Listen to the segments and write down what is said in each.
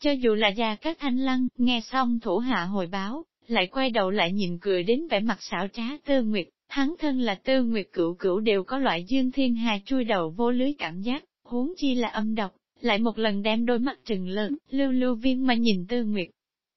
Cho dù là gia các thanh lăng, nghe xong thủ hạ hồi báo, lại quay đầu lại nhìn cười đến vẻ mặt xảo trá tư nguyệt, hắn thân là tư nguyệt cửu cửu đều có loại dương thiên hà chui đầu vô lưới cảm giác, huống chi là âm độc, lại một lần đem đôi mắt trừng lớn, lưu lưu viên mà nhìn tư nguyệt.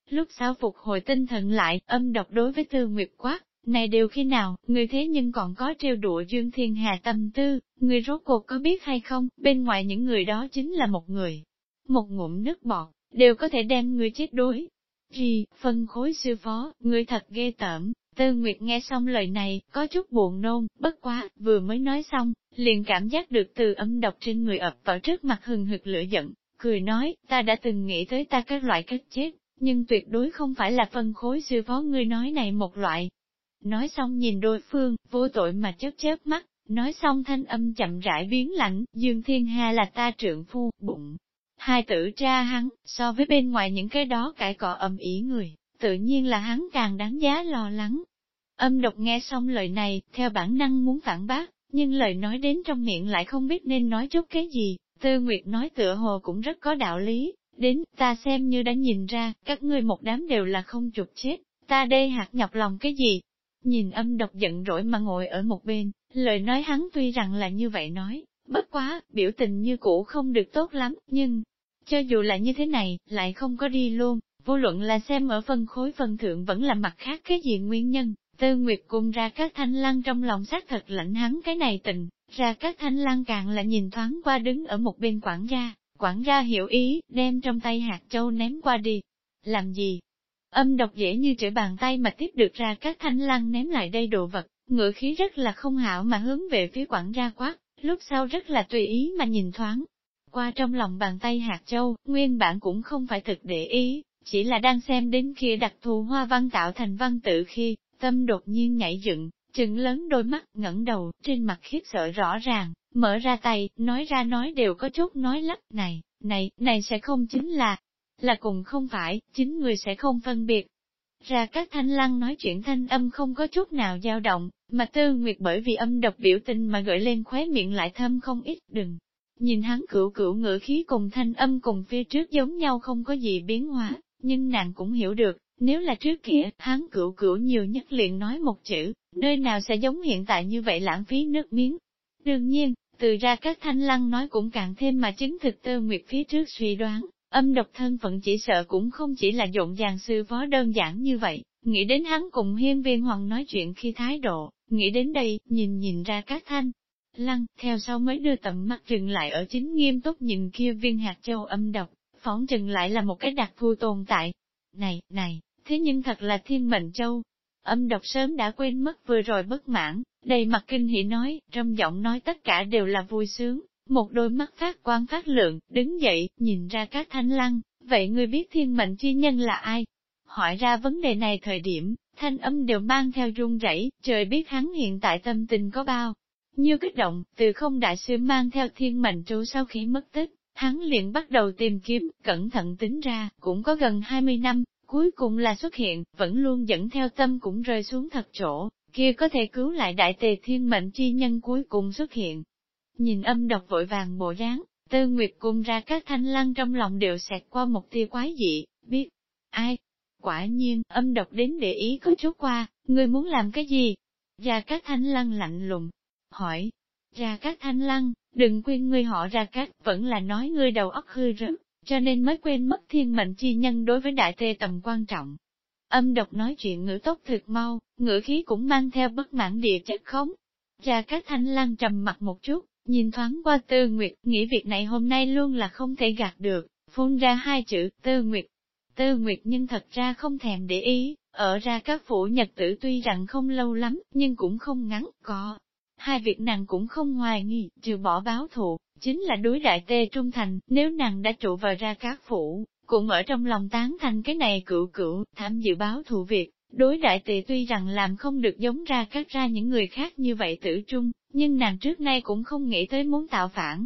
Lúc sau phục hồi tinh thần lại, âm độc đối với tư nguyệt quát, này đều khi nào, người thế nhưng còn có trêu đùa Dương Thiên Hà tâm tư, người rốt cuộc có biết hay không, bên ngoài những người đó chính là một người. Một ngụm nước bọt, đều có thể đem người chết đuối. Rì, phân khối sư phó, người thật ghê tởm. Tư Nguyệt nghe xong lời này, có chút buồn nôn, bất quá, vừa mới nói xong, liền cảm giác được từ âm độc trên người ập vào trước mặt hừng hực lửa giận, cười nói, ta đã từng nghĩ tới ta các loại cách chết, nhưng tuyệt đối không phải là phân khối sư phó ngươi nói này một loại, Nói xong nhìn đối phương, vô tội mà chớp chớp mắt, nói xong thanh âm chậm rãi biến lạnh, Dương Thiên Hà là ta trượng phu, bụng. Hai tử cha hắn, so với bên ngoài những cái đó cãi cọ ầm ý người, tự nhiên là hắn càng đáng giá lo lắng. Âm độc nghe xong lời này, theo bản năng muốn phản bác, nhưng lời nói đến trong miệng lại không biết nên nói chút cái gì, Tư Nguyệt nói tựa hồ cũng rất có đạo lý, đến, ta xem như đã nhìn ra, các ngươi một đám đều là không chụp chết, ta đây hạt nhọc lòng cái gì, Nhìn âm độc giận rỗi mà ngồi ở một bên, lời nói hắn tuy rằng là như vậy nói, bất quá, biểu tình như cũ không được tốt lắm, nhưng, cho dù là như thế này, lại không có đi luôn, vô luận là xem ở phân khối phân thượng vẫn là mặt khác cái gì nguyên nhân, tư nguyệt cùng ra các thanh lăng trong lòng xác thật lạnh hắn cái này tình, ra các thanh lăng càng là nhìn thoáng qua đứng ở một bên quản gia, quản gia hiểu ý, đem trong tay hạt châu ném qua đi. Làm gì, Âm độc dễ như trở bàn tay mà tiếp được ra các thanh lăng ném lại đây đồ vật, ngựa khí rất là không hảo mà hướng về phía quản gia quát, lúc sau rất là tùy ý mà nhìn thoáng. Qua trong lòng bàn tay hạt châu, nguyên bản cũng không phải thực để ý, chỉ là đang xem đến khi đặc thù hoa văn tạo thành văn tự khi, tâm đột nhiên nhảy dựng, chừng lớn đôi mắt, ngẩng đầu, trên mặt khiếp sợ rõ ràng, mở ra tay, nói ra nói đều có chút nói lắc, này, này, này sẽ không chính là, là cùng không phải, chính người sẽ không phân biệt. Ra các thanh lăng nói chuyện thanh âm không có chút nào dao động, mà tư nguyệt bởi vì âm độc biểu tình mà gợi lên khóe miệng lại thơm không ít đừng. Nhìn hắn cửu cửu ngữ khí cùng thanh âm cùng phía trước giống nhau không có gì biến hóa, nhưng nàng cũng hiểu được, nếu là trước kia, hắn cửu cửu nhiều nhất liền nói một chữ, nơi nào sẽ giống hiện tại như vậy lãng phí nước miếng. Đương nhiên, từ ra các thanh lăng nói cũng càng thêm mà chứng thực tơ nguyệt phía trước suy đoán, Âm độc thân phận chỉ sợ cũng không chỉ là dộn dàng sư phó đơn giản như vậy, nghĩ đến hắn cùng hiên viên hoàng nói chuyện khi thái độ, nghĩ đến đây, nhìn nhìn ra các thanh. Lăng, theo sau mới đưa tầm mắt dừng lại ở chính nghiêm túc nhìn kia viên hạt châu âm độc, phóng chừng lại là một cái đặc thu tồn tại. Này, này, thế nhưng thật là thiên mệnh châu. Âm độc sớm đã quên mất vừa rồi bất mãn, đầy mặt kinh hỉ nói, trong giọng nói tất cả đều là vui sướng, một đôi mắt phát quang phát lượng, đứng dậy, nhìn ra các thanh lăng, vậy ngươi biết thiên mệnh chi nhân là ai? Hỏi ra vấn đề này thời điểm, thanh âm đều mang theo run rẩy, trời biết hắn hiện tại tâm tình có bao. Như kích động, từ không đại sư mang theo thiên mệnh trú sau khi mất tích, hắn liền bắt đầu tìm kiếm, cẩn thận tính ra, cũng có gần 20 năm, cuối cùng là xuất hiện, vẫn luôn dẫn theo tâm cũng rơi xuống thật chỗ, kia có thể cứu lại đại tề thiên mệnh chi nhân cuối cùng xuất hiện, Nhìn âm độc vội vàng bộ dáng, tư nguyệt cùng ra các thanh lăng trong lòng đều xẹt qua một tia quái dị, biết, ai? Quả nhiên, âm độc đến để ý có chút qua, người muốn làm cái gì? và các thanh lăng lạnh lùng, hỏi, ra các thanh lăng, đừng quên ngươi họ ra các, vẫn là nói ngươi đầu óc hư rớt, cho nên mới quên mất thiên mệnh chi nhân đối với đại tê tầm quan trọng. Âm độc nói chuyện ngữ tốc thực mau, ngữ khí cũng mang theo bất mãn địa chất khống. Ra các thanh lăng trầm mặt một chút, Nhìn thoáng qua Tư Nguyệt, nghĩ việc này hôm nay luôn là không thể gạt được, phun ra hai chữ Tư Nguyệt. Tư Nguyệt nhưng thật ra không thèm để ý, ở ra các phủ nhật tử tuy rằng không lâu lắm, nhưng cũng không ngắn, có. Hai việc nàng cũng không hoài nghi, trừ bỏ báo thù, chính là đối đại tê trung thành, nếu nàng đã trụ vào ra các phủ, cũng ở trong lòng tán thành cái này cựu cựu, tham dự báo thù việc, Đối đại tề tuy rằng làm không được giống ra các ra những người khác như vậy tử trung, nhưng nàng trước nay cũng không nghĩ tới muốn tạo phản.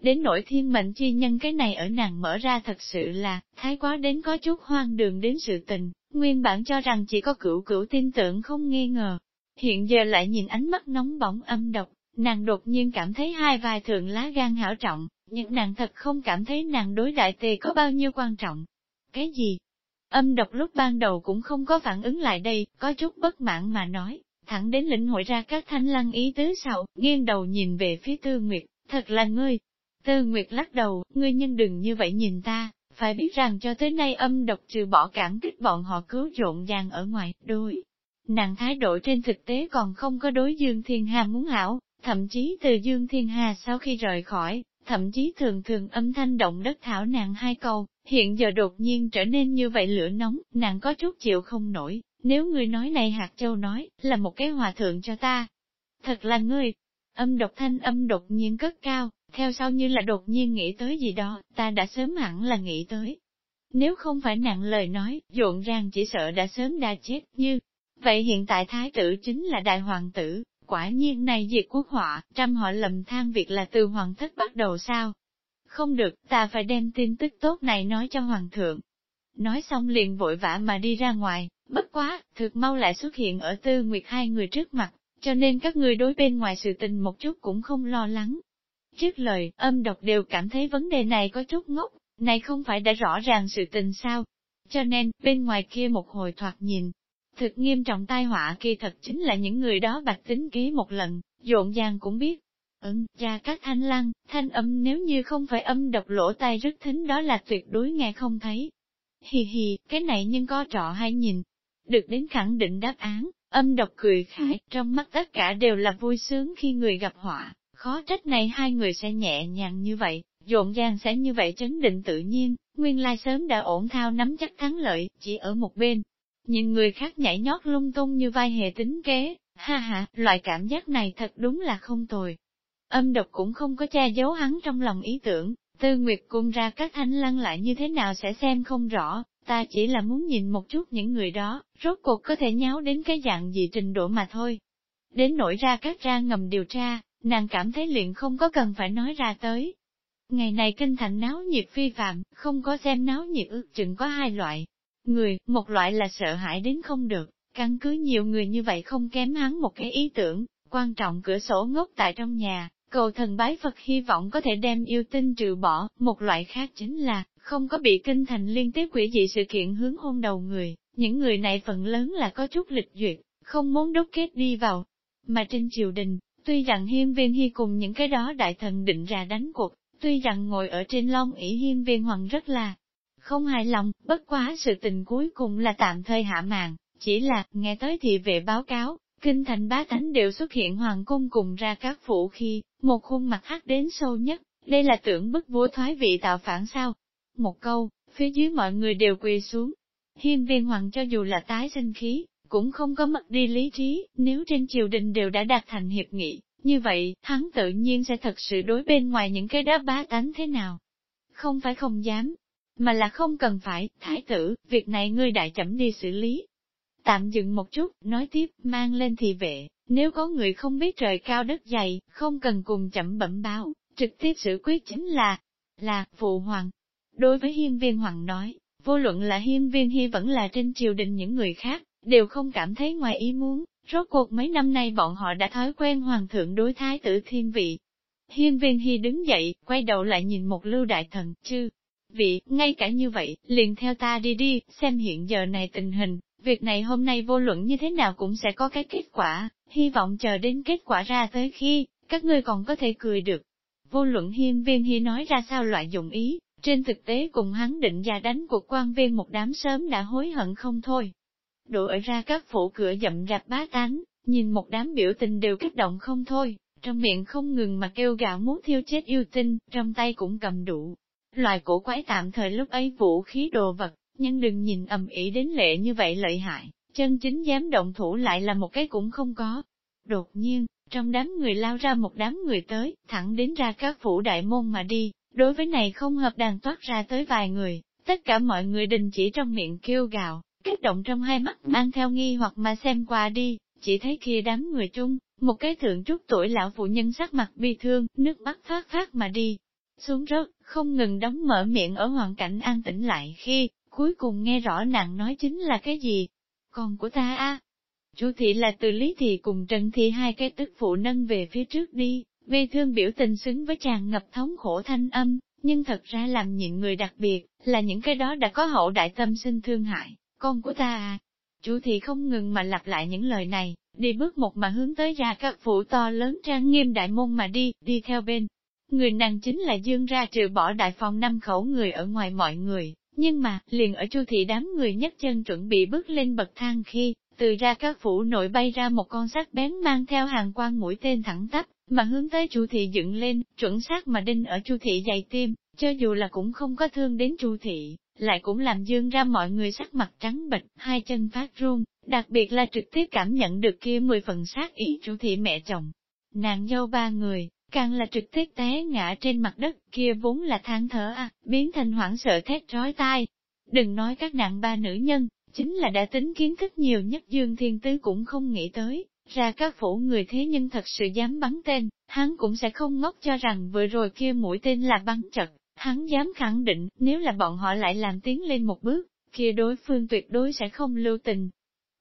Đến nỗi thiên mệnh chi nhân cái này ở nàng mở ra thật sự là, thái quá đến có chút hoang đường đến sự tình, nguyên bản cho rằng chỉ có cửu cửu tin tưởng không nghi ngờ. Hiện giờ lại nhìn ánh mắt nóng bỏng âm độc, nàng đột nhiên cảm thấy hai vai thượng lá gan hảo trọng, Nhưng nàng thật không cảm thấy nàng đối đại tề có bao nhiêu quan trọng. Cái gì? Âm độc lúc ban đầu cũng không có phản ứng lại đây, có chút bất mãn mà nói, thẳng đến lĩnh hội ra các thanh lăng ý tứ sau, nghiêng đầu nhìn về phía Tư Nguyệt, thật là ngươi. Tư Nguyệt lắc đầu, ngươi nhân đừng như vậy nhìn ta, phải biết rằng cho tới nay âm độc trừ bỏ cảm kích bọn họ cứu rộn ràng ở ngoài, đôi. Nàng thái độ trên thực tế còn không có đối Dương Thiên Hà muốn hảo, thậm chí từ Dương Thiên Hà sau khi rời khỏi, thậm chí thường thường âm thanh động đất thảo nàng hai câu, hiện giờ đột nhiên trở nên như vậy lửa nóng, nàng có chút chịu không nổi, nếu người nói này hạt châu nói, là một cái hòa thượng cho ta. Thật là ngươi, âm độc thanh âm đột nhiên cất cao, theo sau như là đột nhiên nghĩ tới gì đó, ta đã sớm hẳn là nghĩ tới. Nếu không phải nặng lời nói, rộn ràng chỉ sợ đã sớm đã chết như. Vậy hiện tại thái tử chính là đại hoàng tử, quả nhiên này diệt quốc họa, trăm họ lầm than việc là từ hoàng thất bắt đầu sao? Không được, ta phải đem tin tức tốt này nói cho hoàng thượng. Nói xong liền vội vã mà đi ra ngoài, bất quá, thực mau lại xuất hiện ở tư nguyệt hai người trước mặt, cho nên các người đối bên ngoài sự tình một chút cũng không lo lắng. Trước lời, âm độc đều cảm thấy vấn đề này có chút ngốc, này không phải đã rõ ràng sự tình sao. Cho nên, bên ngoài kia một hồi thoạt nhìn, thực nghiêm trọng tai họa kia thật chính là những người đó bạch tính ký một lần, dộn dàng cũng biết. Ừm, cha các thanh lăng, thanh âm nếu như không phải âm độc lỗ tai rất thính đó là tuyệt đối nghe không thấy. Hì hì, cái này nhưng có trọ hay nhìn. Được đến khẳng định đáp án, âm độc cười khải, trong mắt tất cả đều là vui sướng khi người gặp họa, khó trách này hai người sẽ nhẹ nhàng như vậy, dộn dàng sẽ như vậy chấn định tự nhiên, nguyên lai sớm đã ổn thao nắm chắc thắng lợi, chỉ ở một bên, Nhìn người khác nhảy nhót lung tung như vai hề tính kế, ha ha, loại cảm giác này thật đúng là không tồi. Âm độc cũng không có che giấu hắn trong lòng ý tưởng, tư nguyệt cung ra các thanh lăng lại như thế nào sẽ xem không rõ, ta chỉ là muốn nhìn một chút những người đó, rốt cuộc có thể nháo đến cái dạng gì trình độ mà thôi. Đến nổi ra các ra ngầm điều tra, nàng cảm thấy luyện không có cần phải nói ra tới. Ngày này kinh thành náo nhiệt phi phạm, không có xem náo nhiệt ước chừng có hai loại, người, một loại là sợ hãi đến không được, căn cứ nhiều người như vậy không kém hắn một cái ý tưởng, quan trọng cửa sổ ngốc tại trong nhà, cầu thần bái Phật hy vọng có thể đem yêu tinh trừ bỏ, một loại khác chính là, không có bị kinh thành liên tiếp quỷ dị sự kiện hướng hôn đầu người, những người này phần lớn là có chút lịch duyệt, không muốn đốt kết đi vào. Mà trên triều đình, tuy rằng hiên viên hy cùng những cái đó đại thần định ra đánh cuộc, tuy rằng ngồi ở trên long ỷ hiên viên hoàng rất là không hài lòng, bất quá sự tình cuối cùng là tạm thời hạ màn, chỉ là, nghe tới thị vệ báo cáo, kinh thành bá tánh đều xuất hiện hoàng cung cùng ra các phủ khi, một khuôn mặt hắc đến sâu nhất, đây là tưởng bức vua thoái vị tạo phản sao. Một câu, phía dưới mọi người đều quỳ xuống. Hiên viên hoàng cho dù là tái sinh khí, cũng không có mất đi lý trí, nếu trên triều đình đều đã đạt thành hiệp nghị, như vậy, hắn tự nhiên sẽ thật sự đối bên ngoài những cái đá bá tánh thế nào. Không phải không dám, mà là không cần phải, thái tử, việc này ngươi đại chậm đi xử lý. Tạm dừng một chút, nói tiếp, mang lên thị vệ, nếu có người không biết trời cao đất dày, không cần cùng chậm bẩm báo, trực tiếp xử quyết chính là, là, phụ hoàng. Đối với hiên viên hoàng nói, vô luận là hiên viên hy vẫn là trên triều đình những người khác, đều không cảm thấy ngoài ý muốn, rốt cuộc mấy năm nay bọn họ đã thói quen hoàng thượng đối thái tử thiên vị. Hiên viên hy đứng dậy, quay đầu lại nhìn một lưu đại thần, chư vị, ngay cả như vậy, liền theo ta đi đi, xem hiện giờ này tình hình, việc này hôm nay vô luận như thế nào cũng sẽ có cái kết quả, hy vọng chờ đến kết quả ra tới khi, các ngươi còn có thể cười được. Vô luận hiên viên hy nói ra sao loại dụng ý, trên thực tế cùng hắn định ra đánh cuộc quan viên một đám sớm đã hối hận không thôi. Đổ ra các phủ cửa dậm rạp bá tánh, nhìn một đám biểu tình đều kích động không thôi, trong miệng không ngừng mà kêu gạo muốn thiêu chết yêu tinh, trong tay cũng cầm đủ, Loài cổ quái tạm thời lúc ấy vũ khí đồ vật, nhưng đừng nhìn ầm ĩ đến lệ như vậy lợi hại, chân chính dám động thủ lại là một cái cũng không có. Đột nhiên, trong đám người lao ra một đám người tới, thẳng đến ra các phủ đại môn mà đi, đối với này không hợp đàn toát ra tới vài người, tất cả mọi người đình chỉ trong miệng kêu gào, kích động trong hai mắt mang theo nghi hoặc mà xem qua đi, chỉ thấy kia đám người chung, một cái thượng trúc tuổi lão phụ nhân sắc mặt bi thương, nước mắt phát phát mà đi, xuống rớt, không ngừng đóng mở miệng ở hoàn cảnh an tĩnh lại khi, cuối cùng nghe rõ nàng nói chính là cái gì. Con của ta a Chú thị là từ Lý Thị cùng Trần Thị hai cái tức phụ nâng về phía trước đi, Bi thương biểu tình xứng với chàng ngập thống khổ thanh âm, nhưng thật ra làm nhịn người đặc biệt, là những cái đó đã có hậu đại tâm sinh thương hại, con của ta à. Chủ thị không ngừng mà lặp lại những lời này, đi bước một mà hướng tới ra các phủ to lớn trang nghiêm đại môn mà đi, đi theo bên. Người nàng chính là dương ra trừ bỏ đại phòng năm khẩu người ở ngoài mọi người, nhưng mà, liền ở chu thị đám người nhất chân chuẩn bị bước lên bậc thang khi, từ ra các phủ nội bay ra một con sắt bén mang theo hàng quan mũi tên thẳng tắp, mà hướng tới chu thị dựng lên, chuẩn xác mà đinh ở chu thị dày tim, cho dù là cũng không có thương đến chu thị, lại cũng làm dương ra mọi người sắc mặt trắng bệch, hai chân phát run, đặc biệt là trực tiếp cảm nhận được kia mười phần sát ý chu thị mẹ chồng. Nàng dâu ba người, càng là trực tiếp té ngã trên mặt đất, kia vốn là than thở à, biến thành hoảng sợ thét trói tai. Đừng nói các nạn ba nữ nhân, chính là đã tính kiến thức nhiều nhất Dương Thiên Tứ cũng không nghĩ tới, ra các phủ người thế nhưng thật sự dám bắn tên, hắn cũng sẽ không ngốc cho rằng vừa rồi kia mũi tên là bắn chật, hắn dám khẳng định nếu là bọn họ lại làm tiến lên một bước, kia đối phương tuyệt đối sẽ không lưu tình.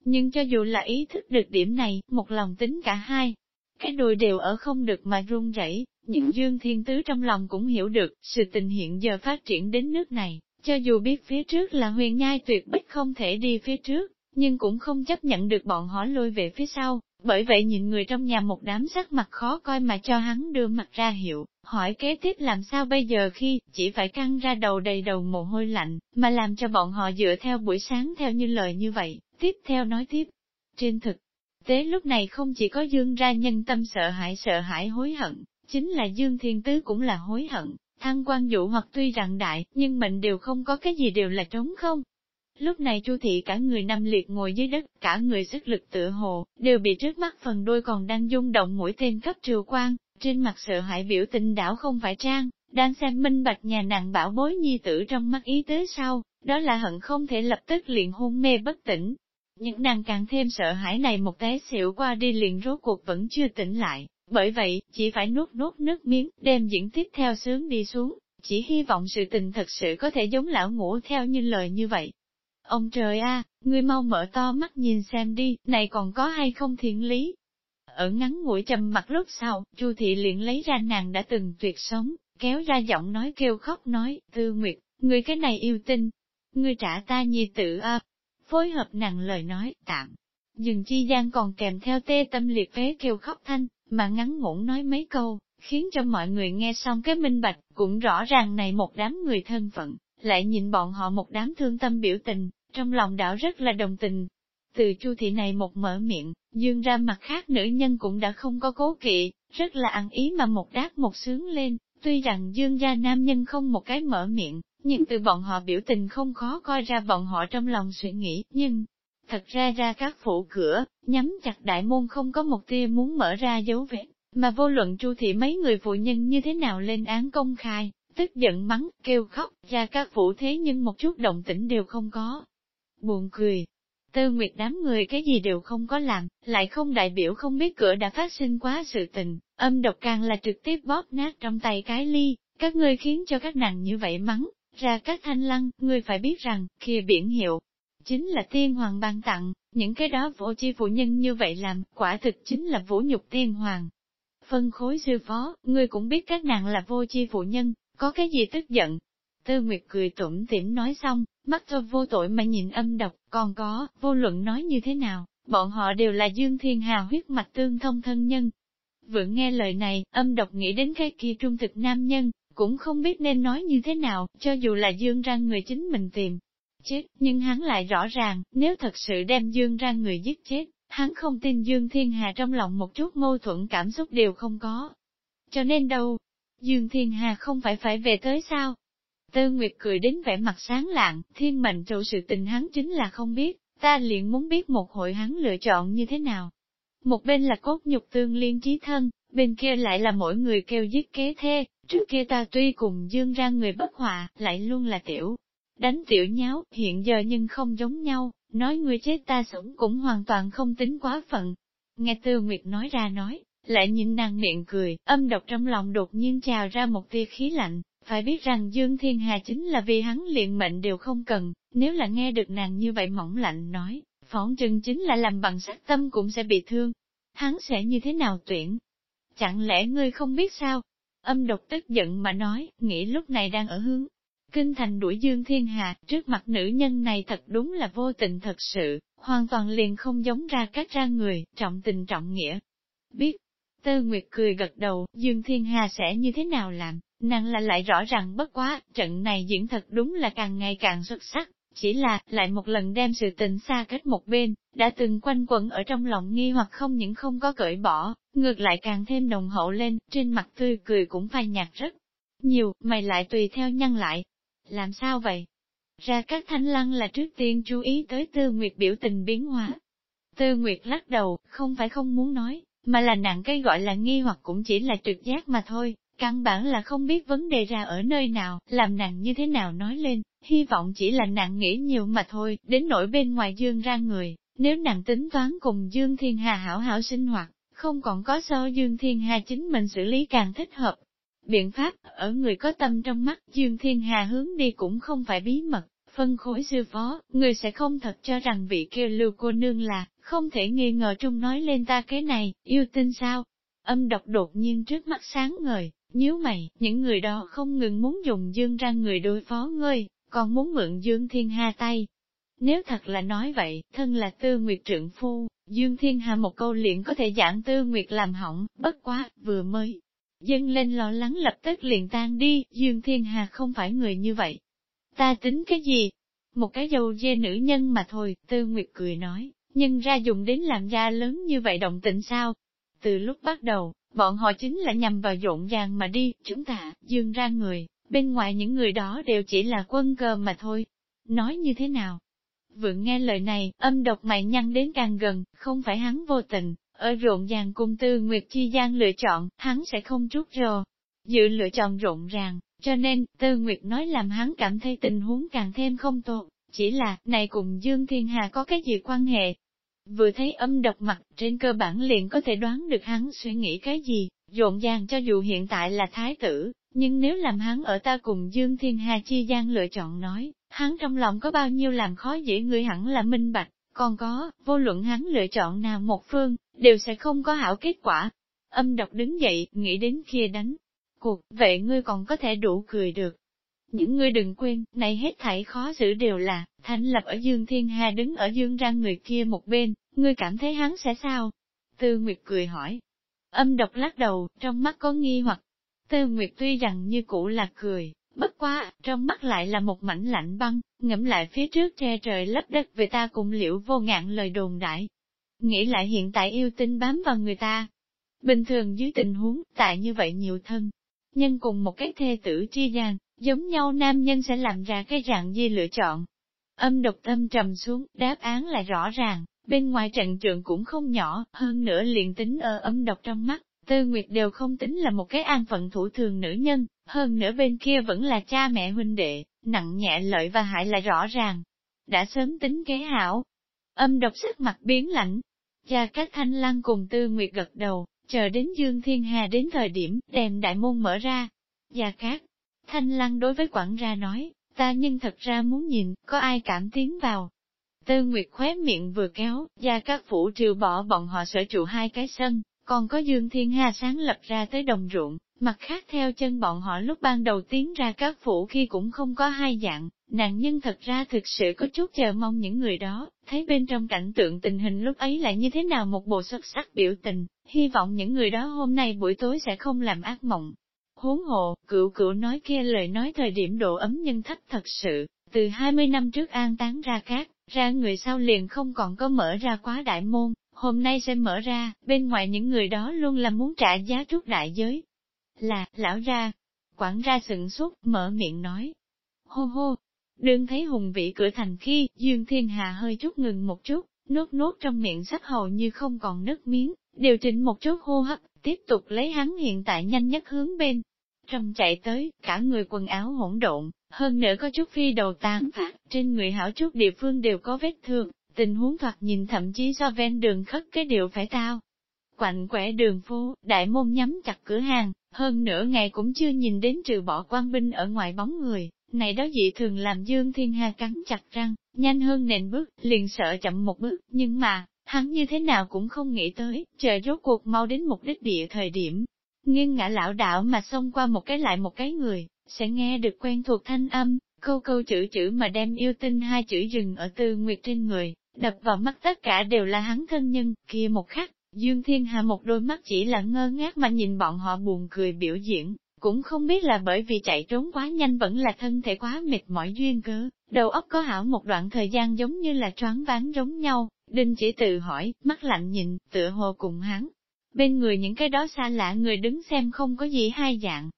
Nhưng cho dù là ý thức được điểm này, một lòng tính cả hai, cái đùi đều ở không được mà run rẩy. những Dương Thiên Tứ trong lòng cũng hiểu được, sự tình hiện giờ phát triển đến nước này, cho dù biết phía trước là huyền nhai tuyệt bích không thể đi phía trước, nhưng cũng không chấp nhận được bọn họ lôi về phía sau, bởi vậy nhìn người trong nhà một đám sắc mặt khó coi mà cho hắn đưa mặt ra hiệu, hỏi kế tiếp làm sao bây giờ khi chỉ phải căng ra đầu đầy đầu mồ hôi lạnh, mà làm cho bọn họ dựa theo buổi sáng theo như lời như vậy, tiếp theo nói tiếp. Trên thực tế lúc này không chỉ có dương ra nhân tâm sợ hãi sợ hãi hối hận, chính là dương thiên tứ cũng là hối hận, thăng quan dụ hoặc tuy rằng đại, nhưng mệnh đều không có cái gì đều là trống không, Lúc này Chu thị cả người nằm liệt ngồi dưới đất, cả người sức lực tựa hồ, đều bị trước mắt phần đôi còn đang dung động mũi tên cấp triều quan, trên mặt sợ hãi biểu tình đảo không phải trang, đang xem minh bạch nhà nàng bảo bối nhi tử trong mắt ý tế sau, đó là hận không thể lập tức liền hôn mê bất tỉnh. Những nàng càng thêm sợ hãi này một té xỉu qua đi liền rốt cuộc vẫn chưa tỉnh lại, bởi vậy, chỉ phải nuốt nuốt nước miếng, đem diễn tiếp theo sướng đi xuống, chỉ hy vọng sự tình thật sự có thể giống lão ngủ theo như lời như vậy. Ông trời a, ngươi mau mở to mắt nhìn xem đi, này còn có hay không thiện lý. Ở ngắn ngủi trầm mặt lúc sau, Chu thị liền lấy ra nàng đã từng tuyệt sống, kéo ra giọng nói kêu khóc nói, Tư Nguyệt, ngươi cái này yêu tinh, ngươi trả ta nhi tử a. Phối hợp nặng lời nói, tạm. Dừng chi gian còn kèm theo tê tâm liệt phế kêu khóc thanh, mà ngắn ngủn nói mấy câu, khiến cho mọi người nghe xong cái minh bạch, cũng rõ ràng này một đám người thân phận, lại nhìn bọn họ một đám thương tâm biểu tình, trong lòng đảo rất là đồng tình. Từ chu thị này một mở miệng, dương ra mặt khác nữ nhân cũng đã không có cố kỵ, rất là ăn ý mà một đáp một sướng lên, tuy rằng dương gia nam nhân không một cái mở miệng, nhưng từ bọn họ biểu tình không khó coi ra bọn họ trong lòng suy nghĩ, nhưng, thật ra ra các phủ cửa, nhắm chặt đại môn không có một tia muốn mở ra dấu vết, mà vô luận chu thị mấy người phụ nhân như thế nào lên án công khai, tức giận mắng, kêu khóc, ra các phủ thế nhưng một chút động tĩnh đều không có, buồn cười. Tư Nguyệt đám người cái gì đều không có làm, lại không đại biểu không biết cửa đã phát sinh quá sự tình, âm độc càng là trực tiếp bóp nát trong tay cái ly, các ngươi khiến cho các nàng như vậy mắng, ra các thanh lăng, ngươi phải biết rằng, kia biển hiệu, chính là tiên hoàng ban tặng, những cái đó vô chi phụ nhân như vậy làm, quả thực chính là vũ nhục tiên hoàng. Phân khối sư phó, ngươi cũng biết các nàng là vô chi phụ nhân, có cái gì tức giận. Tư Nguyệt cười tủm tỉm nói xong, Mắt cho vô tội mà nhìn âm độc, còn có, vô luận nói như thế nào, bọn họ đều là Dương Thiên Hà huyết mạch tương thông thân nhân. Vừa nghe lời này, âm độc nghĩ đến cái kia trung thực nam nhân, cũng không biết nên nói như thế nào, cho dù là Dương ra người chính mình tìm. Chết, nhưng hắn lại rõ ràng, nếu thật sự đem Dương ra người giết chết, hắn không tin Dương Thiên Hà trong lòng một chút mâu thuẫn cảm xúc đều không có. Cho nên đâu, Dương Thiên Hà không phải phải về tới sao, Tư Nguyệt cười đến vẻ mặt sáng lạng, thiên mệnh trụ sự tình hắn chính là không biết, ta liền muốn biết một hội hắn lựa chọn như thế nào. Một bên là cốt nhục tương liên trí thân, bên kia lại là mỗi người kêu giết kế thê, trước kia ta tuy cùng dương ra người bất hòa, lại luôn là tiểu. Đánh tiểu nháo, hiện giờ nhưng không giống nhau, nói người chết ta sống cũng hoàn toàn không tính quá phận. Nghe Tư Nguyệt nói ra nói, lại nhìn nàng miệng cười, âm độc trong lòng đột nhiên trào ra một tia khí lạnh, phải biết rằng Dương Thiên Hà chính là vì hắn liền mệnh đều không cần, nếu là nghe được nàng như vậy mỏng lạnh nói, phỏng chừng chính là làm bằng sát tâm cũng sẽ bị thương. Hắn sẽ như thế nào tuyển? chẳng lẽ ngươi không biết sao? Âm độc tức giận mà nói, nghĩ lúc này đang ở hướng. Kinh thành đuổi Dương Thiên Hà, trước mặt nữ nhân này thật đúng là vô tình thật sự, hoàn toàn liền không giống ra các ra người, trọng tình trọng nghĩa. Biết, Tơ Nguyệt cười gật đầu, Dương Thiên Hà sẽ như thế nào làm, nàng là lại rõ ràng bất quá, trận này diễn thật đúng là càng ngày càng xuất sắc, chỉ là, lại một lần đem sự tình xa cách một bên, đã từng quanh quẩn ở trong lòng nghi hoặc không những không có cởi bỏ, ngược lại càng thêm đồng hậu lên, trên mặt tươi cười cũng phai nhạt rất nhiều, mày lại tùy theo nhăn lại. Làm sao vậy? Ra các thanh lăng là trước tiên chú ý tới Tư Nguyệt biểu tình biến hóa. Tư Nguyệt lắc đầu, không phải không muốn nói, mà là nặng cái gọi là nghi hoặc cũng chỉ là trực giác mà thôi, căn bản là không biết vấn đề ra ở nơi nào, làm nàng như thế nào nói lên, hy vọng chỉ là nàng nghĩ nhiều mà thôi, đến nỗi bên ngoài dương ra người, nếu nàng tính toán cùng Dương Thiên Hà hảo hảo sinh hoạt, không còn có so Dương Thiên Hà chính mình xử lý càng thích hợp. Biện pháp, ở người có tâm trong mắt, Dương Thiên Hà hướng đi cũng không phải bí mật, phân khối sư phó, người sẽ không thật cho rằng vị kêu lưu cô nương là, không thể nghi ngờ trung nói lên ta cái này, yêu tin sao? Âm độc đột nhiên trước mắt sáng ngời, nhíu mày, những người đó không ngừng muốn dùng dương ra người đối phó ngươi, còn muốn mượn dương thiên hà tay. Nếu thật là nói vậy, thân là tư nguyệt trượng phu, dương thiên hà một câu liền có thể giảng tư nguyệt làm hỏng, bất quá, vừa mới. Dân lên lo lắng lập tức liền tan đi, dương thiên hà không phải người như vậy. Ta tính cái gì? Một cái dầu dê nữ nhân mà thôi, tư nguyệt cười nói nhưng ra dùng đến làm da lớn như vậy động tĩnh sao? Từ lúc bắt đầu, bọn họ chính là nhằm vào rộn ràng mà đi, chúng ta, dương ra người, bên ngoài những người đó đều chỉ là quân cờ mà thôi. Nói như thế nào? Vượng nghe lời này, âm độc mày nhăn đến càng gần, không phải hắn vô tình, ở rộn ràng cùng tư Nguyệt Chi Giang lựa chọn, hắn sẽ không trút rồ. Dự lựa chọn rộn ràng, cho nên, tư Nguyệt nói làm hắn cảm thấy tình huống càng thêm không tốt, chỉ là, này cùng Dương Thiên Hà có cái gì quan hệ, Vừa thấy âm độc mặt, trên cơ bản liền có thể đoán được hắn suy nghĩ cái gì, dộn dàng cho dù hiện tại là thái tử, nhưng nếu làm hắn ở ta cùng Dương Thiên Hà chi gian lựa chọn nói, hắn trong lòng có bao nhiêu làm khó dễ người hẳn là minh bạch, còn có, vô luận hắn lựa chọn nào một phương, đều sẽ không có hảo kết quả. Âm độc đứng dậy, nghĩ đến kia đánh cuộc, vậy ngươi còn có thể đủ cười được. Những ngươi đừng quên, này hết thảy khó xử đều là, thành lập ở Dương Thiên Hà đứng ở Dương ra người kia một bên, ngươi cảm thấy hắn sẽ sao? Tư Nguyệt cười hỏi. Âm độc lắc đầu, trong mắt có nghi hoặc. Tư Nguyệt tuy rằng như cũ là cười, bất quá, trong mắt lại là một mảnh lạnh băng, ngẫm lại phía trước che trời lấp đất về ta cũng liễu vô ngạn lời đồn đại. Nghĩ lại hiện tại yêu tinh bám vào người ta. Bình thường dưới tình huống, tại như vậy nhiều thân. Nhân cùng một cái thê tử chi gian, giống nhau nam nhân sẽ làm ra cái dạng gì lựa chọn. Âm độc tâm trầm xuống, đáp án là rõ ràng, Bên ngoài trận trượng cũng không nhỏ, hơn nữa liền tính ở âm độc trong mắt, Tư Nguyệt đều không tính là một cái an phận thủ thường nữ nhân, hơn nữa bên kia vẫn là cha mẹ huynh đệ, nặng nhẹ lợi và hại là rõ ràng. Đã sớm tính kế hảo. Âm độc sắc mặt biến lạnh. Cha các thanh lăng cùng Tư Nguyệt gật đầu, chờ đến Dương Thiên Hà đến thời điểm đem đại môn mở ra. Gia Cát, Thanh Lăng đối với quản gia nói, ta nhưng thật ra muốn nhìn, có ai cảm tiến vào, Tư Nguyệt khóe miệng vừa kéo, gia các phủ triều bỏ bọn họ sở trụ hai cái sân, còn có Dương Thiên Hà sáng lập ra tới đồng ruộng, mặt khác theo chân bọn họ lúc ban đầu tiến ra các phủ khi cũng không có hai dạng, nạn nhân thật ra thực sự có chút chờ mong những người đó, thấy bên trong cảnh tượng tình hình lúc ấy lại như thế nào một bộ xuất sắc biểu tình, hy vọng những người đó hôm nay buổi tối sẽ không làm ác mộng. Huống hồ cựu cựu nói kia lời nói thời điểm độ ấm nhân thách thật sự, từ 20 năm trước an tán ra khác, ra người sau liền không còn có mở ra quá đại môn, hôm nay sẽ mở ra, bên ngoài những người đó luôn là muốn trả giá trước đại giới. Là, lão ra, quản ra sừng sốt, mở miệng nói. Hô hô, đương thấy hùng vị cửa thành khi, Dương Thiên Hà hơi chút ngừng một chút, nuốt nuốt trong miệng sắp hầu như không còn nước miếng, điều chỉnh một chút hô hấp, tiếp tục lấy hắn hiện tại nhanh nhất hướng bên. Trong chạy tới, cả người quần áo hỗn độn, hơn nữa có chút phi đầu tán phát, trên người hảo chút địa phương đều có vết thương, tình huống thoạt nhìn thậm chí do ven đường khất cái điều phải tao. Quạnh quẻ đường phố, đại môn nhắm chặt cửa hàng, hơn nửa ngày cũng chưa nhìn đến trừ bỏ quan binh ở ngoài bóng người, này đó dị thường làm Dương Thiên Hà cắn chặt răng, nhanh hơn nền bước, liền sợ chậm một bước, nhưng mà, hắn như thế nào cũng không nghĩ tới, chờ rốt cuộc mau đến mục đích địa thời điểm. Nghiêng ngã lão đạo mà xông qua một cái lại một cái người, sẽ nghe được quen thuộc thanh âm, câu câu chữ chữ mà đem yêu tinh hai chữ dừng ở tư nguyệt trên người, đập vào mắt tất cả đều là hắn thân nhân, kia một khắc, Dương Thiên Hà một đôi mắt chỉ là ngơ ngác mà nhìn bọn họ buồn cười biểu diễn, cũng không biết là bởi vì chạy trốn quá nhanh vẫn là thân thể quá mệt mỏi duyên cớ, đầu óc có hảo một đoạn thời gian giống như là choáng váng giống nhau, Đinh chỉ tự hỏi, mắt lạnh nhìn, tựa hồ cùng hắn. Bên người những cái đó xa lạ người đứng xem không có gì hai dạng.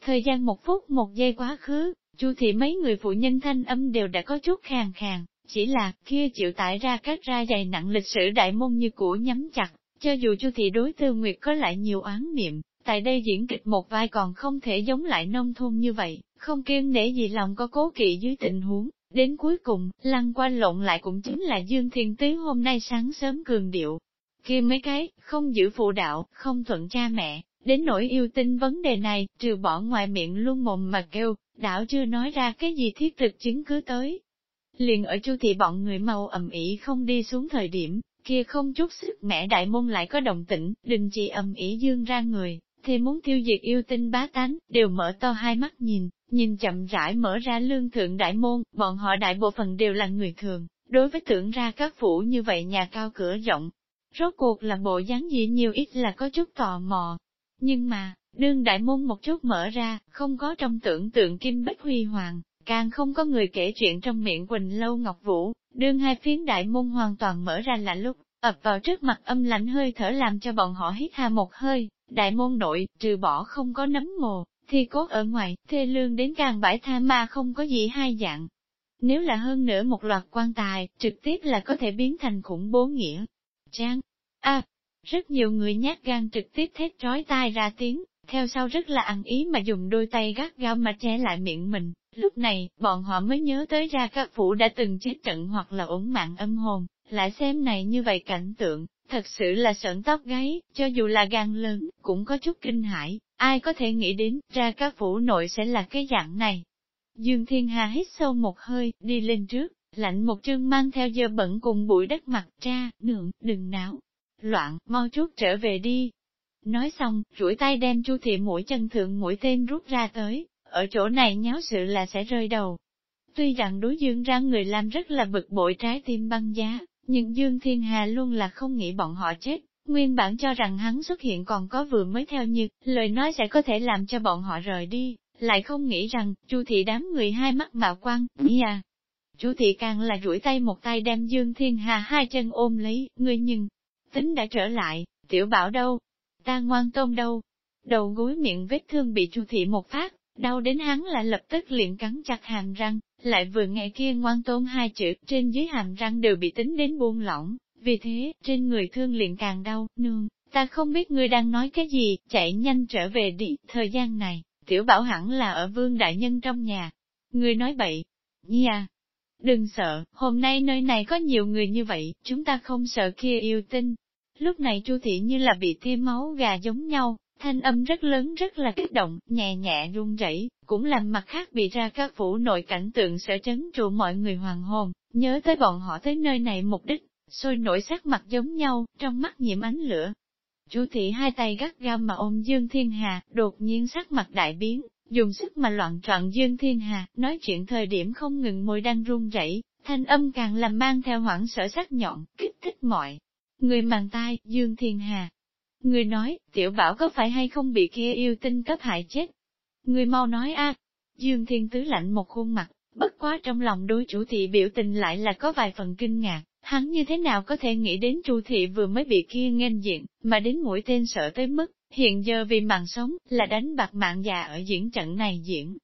Thời gian một phút một giây quá khứ, chu thị mấy người phụ nhân thanh âm đều đã có chút khàn khàn, chỉ là kia chịu tải ra các ra dày nặng lịch sử đại môn như cũ nhắm chặt, cho dù chu thị đối tư nguyệt có lại nhiều oán niệm, tại đây diễn kịch một vai còn không thể giống lại nông thôn như vậy, không kiêng để gì lòng có cố kỵ dưới tình huống. Đến cuối cùng, lăng qua lộn lại cũng chính là Dương Thiên Tứ hôm nay sáng sớm cường điệu kia mấy cái, không giữ phụ đạo, không thuận cha mẹ, đến nỗi yêu tinh vấn đề này, trừ bỏ ngoài miệng luôn mồm mà kêu, đảo chưa nói ra cái gì thiết thực chứng cứ tới. Liền ở chu thị bọn người mau ầm ĩ không đi xuống thời điểm, kia không chút sức mẹ đại môn lại có đồng tĩnh, đình chỉ ầm ĩ dương ra người, thì muốn tiêu diệt yêu tinh bá tánh, đều mở to hai mắt nhìn, nhìn chậm rãi mở ra lương thượng đại môn, bọn họ đại bộ phận đều là người thường, đối với tưởng ra các phủ như vậy nhà cao cửa rộng. Rốt cuộc là bộ dáng gì nhiều ít là có chút tò mò. Nhưng mà, đương đại môn một chút mở ra, không có trong tưởng tượng kim bích huy hoàng, càng không có người kể chuyện trong miệng Quỳnh Lâu Ngọc Vũ, đương hai phiến đại môn hoàn toàn mở ra là lúc, ập vào trước mặt âm lạnh hơi thở làm cho bọn họ hít hà một hơi, đại môn nội, trừ bỏ không có nấm mồ, thì cốt ở ngoài, thê lương đến càng bãi tha ma không có gì hai dạng. Nếu là hơn nữa một loạt quan tài, trực tiếp là có thể biến thành khủng bố nghĩa. Trang, À, rất nhiều người nhát gan trực tiếp thét trói tai ra tiếng, theo sau rất là ăn ý mà dùng đôi tay gắt gao mà che lại miệng mình. Lúc này, bọn họ mới nhớ tới ra các phủ đã từng chết trận hoặc là ổn mạng âm hồn, lại xem này như vậy cảnh tượng, thật sự là sợn tóc gáy, cho dù là gan lớn, cũng có chút kinh hãi, ai có thể nghĩ đến, ra các phủ nội sẽ là cái dạng này. Dương Thiên Hà hít sâu một hơi, đi lên trước, lạnh một trương mang theo dơ bẩn cùng bụi đất mặt ra, nượng, đừng não, loạn, mau chút trở về đi. Nói xong, rủi tay đem chu thị mũi chân thượng mũi tên rút ra tới, ở chỗ này nháo sự là sẽ rơi đầu. Tuy rằng đối dương ra người làm rất là bực bội trái tim băng giá, nhưng Dương Thiên Hà luôn là không nghĩ bọn họ chết, nguyên bản cho rằng hắn xuất hiện còn có vừa mới theo như, lời nói sẽ có thể làm cho bọn họ rời đi, lại không nghĩ rằng, Chu thị đám người hai mắt mạo quang, ý à. Chu thị càng là duỗi tay một tay đem Dương Thiên Hà hai chân ôm lấy, người nhưng, tính đã trở lại, tiểu bảo đâu, ta ngoan tôm đâu, đầu gối miệng vết thương bị Chu thị một phát, đau đến hắn là lập tức liền cắn chặt hàm răng, lại vừa nghe kia ngoan tôn hai chữ, trên dưới hàm răng đều bị tính đến buông lỏng, vì thế, trên người thương liền càng đau, nương, ta không biết ngươi đang nói cái gì, chạy nhanh trở về đi, thời gian này, tiểu bảo hẳn là ở vương đại nhân trong nhà. Ngươi nói bậy, nhi à, đừng sợ, hôm nay nơi này có nhiều người như vậy, chúng ta không sợ kia yêu tinh. Lúc này Chu thị như là bị tiêm máu gà giống nhau, thanh âm rất lớn rất là kích động, nhẹ nhẹ run rẩy, cũng làm mặt khác bị ra các phủ nội cảnh tượng sở chấn trụ mọi người hoàng hồn, nhớ tới bọn họ tới nơi này mục đích, sôi nổi sắc mặt giống nhau, trong mắt nhiễm ánh lửa. Chu thị hai tay gắt gao mà ôm Dương Thiên Hà, đột nhiên sắc mặt đại biến, dùng sức mà loạn trọn Dương Thiên Hà, nói chuyện thời điểm không ngừng môi đang run rẩy, thanh âm càng làm mang theo hoảng sợ sắc nhọn, kích thích mọi. Người màng tai, Dương Thiên Hà, Người nói, tiểu bảo có phải hay không bị kia yêu tinh cấp hại chết? Người mau nói a. Dương Thiên Tứ lạnh một khuôn mặt, bất quá trong lòng đối chủ thị biểu tình lại là có vài phần kinh ngạc, hắn như thế nào có thể nghĩ đến chu thị vừa mới bị kia nghênh diện, mà đến mũi tên sợ tới mức, hiện giờ vì mạng sống, là đánh bạc mạng già ở diễn trận này diễn.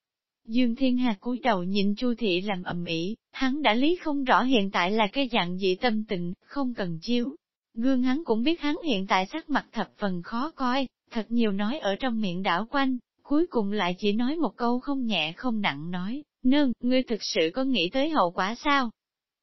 Dương Thiên Hà cúi đầu nhìn Chu thị làm ầm ĩ, hắn đã lý không rõ hiện tại là cái dạng dị tâm tình, không cần chiếu, Gương hắn cũng biết hắn hiện tại sắc mặt thập phần khó coi, thật nhiều nói ở trong miệng đảo quanh, cuối cùng lại chỉ nói một câu không nhẹ không nặng nói, nương, ngươi thực sự có nghĩ tới hậu quả sao?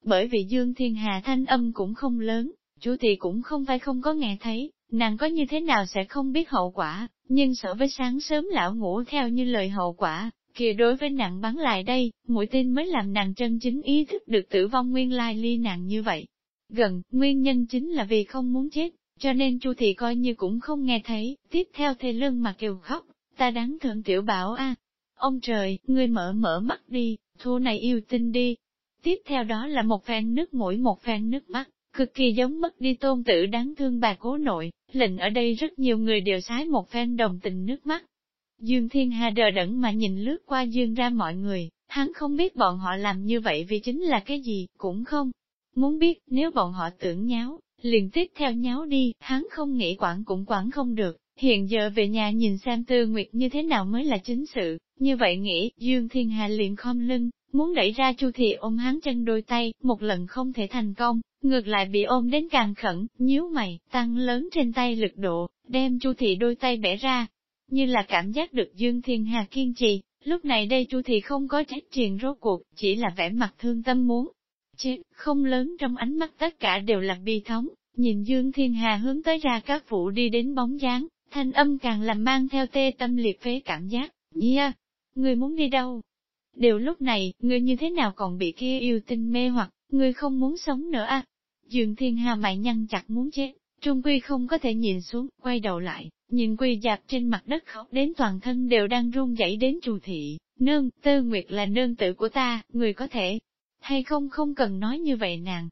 Bởi vì Dương Thiên Hà thanh âm cũng không lớn, chủ thị cũng không phải không có nghe thấy, nàng có như thế nào sẽ không biết hậu quả, nhưng sợ với sáng sớm lão ngủ theo như lời hậu quả, kia đối với nàng bắn lại đây, mũi tên mới làm nàng chân chính ý thức được tử vong nguyên lai ly nàng như vậy. gần, nguyên nhân chính là vì không muốn chết, cho nên Chu thị coi như cũng không nghe thấy, tiếp theo thê lưng mà kêu khóc, ta đáng thượng tiểu bảo a, Ông trời, ngươi mở mở mắt đi, thu này yêu tinh đi. Tiếp theo đó là một phen nước mũi một phen nước mắt, cực kỳ giống mất đi tôn tử đáng thương bà cố nội, lệnh ở đây rất nhiều người đều sái một phen đồng tình nước mắt. Dương Thiên Hà đờ đẫn mà nhìn lướt qua Dương ra mọi người, hắn không biết bọn họ làm như vậy vì chính là cái gì, cũng không. Muốn biết, nếu bọn họ tưởng nháo, liền tiếp theo nháo đi, hắn không nghĩ quản cũng quản không được, hiện giờ về nhà nhìn xem Tư Nguyệt như thế nào mới là chính sự, như vậy nghĩ, Dương Thiên Hà liền khom lưng, muốn đẩy ra Chu Thị ôm hắn chân đôi tay, một lần không thể thành công, ngược lại bị ôm đến càng khẩn, nhíu mày, tăng lớn trên tay lực độ, đem Chu Thị đôi tay bẻ ra, như là cảm giác được Dương Thiên Hà kiên trì, lúc này đây Chu Thị không có trách triền rốt cuộc, chỉ là vẻ mặt thương tâm muốn. chứ không lớn trong ánh mắt tất cả đều là bi thống, nhìn Dương Thiên Hà hướng tới ra các phụ đi đến bóng dáng, thanh âm càng làm mang theo tê tâm liệt phế cảm giác, yeah, ngươi muốn đi đâu? Đều lúc này, ngươi như thế nào còn bị kia yêu tinh mê hoặc, ngươi không muốn sống nữa à? Dương Thiên Hà mày nhăn chặt muốn chết, Trung Quy không có thể nhìn xuống, quay đầu lại, nhìn Quy dạp trên mặt đất khóc đến toàn thân đều đang run rẩy đến trù thị, nương, tư nguyệt là nương tử của ta, người có thể, hay không không cần nói như vậy nàng.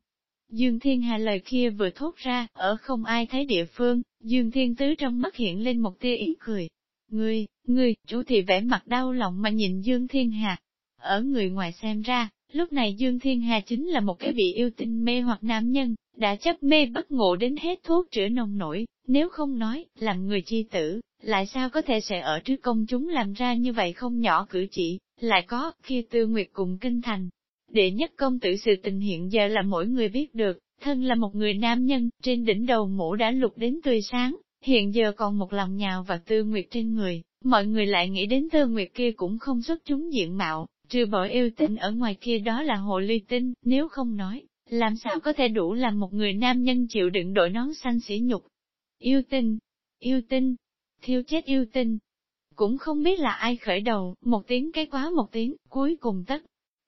Dương Thiên Hà lời kia vừa thốt ra, ở không ai thấy địa phương, Dương Thiên Tứ trong mắt hiện lên một tia ý cười, Ngươi, ngươi, chủ thị vẻ mặt đau lòng mà nhìn Dương Thiên Hà. Ở người ngoài xem ra, lúc này Dương Thiên Hà chính là một cái bị yêu tinh mê hoặc nam nhân, đã chấp mê bất ngộ đến hết thuốc chữa nông nổi, nếu không nói, làm người chi tử, lại sao có thể sẽ ở trước công chúng làm ra như vậy không nhỏ cử chỉ, lại có, khi tư nguyệt cùng kinh thành. Đệ nhất công tử sự tình hiện giờ là mỗi người biết được, thân là một người nam nhân, trên đỉnh đầu mũ đã lục đến tươi sáng, Hiện giờ còn một lòng nhào và tư nguyệt trên người, mọi người lại nghĩ đến tư nguyệt kia cũng không xuất chúng diện mạo, trừ bỏ yêu tinh ở ngoài kia đó là hồ ly tinh, nếu không nói, làm sao có thể đủ làm một người nam nhân chịu đựng đội nón xanh sỉ nhục. Yêu tinh, yêu tinh, thiêu chết yêu tinh. Cũng không biết là ai khởi đầu, một tiếng cái quá một tiếng, cuối cùng tất.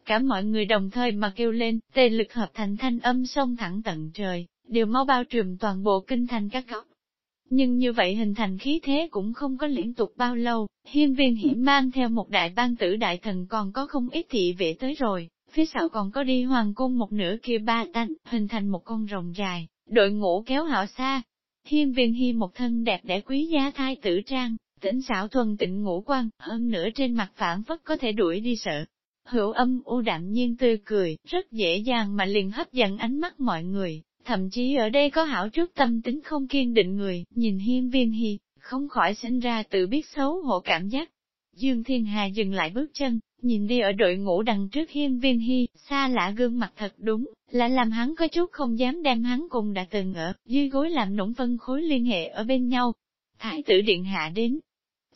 Cả mọi người đồng thời mà kêu lên, tề lực hợp thành thanh âm sông thẳng tận trời, đều mau bao trùm toàn bộ kinh thành các góc. Nhưng như vậy hình thành khí thế cũng không có liên tục bao lâu, hiên viên hiểm mang theo một đại ban tử đại thần còn có không ít thị vệ tới rồi, phía sau còn có đi hoàng cung một nửa kia ba tanh, hình thành một con rồng dài, đội ngũ kéo họ xa. Hiên viên hi một thân đẹp đẽ quý giá thai tử trang, tỉnh xảo thuần tịnh ngũ quan, hơn nữa trên mặt phản phất có thể đuổi đi sợ. Hữu âm u đạm nhiên tươi cười, rất dễ dàng mà liền hấp dẫn ánh mắt mọi người, Thậm chí ở đây có hảo trước tâm tính không kiên định người, nhìn hiên viên hi, không khỏi sinh ra tự biết xấu hổ cảm giác. Dương Thiên Hà dừng lại bước chân, nhìn đi ở đội ngũ đằng trước hiên viên hy, xa lạ gương mặt thật đúng, là làm hắn có chút không dám đem hắn cùng đã từng ở, dưới gối làm nũng phân khối liên hệ ở bên nhau. Thái tử điện hạ đến,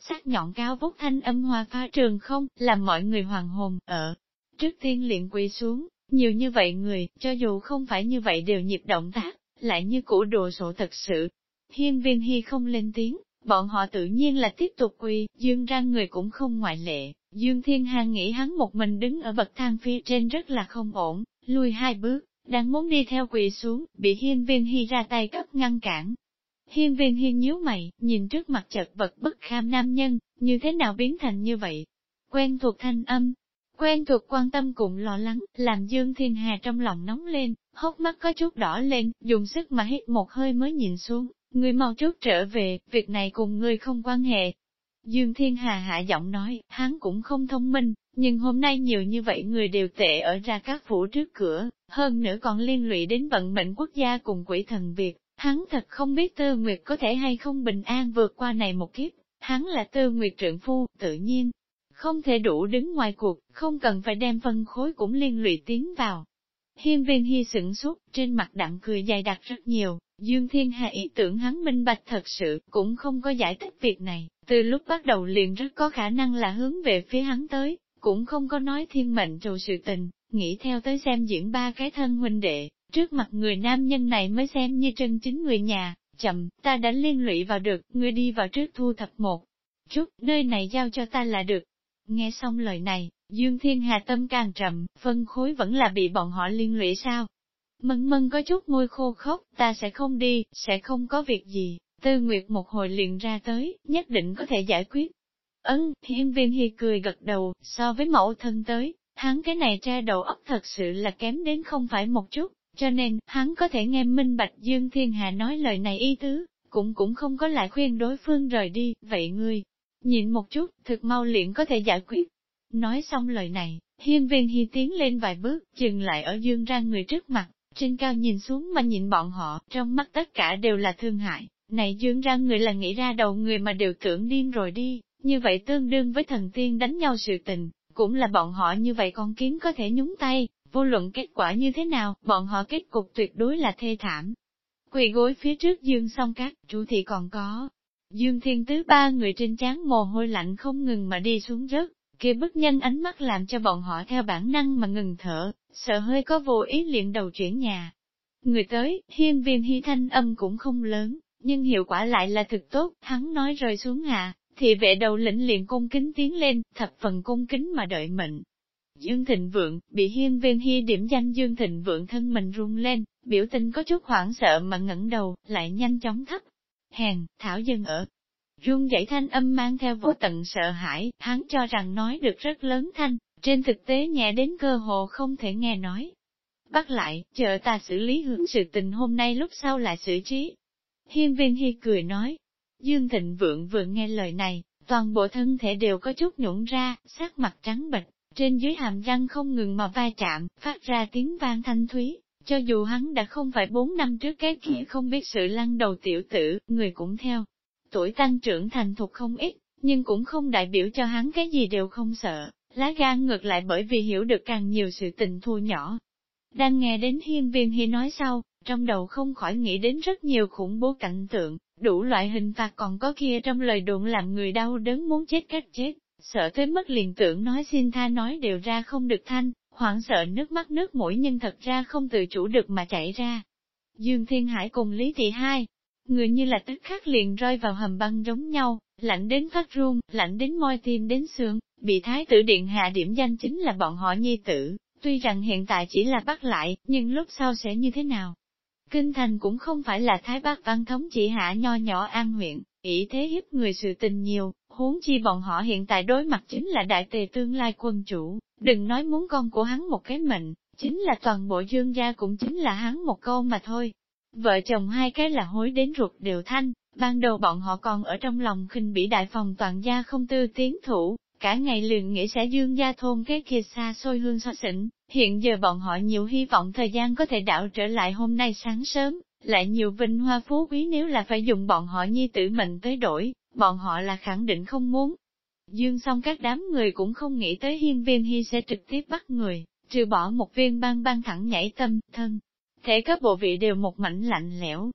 sắc nhọn cao vút thanh âm hoa pha trường không, làm mọi người hoàng hồn, ở. Trước tiên liền quỳ xuống, nhiều như vậy người, cho dù không phải như vậy đều nhịp động tác, lại như củ đồ sổ thật sự. Hiên viên hy không lên tiếng, bọn họ tự nhiên là tiếp tục quỳ dương ra người cũng không ngoại lệ. Dương Thiên Hàng nghĩ hắn một mình đứng ở bậc thang phía trên rất là không ổn, lui hai bước, đang muốn đi theo quỳ xuống, bị hiên viên hy ra tay cấp ngăn cản. Hiên viên hiên nhíu mày, nhìn trước mặt chật vật bất kham nam nhân, như thế nào biến thành như vậy? Quen thuộc thanh âm, Quen thuộc quan tâm cùng lo lắng, làm Dương Thiên Hà trong lòng nóng lên, hốc mắt có chút đỏ lên, dùng sức mà hít một hơi mới nhìn xuống, người mau chút trở về, việc này cùng người không quan hệ. Dương Thiên Hà hạ giọng nói, hắn cũng không thông minh, nhưng hôm nay nhiều như vậy người đều tệ ở ra các phủ trước cửa, hơn nữa còn liên lụy đến vận mệnh quốc gia cùng quỷ thần Việt, hắn thật không biết Tư Nguyệt có thể hay không bình an vượt qua này một kiếp, hắn là Tư Nguyệt trượng phu, tự nhiên, không thể đủ đứng ngoài cuộc, không cần phải đem phân khối cũng liên lụy tiến vào. Hiên viên hy sửng suốt, trên mặt đặng cười dài đặc rất nhiều, Dương Thiên Hà ý tưởng hắn minh bạch thật sự, cũng không có giải thích việc này, từ lúc bắt đầu liền rất có khả năng là hướng về phía hắn tới, cũng không có nói thiên mệnh trù sự tình, nghĩ theo tới xem diễn ba cái thân huynh đệ, trước mặt người nam nhân này mới xem như chân chính người nhà, chậm, ta đã liên lụy vào được, ngươi đi vào trước thu thập một chút, nơi này giao cho ta là được, Nghe xong lời này, Dương Thiên Hà tâm càng trầm, phân khối vẫn là bị bọn họ liên lụy sao? Mân mân có chút môi khô khóc, ta sẽ không đi, sẽ không có việc gì, tư nguyệt một hồi liền ra tới, nhất định có thể giải quyết. Ấn, thiên viên hi cười gật đầu, so với mẫu thân tới, hắn cái này tra đầu óc thật sự là kém đến không phải một chút, cho nên, hắn có thể nghe minh bạch Dương Thiên Hà nói lời này y tứ, cũng cũng không có lại khuyên đối phương rời đi, vậy ngươi, nhịn một chút, thực mau liền có thể giải quyết. Nói xong lời này, hiên viên hi tiến lên vài bước, dừng lại ở dương ra người trước mặt, trên cao nhìn xuống mà nhìn bọn họ, trong mắt tất cả đều là thương hại. Này dương ra người là nghĩ ra đầu người mà đều tưởng điên rồi đi, như vậy tương đương với thần tiên đánh nhau sự tình, cũng là bọn họ như vậy con kiến có thể nhúng tay, vô luận kết quả như thế nào, bọn họ kết cục tuyệt đối là thê thảm. Quỳ gối phía trước dương song cát, chủ thị còn có. Dương thiên tứ ba người trên trán mồ hôi lạnh không ngừng mà đi xuống rớt, kia bức nhân ánh mắt làm cho bọn họ theo bản năng mà ngừng thở, sợ hơi có vô ý liền đầu chuyển nhà. Người tới, hiên viên hy thanh âm cũng không lớn, nhưng hiệu quả lại là thực tốt, hắn nói rơi xuống hạ, thì vệ đầu lĩnh liền cung kính tiến lên, thập phần cung kính mà đợi mệnh. Dương Thịnh Vượng, bị hiên viên hy điểm danh Dương Thịnh Vượng thân mình run lên, biểu tình có chút hoảng sợ mà ngẩng đầu, lại nhanh chóng thấp. Hèn, Thảo dân ở. Run dậy thanh âm mang theo vô tận sợ hãi, hắn cho rằng nói được rất lớn thanh, trên thực tế nhẹ đến cơ hồ không thể nghe nói. Bắt lại, chờ ta xử lý hưởng sự tình hôm nay lúc sau lại xử trí. Hiên viên hy cười nói. Dương Thịnh Vượng vừa nghe lời này, toàn bộ thân thể đều có chút nhũng ra, sắc mặt trắng bệch, trên dưới hàm răng không ngừng mà va chạm, phát ra tiếng vang thanh thúy. Cho dù hắn đã không phải bốn năm trước cái kia không biết sự lăn đầu tiểu tử, người cũng theo. Tuổi tăng trưởng thành thục không ít, nhưng cũng không đại biểu cho hắn cái gì đều không sợ, lá gan ngược lại bởi vì hiểu được càng nhiều sự tình thua nhỏ. Đang nghe đến hiên viên hi nói sau, trong đầu không khỏi nghĩ đến rất nhiều khủng bố cảnh tượng, đủ loại hình phạt còn có kia trong lời đồn làm người đau đớn muốn chết cách chết, sợ tới mất liền tưởng nói xin tha nói đều ra không được thanh, hoảng sợ nước mắt nước mũi nhưng thật ra không tự chủ được mà chảy ra. Dương Thiên Hải cùng Lý Thị Hai, người như là tức khắc liền rơi vào hầm băng giống nhau, lạnh đến phát run, lạnh đến môi tim đến xương, bị thái tử điện hạ điểm danh chính là bọn họ nhi tử, tuy rằng hiện tại chỉ là bắt lại, nhưng lúc sau sẽ như thế nào? Kinh thành cũng không phải là thái bác văn thống chỉ hạ nho nhỏ an huyện, ý thế hiếp người sự tình nhiều, huống chi bọn họ hiện tại đối mặt chính là đại tề tương lai quân chủ, đừng nói muốn con của hắn một cái mệnh, chính là toàn bộ dương gia cũng chính là hắn một câu mà thôi. Vợ chồng hai cái là hối đến ruột đều thanh, ban đầu bọn họ còn ở trong lòng khinh bỉ đại phòng toàn gia không tư tiến thủ, cả ngày liền nghĩ sẽ dương gia thôn cái kia xa xôi hương so xỉnh. hiện giờ bọn họ nhiều hy vọng thời gian có thể đảo trở lại hôm nay sáng sớm, lại nhiều vinh hoa phú quý nếu là phải dùng bọn họ nhi tử mệnh tới đổi, bọn họ là khẳng định không muốn. Dương xong các đám người cũng không nghĩ tới hiên viên hy sẽ trực tiếp bắt người, trừ bỏ một viên băng băng thẳng nhảy tâm, thân. Thể các bộ vị đều một mảnh lạnh lẽo.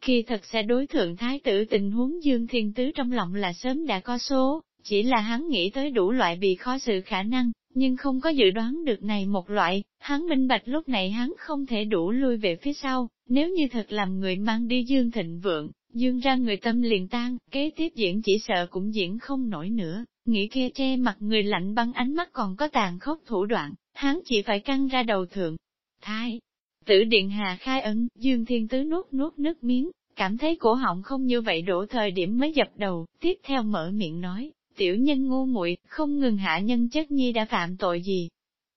Khi thật sẽ đối thượng thái tử tình huống Dương Thiên Tứ trong lòng là sớm đã có số, chỉ là hắn nghĩ tới đủ loại bị khó xử khả năng, nhưng không có dự đoán được này một loại, hắn minh bạch lúc này hắn không thể đủ lui về phía sau, nếu như thật làm người mang đi Dương Thịnh Vượng, Dương ra người tâm liền tan, kế tiếp diễn chỉ sợ cũng diễn không nổi nữa, nghĩ kia che mặt người lạnh băng ánh mắt còn có tàn khốc thủ đoạn, hắn chỉ phải căng ra đầu thượng. Thái, tử điện hà khai ấn, Dương Thiên Tứ nuốt nuốt nước miếng, cảm thấy cổ họng không như vậy đổ thời điểm mới dập đầu, tiếp theo mở miệng nói, tiểu nhân ngu muội không ngừng hạ nhân chất nhi đã phạm tội gì.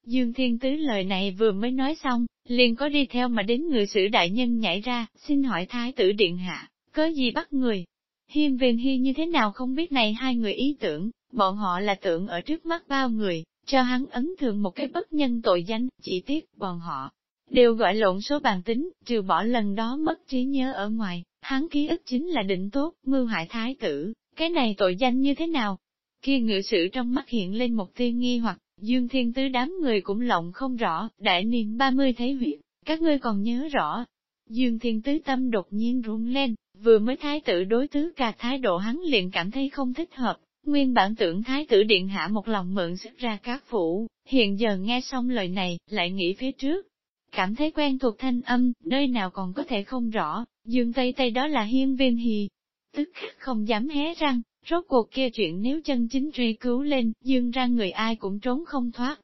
Dương Thiên Tứ lời này vừa mới nói xong, liền có đi theo mà đến người sử đại nhân nhảy ra, xin hỏi thái tử điện hạ, cớ gì bắt người? Hiên viên hy như thế nào không biết này hai người ý tưởng, bọn họ là tưởng ở trước mắt bao người, cho hắn ấn thường một cái bất nhân tội danh, chỉ tiếc bọn họ đều gọi lộn số bàn tính, trừ bỏ lần đó mất trí nhớ ở ngoài, hắn ký ức chính là định tốt, mưu hại thái tử, cái này tội danh như thế nào? Kia ngự sử trong mắt hiện lên một tiên nghi hoặc, Dương Thiên Tứ đám người cũng lộng không rõ, đại niên 30 thấy việc, các ngươi còn nhớ rõ. Dương Thiên Tứ tâm đột nhiên run lên, vừa mới thái tử đối tứ ca thái độ hắn liền cảm thấy không thích hợp, nguyên bản tưởng thái tử điện hạ một lòng mượn sức ra các phủ, hiện giờ nghe xong lời này, lại nghĩ phía trước. Cảm thấy quen thuộc thanh âm, nơi nào còn có thể không rõ, dương tây tây đó là hiên viên hì. Tức khắc không dám hé răng, Rốt cuộc kia chuyện nếu chân chính truy cứu lên, dương ra người ai cũng trốn không thoát.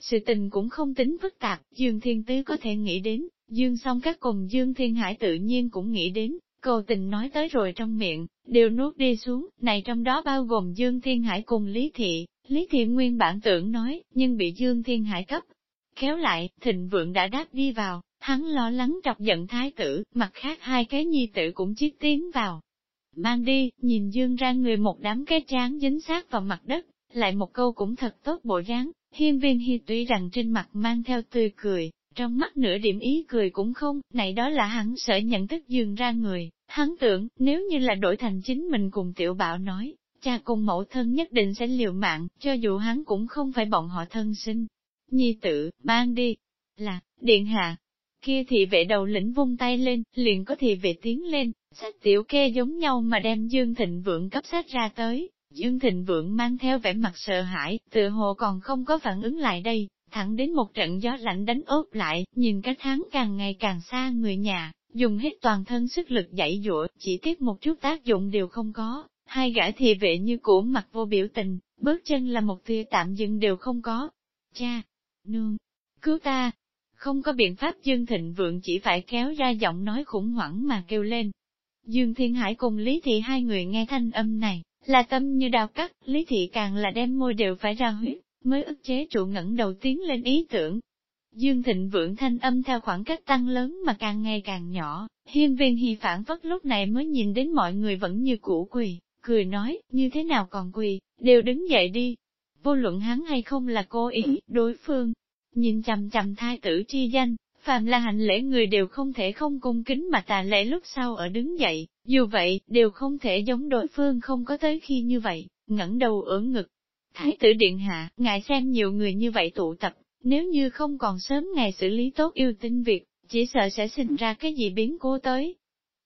Sự tình cũng không tính phức tạp, Dương Thiên Tứ có thể nghĩ đến, Dương song các cùng Dương Thiên Hải tự nhiên cũng nghĩ đến, cầu tình nói tới rồi trong miệng, đều nuốt đi xuống, này trong đó bao gồm Dương Thiên Hải cùng Lý Thị, Lý Thị nguyên bản tưởng nói, nhưng bị Dương Thiên Hải cấp. Kéo lại, thịnh vượng đã đáp đi vào, hắn lo lắng trọc giận thái tử, mặt khác hai cái nhi tử cũng chiếc tiến vào. Mang đi, nhìn Dương ra người một đám cái tráng dính sát vào mặt đất, lại một câu cũng thật tốt bộ dáng, hiên viên hi tuy rằng trên mặt mang theo tươi cười, trong mắt nửa điểm ý cười cũng không, này đó là hắn sợ nhận thức dường ra người, hắn tưởng, nếu như là đổi thành chính mình cùng tiểu bảo nói, cha cùng mẫu thân nhất định sẽ liều mạng, cho dù hắn cũng không phải bọn họ thân sinh. Nhi tử, mang đi, là, điện hạ, kia thì vệ đầu lĩnh vung tay lên, liền có thì vệ tiến lên, sách tiểu kê giống nhau mà đem Dương Thịnh Vượng cấp sách ra tới. Dương Thịnh Vượng mang theo vẻ mặt sợ hãi, tự hồ còn không có phản ứng lại đây, thẳng đến một trận gió lạnh đánh ốp lại, nhìn cái tháng càng ngày càng xa người nhà, dùng hết toàn thân sức lực dãy dụa, chỉ tiếc một chút tác dụng đều không có, hai gã thì vệ như cũ mặt vô biểu tình, bước chân là một tia tạm dừng đều không có. Cha, nương, cứu ta, không có biện pháp Dương Thịnh Vượng chỉ phải kéo ra giọng nói khủng hoảng mà kêu lên. Dương Thiên Hải cùng Lý Thị hai người nghe thanh âm này, là tâm như đào cắt, Lý Thị càng là đem môi đều phải ra huyết, mới ức chế trụ ngẩng đầu tiến lên ý tưởng. Dương Thịnh Vượng thanh âm theo khoảng cách tăng lớn mà càng ngày càng nhỏ, hiên viên hy phản vất lúc này mới nhìn đến mọi người vẫn như cũ quỳ, cười nói, như thế nào còn quỳ, đều đứng dậy đi. Vô luận hắn hay không là cố ý, đối phương, nhìn chằm chằm thai tử chi danh, phàm là hành lễ người đều không thể không cung kính mà tà lễ lúc sau ở đứng dậy, dù vậy, đều không thể giống đối phương không có tới khi như vậy, ngẩng đầu ưỡn ngực. Thái tử điện hạ, ngài xem nhiều người như vậy tụ tập, nếu như không còn sớm ngày xử lý tốt yêu tinh việc, chỉ sợ sẽ sinh ra cái gì biến cố tới.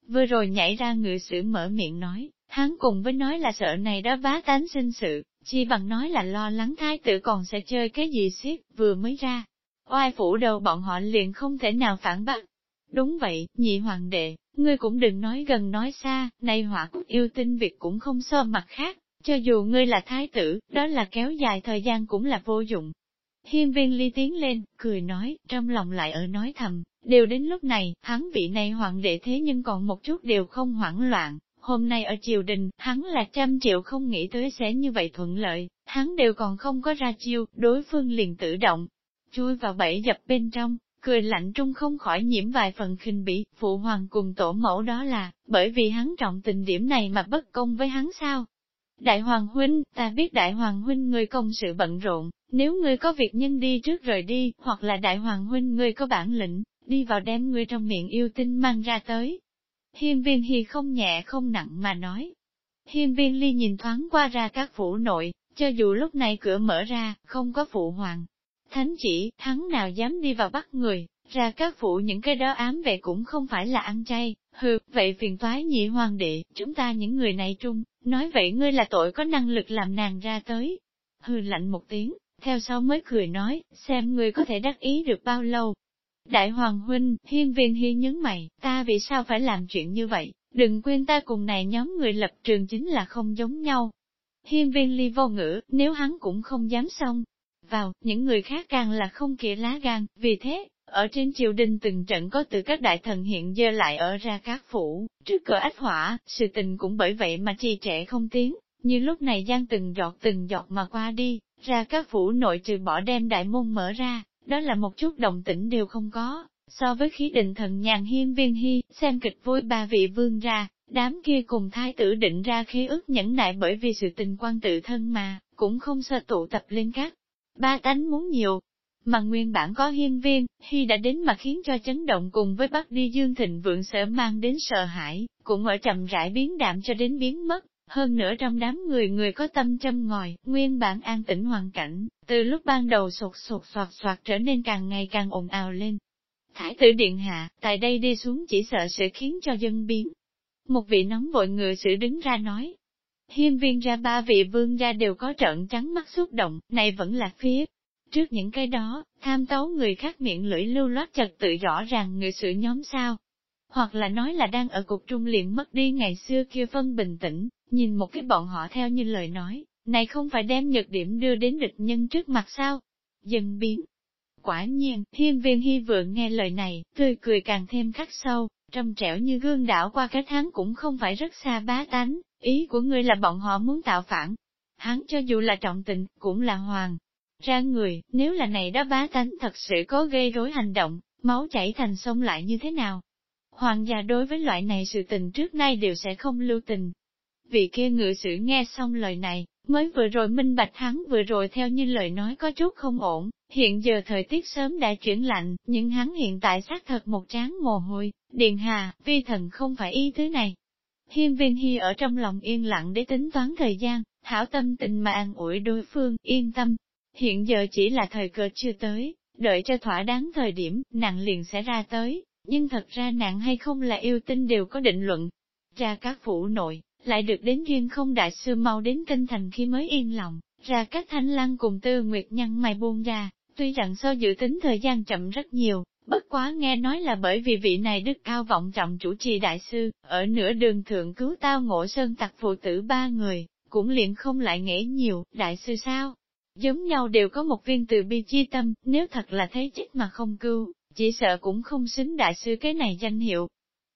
Vừa rồi nhảy ra ngựa sử mở miệng nói, hắn cùng với nói là sợ này đó vá tánh sinh sự, chi bằng nói là lo lắng thái tử còn sẽ chơi cái gì xiết, vừa mới ra. Oai phủ đầu bọn họ liền không thể nào phản bác. Đúng vậy, nhị hoàng đệ, ngươi cũng đừng nói gần nói xa, nay hỏa quốc yêu tinh việc cũng không so mặt khác, cho dù ngươi là thái tử, đó là kéo dài thời gian cũng là vô dụng. Hiên viên ly tiến lên, cười nói, trong lòng lại ở nói thầm, đều đến lúc này, hắn vị này hoàng đệ thế nhưng còn một chút đều không hoảng loạn, Hôm nay ở triều đình, hắn là trăm triệu không nghĩ tới sẽ như vậy thuận lợi, hắn đều còn không có ra chiêu, đối phương liền tự động, chui vào bẫy dập bên trong, cười lạnh trung không khỏi nhiễm vài phần khinh bỉ, phụ hoàng cùng tổ mẫu đó là, bởi vì hắn trọng tình điểm này mà bất công với hắn sao? Đại hoàng huynh, ta biết đại hoàng huynh người công sự bận rộn, nếu ngươi có việc nhân đi trước rời đi, hoặc là đại hoàng huynh ngươi có bản lĩnh, đi vào đem ngươi trong miệng yêu tinh mang ra tới, Hiên viên hi không nhẹ không nặng mà nói. Hiên viên ly nhìn thoáng qua ra các phủ nội, cho dù lúc này cửa mở ra, không có phụ hoàng. Thánh chỉ, thắng nào dám đi vào bắt người, ra các phụ những cái đó ám vệ cũng không phải là ăn chay, hừ, vậy phiền toái nhị hoàng đệ, chúng ta những người này trung, nói vậy ngươi là tội có năng lực làm nàng ra tới. Hừ lạnh một tiếng, theo sau mới cười nói, xem ngươi có thể đắc ý được bao lâu, Đại Hoàng Huynh, hiên viên hi nhấn mày, ta vì sao phải làm chuyện như vậy, đừng quên ta cùng này nhóm người lập trường chính là không giống nhau. Hiên viên ly vô ngữ, nếu hắn cũng không dám xong, vào, những người khác càng là không kỹ lá gan, vì thế, ở trên triều đình từng trận có từ các đại thần hiện dơ lại ở ra các phủ, trước cửa ách hỏa, sự tình cũng bởi vậy mà trì trệ không tiếng, như lúc này gian từng giọt từng giọt mà qua đi, ra các phủ nội trừ bỏ đem đại môn mở ra, đó là một chút động tĩnh đều không có, so với khí định thần nhàn hiên viên hy, xem kịch vui ba vị vương ra, đám kia cùng thái tử định ra khí ước nhẫn nại bởi vì sự tình quan tự thân mà, cũng không sợ tụ tập lên các. Ba tánh muốn nhiều, mà nguyên bản có hiên viên, hy đã đến mà khiến cho chấn động cùng với bắt đi dương thịnh vượng sở mang đến sợ hãi, cũng ở chậm rãi biến đạm cho đến biến mất, hơn nữa trong đám người người có tâm châm ngòi, nguyên bản an tĩnh hoàn cảnh, từ lúc ban đầu sột sột soạt soạt trở nên càng ngày càng ồn ào lên. Thải tử điện hạ, tại đây đi xuống chỉ sợ sẽ khiến cho dân biến. Một vị nóng vội người sự đứng ra nói. Hiên viên ra ba vị vương gia đều có trận trắng mắt xúc động, này vẫn là phía. Trước những cái đó, tham tấu người khác miệng lưỡi lưu loát trật tự rõ ràng người sự nhóm sao. Hoặc là nói là đang ở cục trung liền mất đi ngày xưa kia phân bình tĩnh, Nhìn một cái bọn họ theo như lời nói, này không phải đem nhược điểm đưa đến địch nhân trước mặt sao? dân biến. Quả nhiên, thiên viên hy vượng nghe lời này, tươi cười càng thêm khắc sâu, trong trẻo như gương đảo qua cái tháng cũng không phải rất xa bá tánh, ý của ngươi là bọn họ muốn tạo phản. Hắn cho dù là trọng tình, cũng là hoàng. Ra người, nếu là này đó bá tánh thật sự có gây rối hành động, máu chảy thành sông lại như thế nào? Hoàng gia đối với loại này sự tình trước nay đều sẽ không lưu tình. Vị kia ngự sử nghe xong lời này, mới vừa rồi minh bạch hắn vừa rồi theo như lời nói có chút không ổn, hiện giờ thời tiết sớm đã chuyển lạnh, nhưng hắn hiện tại xác thật một tráng mồ hôi, điện hà, vi thần không phải ý thứ này. Hiên viên hy ở trong lòng yên lặng để tính toán thời gian, hảo tâm tình mà an ủi đối phương, yên tâm. Hiện giờ chỉ là thời cơ chưa tới, đợi cho thỏa đáng thời điểm, nặng liền sẽ ra tới, nhưng thật ra nặng hay không là yêu tinh đều có định luận. Ra các phủ nội, lại được đến duyên không đại sư mau đến kinh thành khi mới yên lòng, ra các thanh lăng cùng tư nguyệt nhăn mày buông ra, tuy rằng so dự tính thời gian chậm rất nhiều, bất quá nghe nói là bởi vì vị này đức cao vọng trọng chủ trì đại sư, ở nửa đường thượng cứu tao ngộ sơn tặc phụ tử ba người, cũng liền không lại nghĩ nhiều, đại sư sao? Giống nhau đều có một viên từ bi chi tâm, nếu thật là thấy chết mà không cứu, chỉ sợ cũng không xứng đại sư cái này danh hiệu.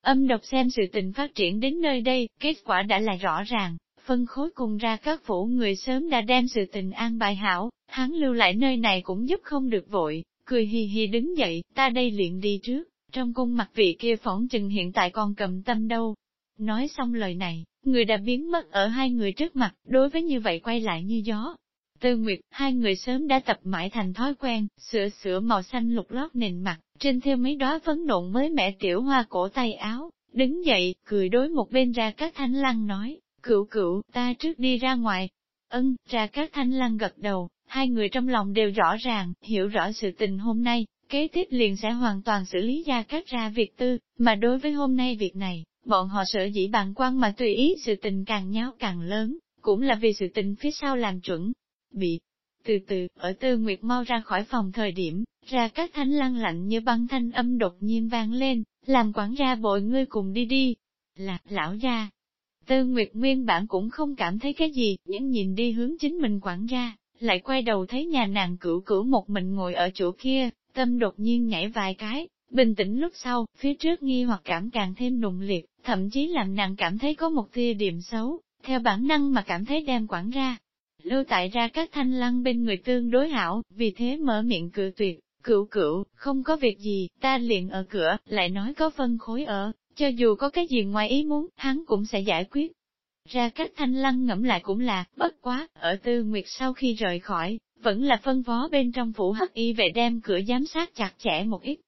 Âm độc xem sự tình phát triển đến nơi đây, kết quả đã là rõ ràng, phân khối cùng ra các phủ người sớm đã đem sự tình an bài hảo, hắn lưu lại nơi này cũng giúp không được vội, cười hì hì đứng dậy, ta đây luyện đi trước, trong cung mặt vị kia phỏng chừng hiện tại còn cầm tâm đâu. Nói xong lời này, người đã biến mất ở hai người trước mặt, đối với như vậy quay lại như gió, Tư Nguyệt, hai người sớm đã tập mãi thành thói quen, sửa sửa màu xanh lục lót nền mặt, trên theo mấy đóa phấn nộn mới mẹ tiểu hoa cổ tay áo, đứng dậy, cười đối một bên ra các thanh lăng nói, cựu cựu, ta trước đi ra ngoài. Ân, ra các thanh lăng gật đầu, hai người trong lòng đều rõ ràng, hiểu rõ sự tình hôm nay, kế tiếp liền sẽ hoàn toàn xử lý gia các ra việc tư, mà đối với hôm nay việc này, bọn họ sợ dĩ bàn quan mà tùy ý sự tình càng nháo càng lớn, cũng là vì sự tình phía sau làm chuẩn, bị. Từ từ, ở tư nguyệt mau ra khỏi phòng thời điểm, ra các thanh lăng lạnh như băng thanh âm đột nhiên vang lên, làm quản gia bội ngươi cùng đi đi. Là, lão gia. Tư nguyệt nguyên bản cũng không cảm thấy cái gì, nhưng nhìn đi hướng chính mình quản gia, lại quay đầu thấy nhà nàng cửu cửu một mình ngồi ở chỗ kia, tâm đột nhiên nhảy vài cái, bình tĩnh lúc sau, phía trước nghi hoặc cảm càng thêm nùng liệt, thậm chí làm nàng cảm thấy có một tia điểm xấu, theo bản năng mà cảm thấy đem quản ra, lưu tại ra các thanh lăng bên người tương đối hảo, vì thế mở miệng cự tuyệt, cửu cửu, không có việc gì, ta liền ở cửa, lại nói có phân khối ở, cho dù có cái gì ngoài ý muốn, hắn cũng sẽ giải quyết. Ra các thanh lăng ngẫm lại cũng là, bất quá, ở tư nguyệt sau khi rời khỏi, vẫn là phân phó bên trong phủ hắc y về đem cửa giám sát chặt chẽ một ít.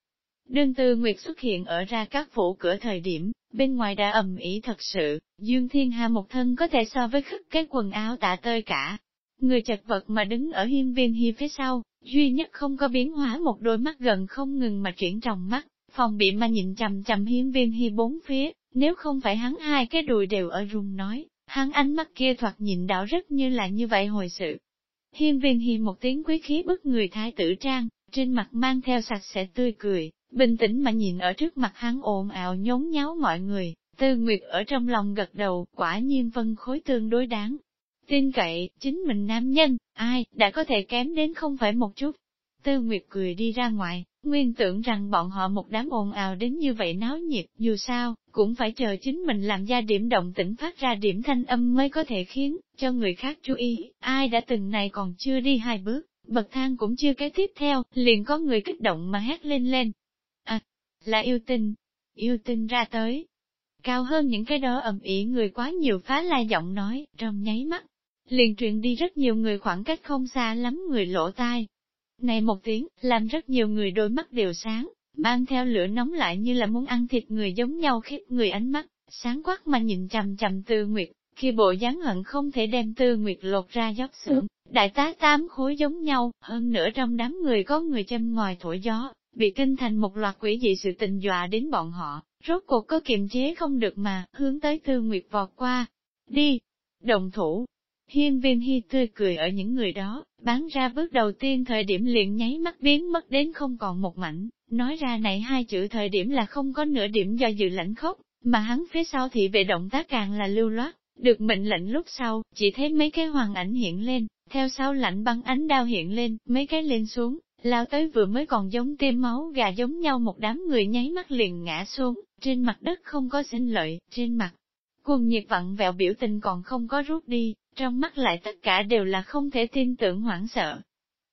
Đương tư nguyệt xuất hiện ở ra các phủ cửa thời điểm, bên ngoài đã ầm ĩ thật sự, Dương Thiên Hà một thân có thể so với khất cái quần áo tạ tơi cả, Người chật vật mà đứng ở hiên viên hi phía sau, duy nhất không có biến hóa một đôi mắt gần không ngừng mà chuyển trong mắt, phòng bị mà nhìn chầm chầm hiên viên hi bốn phía, nếu không phải hắn hai cái đùi đều ở rung nói, hắn ánh mắt kia thoạt nhìn đảo rất như là như vậy hồi sự. Hiên viên hi một tiếng quý khí bức người thái tử trang, trên mặt mang theo sạch sẽ tươi cười, bình tĩnh mà nhìn ở trước mặt hắn ồn ào nhốn nháo mọi người, tư nguyệt ở trong lòng gật đầu, quả nhiên vân khối tương đối đáng, Tin cậy, chính mình nam nhân, ai, đã có thể kém đến không phải một chút. Tư Nguyệt cười đi ra ngoài, nguyên tưởng rằng bọn họ một đám ồn ào đến như vậy náo nhiệt, dù sao, cũng phải chờ chính mình làm ra điểm động tĩnh phát ra điểm thanh âm mới có thể khiến cho người khác chú ý, ai đã từng này còn chưa đi hai bước, bậc thang cũng chưa cái tiếp theo, liền có người kích động mà hét lên lên. À, là yêu tinh, yêu tinh ra tới. Cao hơn những cái đó ầm ĩ người quá nhiều phá la giọng nói, trong nháy mắt, liền truyền đi rất nhiều người khoảng cách không xa lắm người lỗ tai. Này một tiếng, làm rất nhiều người đôi mắt đều sáng, mang theo lửa nóng lại như là muốn ăn thịt người giống nhau khiếp người ánh mắt, sáng quắc mà nhìn chầm chầm tư nguyệt, khi bộ dáng hận không thể đem tư nguyệt lột ra dốc xưởng, đại tá tám khối giống nhau, hơn nữa trong đám người có người châm ngòi thổi gió, bị kinh thành một loạt quỷ dị sự tình dọa đến bọn họ, rốt cuộc có kiềm chế không được mà, hướng tới tư nguyệt vọt qua. Đi! Đồng thủ, Hiên viên hy tươi cười ở những người đó, bán ra bước đầu tiên thời điểm liền nháy mắt biến mất đến không còn một mảnh, nói ra này hai chữ thời điểm là không có nửa điểm do dự lãnh khốc, mà hắn phía sau thì về động tác càng là lưu loát, được mệnh lệnh lúc sau, chỉ thấy mấy cái hoàng ảnh hiện lên, Theo sau lạnh băng ánh đao hiện lên, mấy cái lên xuống, lao tới vừa mới còn giống tiêm máu gà giống nhau một đám người nháy mắt liền ngã xuống, trên mặt đất không có sinh lợi, trên mặt. Cuồng nhiệt vặn vẹo biểu tình còn không có rút đi, trong mắt lại tất cả đều là không thể tin tưởng hoảng sợ.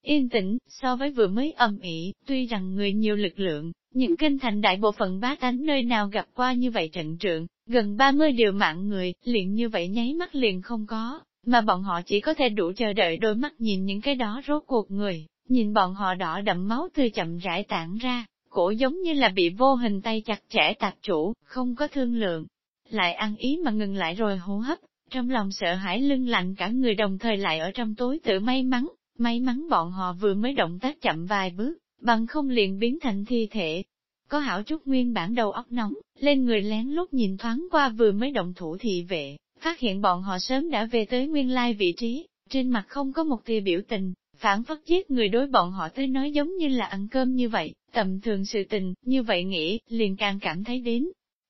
Yên tĩnh, so với vừa mới âm ỉ tuy rằng người nhiều lực lượng, những kinh thành đại bộ phận bá tánh nơi nào gặp qua như vậy trận trượng, gần 30 điều mạng người, liền như vậy nháy mắt liền không có, mà bọn họ chỉ có thể đủ chờ đợi đôi mắt nhìn những cái đó rốt cuộc người, nhìn bọn họ đỏ đậm máu tươi chậm rãi tản ra, cổ giống như là bị vô hình tay chặt chẽ tạp chủ, không có thương lượng. Lại ăn ý mà ngừng lại rồi hô hấp, trong lòng sợ hãi lưng lạnh cả người đồng thời lại ở trong tối tự may mắn, may mắn bọn họ vừa mới động tác chậm vài bước, bằng không liền biến thành thi thể. Có hảo chút nguyên bản đầu óc nóng, lên người lén lút nhìn thoáng qua vừa mới động thủ thị vệ, phát hiện bọn họ sớm đã về tới nguyên lai vị trí, trên mặt không có một tia biểu tình, phản phất giết người đối bọn họ tới nói giống như là ăn cơm như vậy, tầm thường sự tình, như vậy nghĩ, liền càng cảm thấy đến.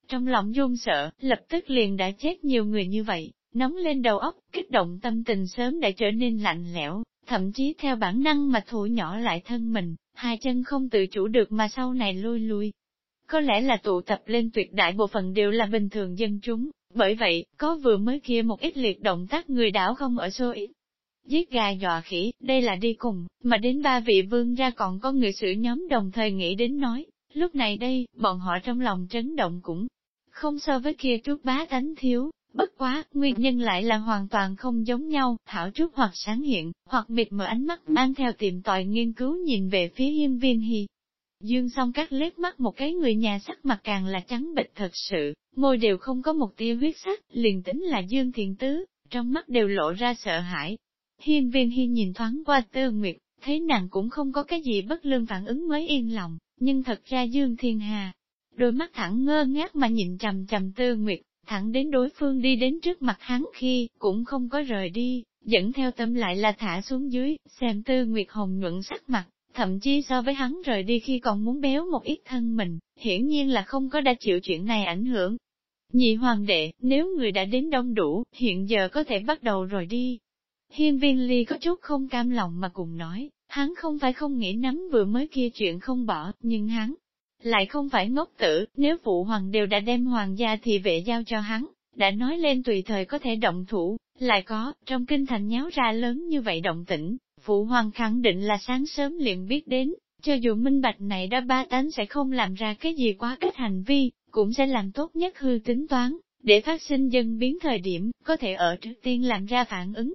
Trong lòng run sợ, lập tức liền đã chết nhiều người như vậy, nóng lên đầu óc, kích động tâm tình sớm đã trở nên lạnh lẽo, thậm chí theo bản năng mà thủ nhỏ lại thân mình, hai chân không tự chủ được mà sau này lui lui. Có lẽ là tụ tập lên tuyệt đại bộ phận đều là bình thường dân chúng, bởi vậy, có vừa mới kia một ít liệt động tác người đảo không ở số ít. Giết gà dọa khỉ, đây là đi cùng, mà đến ba vị vương ra còn có người sử nhóm đồng thời nghĩ đến nói, lúc này đây, bọn họ trong lòng chấn động cũng không so với kia trước bá tánh thiếu, bất quá, nguyên nhân lại là hoàn toàn không giống nhau, thảo trúc hoặc sáng hiện, hoặc mịt mờ ánh mắt mang theo tiềm tòi nghiên cứu nhìn về phía hiên viên hy, Dương song các lết mắt một cái người nhà sắc mặt càng là trắng bệch thật sự, môi đều không có một tia huyết sắc, liền tính là Dương Thiện Tứ, trong mắt đều lộ ra sợ hãi. Hiên viên hy nhìn thoáng qua tư nguyệt, thấy nàng cũng không có cái gì bất lương phản ứng mới yên lòng, nhưng thật ra Dương Thiên Hà, đôi mắt thẳng ngơ ngác mà nhìn trầm trầm tư nguyệt, thẳng đến đối phương đi đến trước mặt hắn khi, cũng không có rời đi, dẫn theo tâm lại là thả xuống dưới, xem tư nguyệt hồng nhuận sắc mặt, thậm chí so với hắn rời đi khi còn muốn béo một ít thân mình, hiển nhiên là không có đã chịu chuyện này ảnh hưởng. Nhị hoàng đệ, nếu người đã đến đông đủ, hiện giờ có thể bắt đầu rồi đi. Hiên viên ly có chút không cam lòng mà cùng nói, hắn không phải không nghĩ nắm vừa mới kia chuyện không bỏ, nhưng hắn lại không phải ngốc tử, nếu phụ hoàng đều đã đem hoàng gia thì vệ giao cho hắn, đã nói lên tùy thời có thể động thủ, lại có, trong kinh thành nháo ra lớn như vậy động tĩnh, Phụ hoàng khẳng định là sáng sớm liền biết đến, cho dù minh bạch này đã ba tánh sẽ không làm ra cái gì quá cách hành vi, cũng sẽ làm tốt nhất hư tính toán, để phát sinh dân biến thời điểm, có thể ở trước tiên làm ra phản ứng.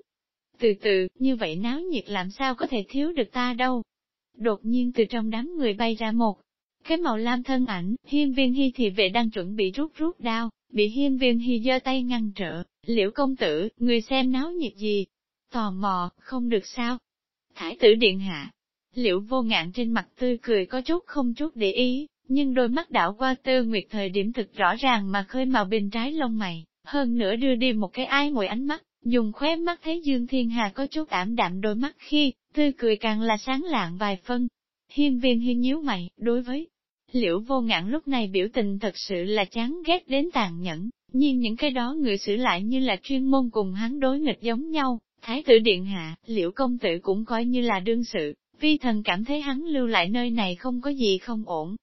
Từ từ, như vậy náo nhiệt làm sao có thể thiếu được ta đâu. Đột nhiên từ trong đám người bay ra một, cái màu lam thân ảnh, hiên viên hy thì vệ đang chuẩn bị rút rút đao, bị hiên viên hy giơ tay ngăn trở, liễu công tử, người xem náo nhiệt gì? Tò mò, không được sao? Thái tử điện hạ. liễu vô ngạn trên mặt tươi cười có chút không chút để ý, nhưng đôi mắt đảo qua tư nguyệt thời điểm thực rõ ràng mà khơi màu bên trái lông mày, hơn nữa đưa đi một cái ai ngồi ánh mắt, dùng khóe mắt thấy Dương Thiên Hà có chút ảm đạm đôi mắt khi, tươi cười càng là sáng lạng vài phân. Hiên viên hiên nhíu mày, đối với liễu vô ngạn lúc này biểu tình thật sự là chán ghét đến tàn nhẫn, nhưng những cái đó người xử lại như là chuyên môn cùng hắn đối nghịch giống nhau, Thái tử điện hạ, liễu công tử cũng coi như là đương sự, vi thần cảm thấy hắn lưu lại nơi này không có gì không ổn.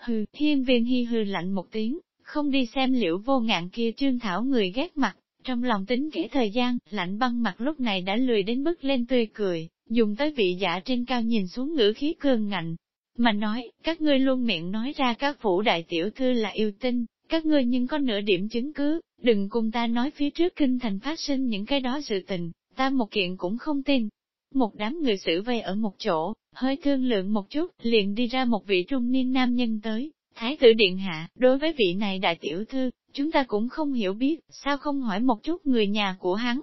Hừ, hiên viên hi hư lạnh một tiếng, không đi xem liễu vô ngạn kia trương thảo người ghét mặt, trong lòng tính kể thời gian, lạnh băng mặt lúc này đã lười đến bước lên tươi cười, dùng tới vị giả trên cao nhìn xuống ngữ khí cương ngạnh. Mà nói, các ngươi luôn miệng nói ra các phủ đại tiểu thư là yêu tinh, các ngươi nhưng có nửa điểm chứng cứ, đừng cùng ta nói phía trước kinh thành phát sinh những cái đó sự tình, ta một kiện cũng không tin. Một đám người xử vây ở một chỗ, hơi thương lượng một chút, liền đi ra một vị trung niên nam nhân tới. Thái tử điện hạ, đối với vị này đại tiểu thư, chúng ta cũng không hiểu biết, sao không hỏi một chút người nhà của hắn.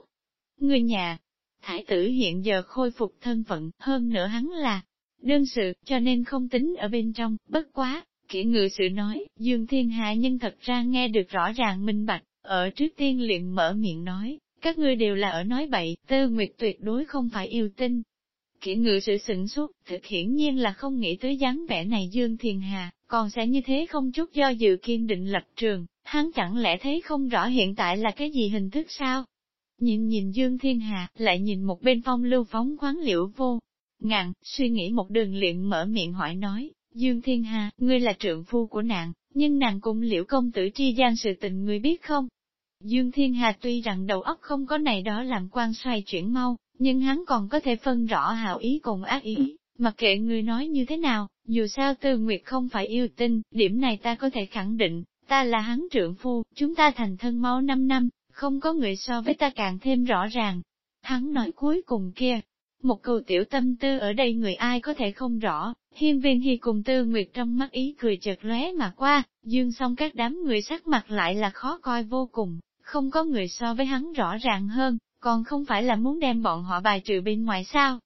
Người nhà, thái tử hiện giờ khôi phục thân phận, hơn nữa hắn là đương sự, cho nên không tính ở bên trong, bất quá, kỹ ngự sự nói, Dương Thiên Hạ nhân thật ra nghe được rõ ràng minh bạch, ở trước tiên liền mở miệng nói, các ngươi đều là ở nói bậy, Tư Nguyệt tuyệt đối không phải yêu tinh. kỹ ngự sự sửng suốt, thực hiển nhiên là không nghĩ tới dáng vẻ này Dương thiên Hà, còn sẽ như thế không chút do dự kiên định lập trường, hắn chẳng lẽ thấy không rõ hiện tại là cái gì hình thức sao? nhìn nhìn Dương Thiên Hà, lại nhìn một bên phong lưu phóng khoáng liễu vô. Ngạn, suy nghĩ một đường liền mở miệng hỏi nói, Dương Thiên Hà, ngươi là trượng phu của nàng, nhưng nàng cũng liễu công tử tri gian sự tình ngươi biết không? Dương Thiên Hà tuy rằng đầu óc không có này đó làm quan xoay chuyển mau, nhưng hắn còn có thể phân rõ hào ý cùng ác ý, mặc kệ người nói như thế nào, dù sao Tư Nguyệt không phải yêu tinh, điểm này ta có thể khẳng định, ta là hắn trượng phu, chúng ta thành thân máu 5 năm, không có người so với ta càng thêm rõ ràng. Hắn nói cuối cùng kia, một câu tiểu tâm tư ở đây người ai có thể không rõ, hiên viên hy cùng tư nguyệt trong mắt ý cười chợt lóe mà qua, dương xong các đám người sắc mặt lại là khó coi vô cùng, không có người so với hắn rõ ràng hơn, còn không phải là muốn đem bọn họ bài trừ bên ngoài sao.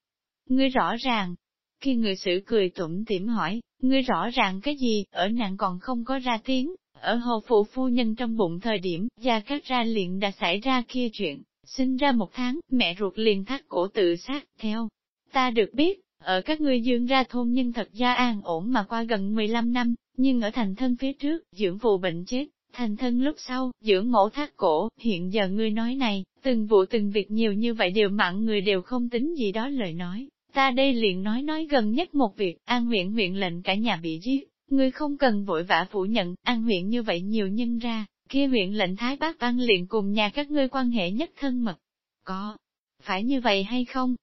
Ngươi rõ ràng, khi người xử cười tủm tỉm hỏi, ngươi rõ ràng cái gì, ở nàng còn không có ra tiếng, ở hồ phụ phu nhân trong bụng thời điểm, gia cát ra liền đã xảy ra kia chuyện, sinh ra một tháng, mẹ ruột liền thắt cổ tự sát, theo. Ta được biết, ở các ngươi dương ra thôn nhân thật gia an ổn mà qua gần 15 năm, nhưng ở thành thân phía trước, dưỡng phụ bệnh chết, thành thân lúc sau, dưỡng mẫu thắt cổ, hiện giờ ngươi nói này, từng vụ từng việc nhiều như vậy đều mặn người đều không tính gì đó lời nói. Ta đây liền nói nói gần nhất một việc, an huyện huyện lệnh cả nhà bị giết, Ngươi không cần vội vã phủ nhận, an huyện như vậy nhiều nhân ra, kia huyện lệnh Thái Bác Văn liền cùng nhà các ngươi quan hệ nhất thân mật. Có, phải như vậy hay không?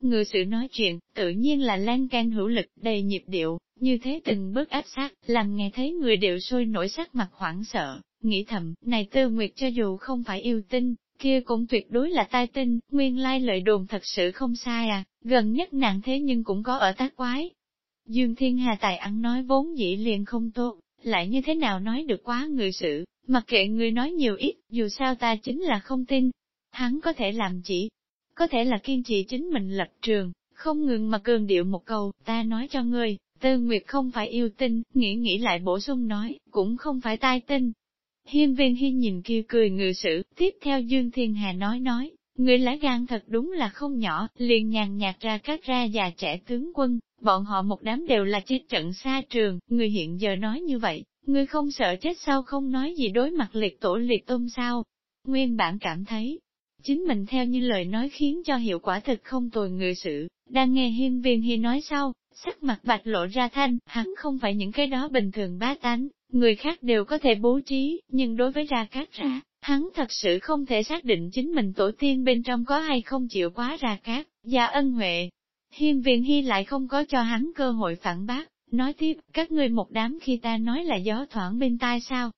Người sự nói chuyện, tự nhiên là lan can hữu lực, đầy nhịp điệu, như thế từng bước áp sát, làm nghe thấy người đều sôi nổi sắc mặt hoảng sợ, nghĩ thầm, này tư nguyệt cho dù không phải yêu tinh, kia cũng tuyệt đối là tai tinh, nguyên lai lợi đồn thật sự không sai à, gần nhất nàng thế nhưng cũng có ở tác quái, Dương Thiên Hà tài ăn nói vốn dĩ liền không tốt, lại như thế nào nói được quá người sự, mặc kệ người nói nhiều ít, dù sao ta chính là không tin. Hắn có thể làm chỉ, có thể là kiên trì chính mình lập trường, không ngừng mà cường điệu một câu, ta nói cho ngươi, Tư Nguyệt không phải yêu tinh, nghĩ nghĩ lại bổ sung nói, cũng không phải tai tinh. Hiên viên hiên nhìn kia cười ngự sự, tiếp theo Dương Thiên Hà nói nói, người lá gan thật đúng là không nhỏ, liền nhàn nhạt ra các ra già trẻ tướng quân, bọn họ một đám đều là chết trận xa trường, người hiện giờ nói như vậy, Ngươi không sợ chết sao không nói gì đối mặt liệt tổ liệt tôn sao. Nguyên bản cảm thấy, chính mình theo như lời nói khiến cho hiệu quả thực không tồi người sự, đang nghe hiên viên hi nói sau, sắc mặt bạch lộ ra thanh, hắn không phải những cái đó bình thường bá tánh, người khác đều có thể bố trí, nhưng đối với ra cát rã, hắn thật sự không thể xác định chính mình tổ tiên bên trong có hay không chịu quá ra cát, gia ân huệ, Hiên viện hy lại không có cho hắn cơ hội phản bác, nói tiếp, các ngươi một đám khi ta nói là gió thoảng bên tai sao?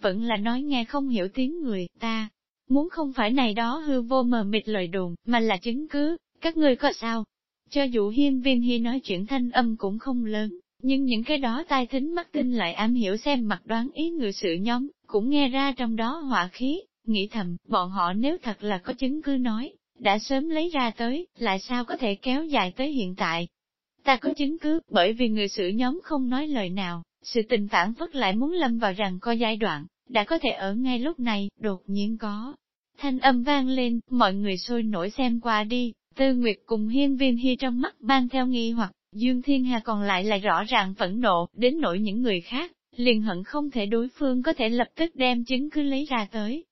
Vẫn là nói nghe không hiểu tiếng người, ta, muốn không phải này đó hư vô mờ mịt lời đồn, mà là chứng cứ, các ngươi có sao? Cho dù hiên viên hy nói chuyện thanh âm cũng không lớn, nhưng những cái đó tai thính mắt tinh lại am hiểu xem mặt đoán ý người sự nhóm, cũng nghe ra trong đó họa khí, nghĩ thầm, bọn họ nếu thật là có chứng cứ nói, đã sớm lấy ra tới, lại sao có thể kéo dài tới hiện tại. Ta có chứng cứ, bởi vì người xử nhóm không nói lời nào, sự tình phản phất lại muốn lâm vào rằng có giai đoạn, đã có thể ở ngay lúc này, đột nhiên có. Thanh âm vang lên, mọi người sôi nổi xem qua đi, Tư Nguyệt cùng hiên viên hy trong mắt mang theo nghi hoặc, Dương Thiên Hà còn lại là rõ ràng phẫn nộ, đến nỗi những người khác, liền hận không thể đối phương có thể lập tức đem chứng cứ lấy ra tới,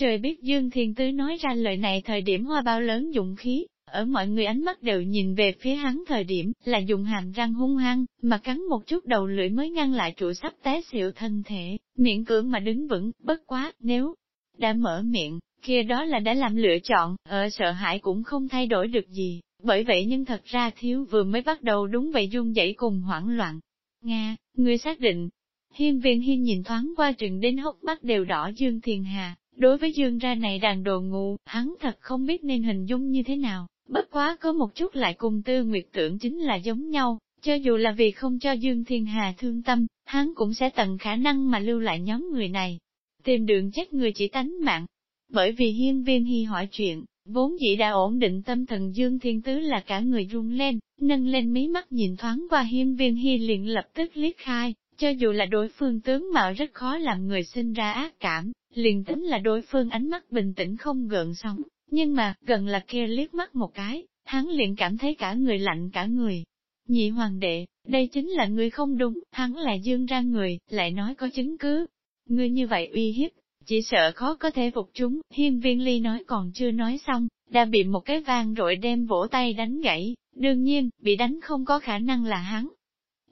Trời biết Dương Thiên Tứ nói ra lời này thời điểm hoa bao lớn dụng khí, ở mọi người ánh mắt đều nhìn về phía hắn thời điểm, là dùng hàm răng hung hăng, mà cắn một chút đầu lưỡi mới ngăn lại trụ sắp té xịu thân thể, miệng cưỡng mà đứng vững, bất quá, nếu đã mở miệng, kia đó là đã làm lựa chọn, ở sợ hãi cũng không thay đổi được gì, bởi vậy nhưng thật ra thiếu vừa mới bắt đầu đúng vậy dung dậy cùng hoảng loạn. Nga, người xác định, hiên viên hiên nhìn thoáng qua trừng đến hốc mắt đều đỏ Dương Thiền Hà, Đối với dương ra này đàn đồ ngu, hắn thật không biết nên hình dung như thế nào, bất quá có một chút lại cùng tư nguyệt tưởng chính là giống nhau, cho dù là vì không cho Dương Thiên Hà thương tâm, hắn cũng sẽ tận khả năng mà lưu lại nhóm người này. Tìm đường chết người chỉ tánh mạng. Bởi vì hiên viên hy hỏi chuyện, vốn dĩ đã ổn định tâm thần Dương Thiên Tứ là cả người run lên, nâng lên mí mắt nhìn thoáng qua hiên viên hy liền lập tức liếc khai, cho dù là đối phương tướng mạo rất khó làm người sinh ra ác cảm, liền tính là đối phương ánh mắt bình tĩnh không gợn sóng, nhưng mà, gần là kia liếc mắt một cái, hắn liền cảm thấy cả người lạnh cả người. Nhị hoàng đệ, đây chính là người không đúng, hắn là dương ra người, lại nói có chứng cứ. Ngươi như vậy uy hiếp, chỉ sợ khó có thể phục chúng, hiên viên ly nói còn chưa nói xong, đã bị một cái vang rội đem vỗ tay đánh gãy, đương nhiên, bị đánh không có khả năng là hắn.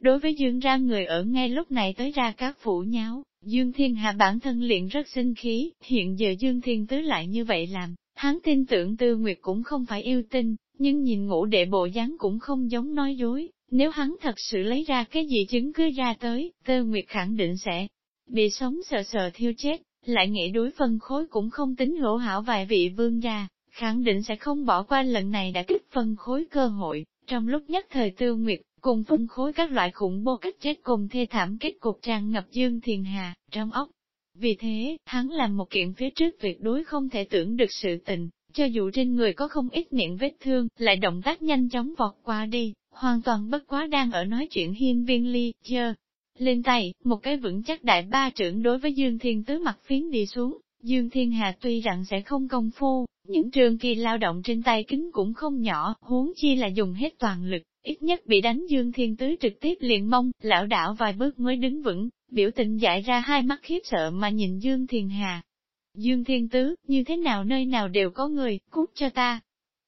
Đối với Dương ra người ở ngay lúc này tới ra các phủ nháo, Dương Thiên Hạ bản thân liền rất sinh khí, hiện giờ Dương Thiên Tứ lại như vậy làm, hắn tin tưởng Tư Nguyệt cũng không phải yêu tinh, nhưng nhìn ngũ đệ bộ dáng cũng không giống nói dối, nếu hắn thật sự lấy ra cái gì chứng cứ ra tới, Tư Nguyệt khẳng định sẽ bị sống sờ sờ thiêu chết, lại nghĩ đối phân khối cũng không tính lỗ hảo vài vị vương gia, khẳng định sẽ không bỏ qua lần này đã kích phân khối cơ hội, trong lúc nhất thời Tư Nguyệt cùng phân khối các loại khủng bố cách chết cùng thê thảm kết cục tràn ngập dương thiền hà, trong ốc. Vì thế, hắn làm một kiện phía trước tuyệt đối không thể tưởng được sự tình, cho dù trên người có không ít miệng vết thương, lại động tác nhanh chóng vọt qua đi, hoàn toàn bất quá đang ở nói chuyện hiên viên ly, chơ. Lên tay, một cái vững chắc đại ba trưởng đối với Dương Thiên Tứ mặt phiến đi xuống, Dương Thiên Hà tuy rằng sẽ không công phu, những trường kỳ lao động trên tay kính cũng không nhỏ, huống chi là dùng hết toàn lực, ít nhất bị đánh Dương Thiên Tứ trực tiếp liền mông, lão đảo vài bước mới đứng vững, biểu tình dại ra hai mắt khiếp sợ mà nhìn Dương thiền Hà. Dương Thiên Tứ, như thế nào nơi nào đều có người, cút cho ta.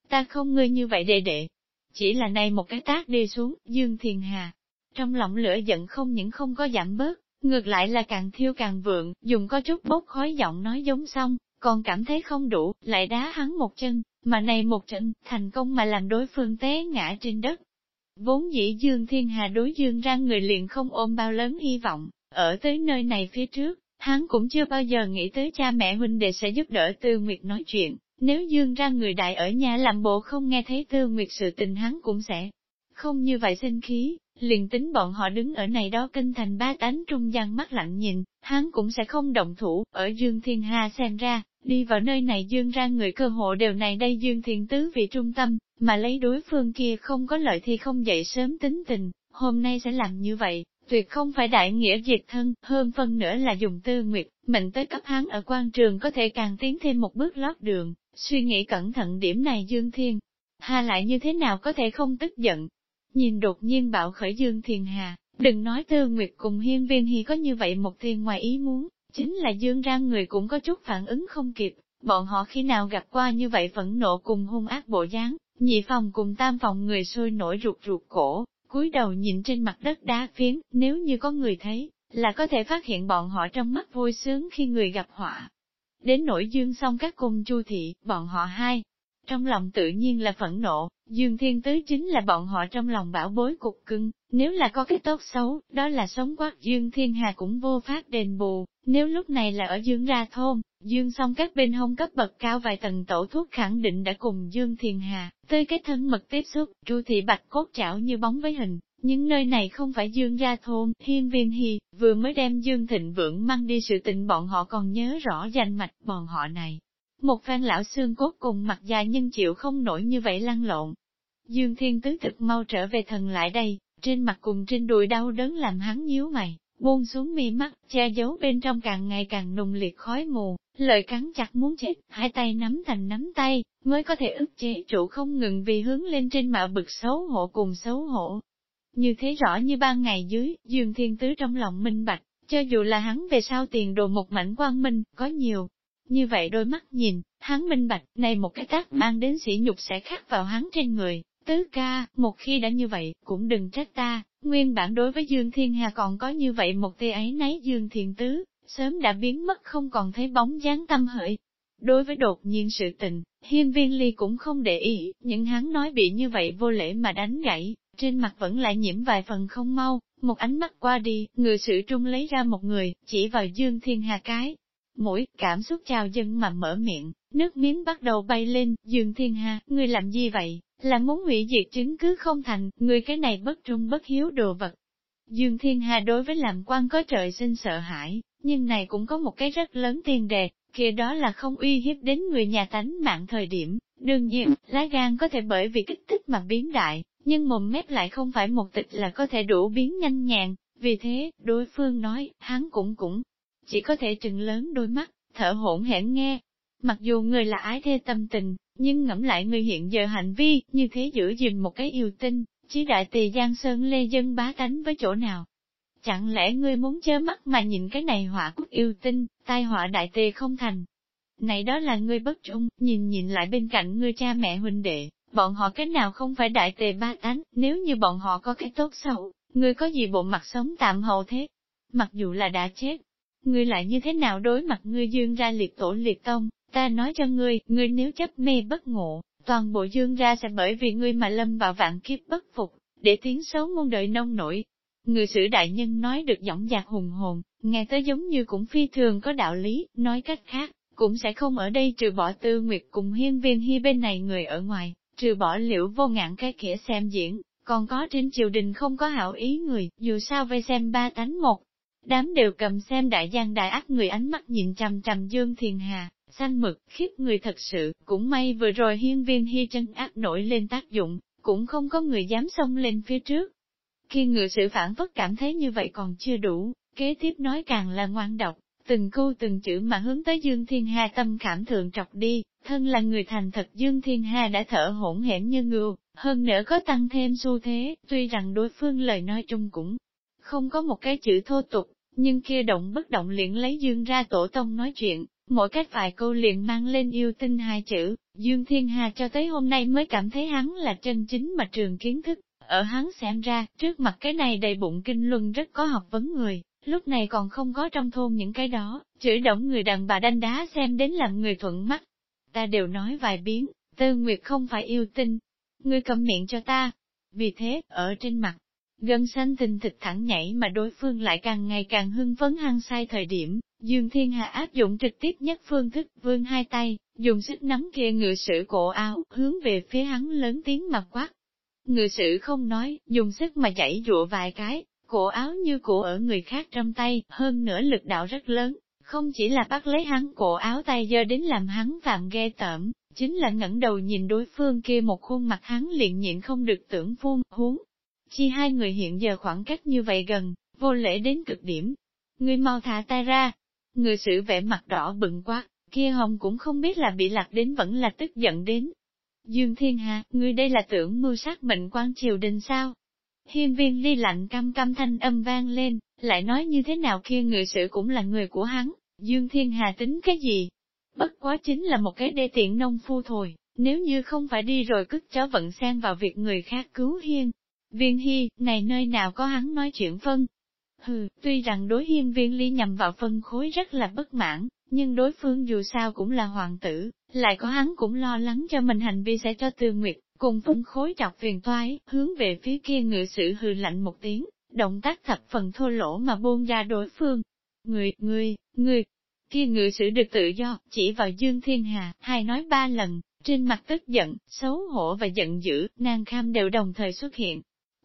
Ta không ngươi như vậy đệ đệ. Chỉ là này một cái tác đi xuống, Dương thiền Hà. Trong lòng lửa giận không những không có giảm bớt, ngược lại là càng thiêu càng vượng, dùng có chút bốc khói giọng nói giống xong, còn cảm thấy không đủ, lại đá hắn một chân, mà này một trận, thành công mà làm đối phương té ngã trên đất. Vốn dĩ Dương Thiên Hà đối Dương ra người liền không ôm bao lớn hy vọng, ở tới nơi này phía trước, hắn cũng chưa bao giờ nghĩ tới cha mẹ huynh đệ sẽ giúp đỡ Tư Nguyệt nói chuyện, nếu Dương ra người đại ở nhà làm bộ không nghe thấy Tư Nguyệt sự tình hắn cũng sẽ không như vậy sinh khí, liền tính bọn họ đứng ở này đó kinh thành ba tánh trung gian mắt lạnh nhìn, hắn cũng sẽ không động thủ, ở Dương Thiên Hà xem ra, đi vào nơi này Dương ra người cơ hộ đều này đây Dương Thiên Tứ vì trung tâm, mà lấy đối phương kia không có lợi thì không dậy sớm tính tình, hôm nay sẽ làm như vậy, tuyệt không phải đại nghĩa diệt thân, hơn phân nữa là dùng tư nguyệt, mệnh tới cấp hắn ở quan trường có thể càng tiến thêm một bước lót đường, suy nghĩ cẩn thận điểm này Dương Thiên. Hà lại như thế nào có thể không tức giận? Nhìn đột nhiên bạo khởi Dương Thiên Hà, đừng nói tư nguyệt cùng hiên viên hi có như vậy một thiên ngoài ý muốn, chính là Dương ra người cũng có chút phản ứng không kịp, bọn họ khi nào gặp qua như vậy phẫn nộ cùng hung ác bộ dáng, nhị phòng cùng tam phòng người sôi nổi ruột ruột cổ, cúi đầu nhìn trên mặt đất đá phiến, nếu như có người thấy, là có thể phát hiện bọn họ trong mắt vui sướng khi người gặp họa. Đến nỗi dương xong các cung chu thị, bọn họ hai, trong lòng tự nhiên là phẫn nộ, Dương Thiên Tứ chính là bọn họ trong lòng bảo bối cục cưng, nếu là có cái tốt xấu, đó là sống quát Dương Thiên Hà cũng vô pháp đền bù, nếu lúc này là ở Dương ra thôn, Dương Song các bên hông cấp bậc cao vài tầng tổ thuốc khẳng định đã cùng Dương Thiên Hà, tới cái thân mật tiếp xúc, Chu thị bạch cốt chảo như bóng với hình, nhưng nơi này không phải Dương gia thôn, hiên viên hi, vừa mới đem Dương Thịnh Vượng mang đi sự tình bọn họ còn nhớ rõ danh mạch bọn họ này. Một phen lão xương cốt cùng mặt dài nhưng chịu không nổi như vậy lăn lộn. Dương Thiên Tứ thực mau trở về thần lại đây, trên mặt cùng trên đùi đau đớn làm hắn nhíu mày, buông xuống mi mắt, che giấu bên trong càng ngày càng nùng liệt khói mù, lời cắn chặt muốn chết, hai tay nắm thành nắm tay, mới có thể ức chế chủ không ngừng vì hướng lên trên mạo bực xấu hổ cùng xấu hổ. Như thế rõ như ban ngày dưới, Dương Thiên Tứ trong lòng minh bạch, cho dù là hắn về sau tiền đồ một mảnh quang minh, có nhiều. Như vậy đôi mắt nhìn, hắn minh bạch, này một cái tác mang đến sỉ nhục sẽ khắc vào hắn trên người, Tứ ca, một khi đã như vậy, cũng đừng trách ta, nguyên bản đối với Dương Thiên Hà còn có như vậy một tia ấy nấy Dương Thiên Tứ, sớm đã biến mất không còn thấy bóng dáng tâm hợi. Đối với đột nhiên sự tình, hiên viên ly cũng không để ý, những hắn nói bị như vậy vô lễ mà đánh gãy, trên mặt vẫn lại nhiễm vài phần không mau, một ánh mắt qua đi, người sự trung lấy ra một người, chỉ vào Dương Thiên Hà cái. Mũi, cảm xúc trao dân mà mở miệng, nước miếng bắt đầu bay lên, Dương Thiên Hà, người làm gì vậy? là muốn hủy diệt chứng cứ không thành, người cái này bất trung bất hiếu đồ vật. Dương Thiên Hà đối với làm quan có trời sinh sợ hãi, nhưng này cũng có một cái rất lớn tiền đề, kia đó là không uy hiếp đến người nhà tánh mạng thời điểm. Đương nhiên, lá gan có thể bởi vì kích thích mà biến đại, nhưng mồm mép lại không phải một tịch là có thể đủ biến nhanh nhàng, vì thế, đối phương nói, hắn cũng cũng, chỉ có thể trừng lớn đôi mắt, thở hổn hển nghe. Mặc dù người là ái thê tâm tình, nhưng ngẫm lại người hiện giờ hành vi, như thế giữ gìn một cái yêu tinh, chỉ đại tỳ Giang Sơn Lê Dân bá tánh với chỗ nào. Chẳng lẽ ngươi muốn chớ mắt mà nhìn cái này họa quốc yêu tinh, tai họa đại tề không thành? Này đó là ngươi bất trung, nhìn nhìn lại bên cạnh ngươi cha mẹ huynh đệ, bọn họ cái nào không phải đại tề ba tánh, nếu như bọn họ có cái tốt xấu, ngươi có gì bộ mặt sống tạm hậu thế? Mặc dù là đã chết, ngươi lại như thế nào đối mặt ngươi dương ra liệt tổ liệt tông, ta nói cho ngươi, ngươi nếu chấp mê bất ngộ, toàn bộ dương ra sẽ bởi vì ngươi mà lâm vào vạn kiếp bất phục, để tiếng xấu muôn đời nông nổi. Người sử đại nhân nói được giọng dạc hùng hồn, nghe tới giống như cũng phi thường có đạo lý, nói cách khác, cũng sẽ không ở đây trừ bỏ tư nguyệt cùng hiên viên hy bên này người ở ngoài, trừ bỏ liễu vô ngạn cái kẻ xem diễn, còn có trên triều đình không có hảo ý người, dù sao vây xem ba tánh một. Đám đều cầm xem đại giang đại ác người ánh mắt nhìn trầm trầm dương thiền hà, xanh mực, khiếp người thật sự, cũng may vừa rồi hiên viên hy chân ác nổi lên tác dụng, cũng không có người dám xông lên phía trước. Khi ngự sự phản phất cảm thấy như vậy còn chưa đủ, kế tiếp nói càng là ngoan độc, từng câu từng chữ mà hướng tới Dương Thiên Hà tâm khảm thượng trọc đi, thân là người thành thật Dương Thiên Hà đã thở hỗn hển như ngưu, hơn nữa có tăng thêm xu thế, tuy rằng đối phương lời nói chung cũng không có một cái chữ thô tục, nhưng kia động bất động liền lấy Dương ra tổ tông nói chuyện, mỗi cách vài câu liền mang lên yêu tinh hai chữ, Dương Thiên Hà cho tới hôm nay mới cảm thấy hắn là chân chính mà trường kiến thức, ở hắn xem ra, trước mặt cái này đầy bụng kinh luân rất có học vấn người, lúc này còn không có trong thôn những cái đó, chữ động người đàn bà đanh đá xem đến làm người thuận mắt. Ta đều nói vài biến, Tư Nguyệt không phải yêu tinh, ngươi cầm miệng cho ta. Vì thế, ở trên mặt, gân xanh tình thịt thẳng nhảy mà đối phương lại càng ngày càng hưng phấn hăng sai thời điểm, Dương Thiên Hà áp dụng trực tiếp nhất phương thức vương hai tay, dùng sức nắm kia ngựa sử cổ áo, hướng về phía hắn lớn tiếng mặt quát. Ngựa sử không nói, dùng sức mà chảy dụa vài cái, cổ áo như cổ ở người khác trong tay, hơn nữa lực đạo rất lớn, không chỉ là bắt lấy hắn cổ áo tay giơ đến làm hắn phạm ghê tởm, chính là ngẩng đầu nhìn đối phương kia một khuôn mặt hắn liền nhịn không được tưởng phun, huống. Chi hai người hiện giờ khoảng cách như vậy gần, vô lễ đến cực điểm. Người mau thả tay ra. Người xử vẻ mặt đỏ bừng quá, kia hồng cũng không biết là bị lạc đến vẫn là tức giận đến. Dương Thiên Hà, người đây là tưởng mưu sát mệnh quan triều đình sao? Hiên viên ly lạnh cam cam thanh âm vang lên, lại nói như thế nào kia người sự cũng là người của hắn, Dương Thiên Hà tính cái gì? Bất quá chính là một cái đê tiện nông phu thôi, nếu như không phải đi rồi cứt chó vận xen vào việc người khác cứu hiên. Viên Hy, này nơi nào có hắn nói chuyện phân? Hừ, tuy rằng đối hiên viên ly nhằm vào phân khối rất là bất mãn, nhưng đối phương dù sao cũng là hoàng tử, lại có hắn cũng lo lắng cho mình hành vi sẽ cho tư nguyệt, cùng phân khối chọc phiền toái, hướng về phía kia ngự sử hừ lạnh một tiếng, động tác thập phần thô lỗ mà buông ra đối phương. Người, người, người, kia ngự sử được tự do, chỉ vào Dương Thiên Hà, hai nói ba lần, trên mặt tức giận, xấu hổ và giận dữ, nàng kham đều đồng thời xuất hiện.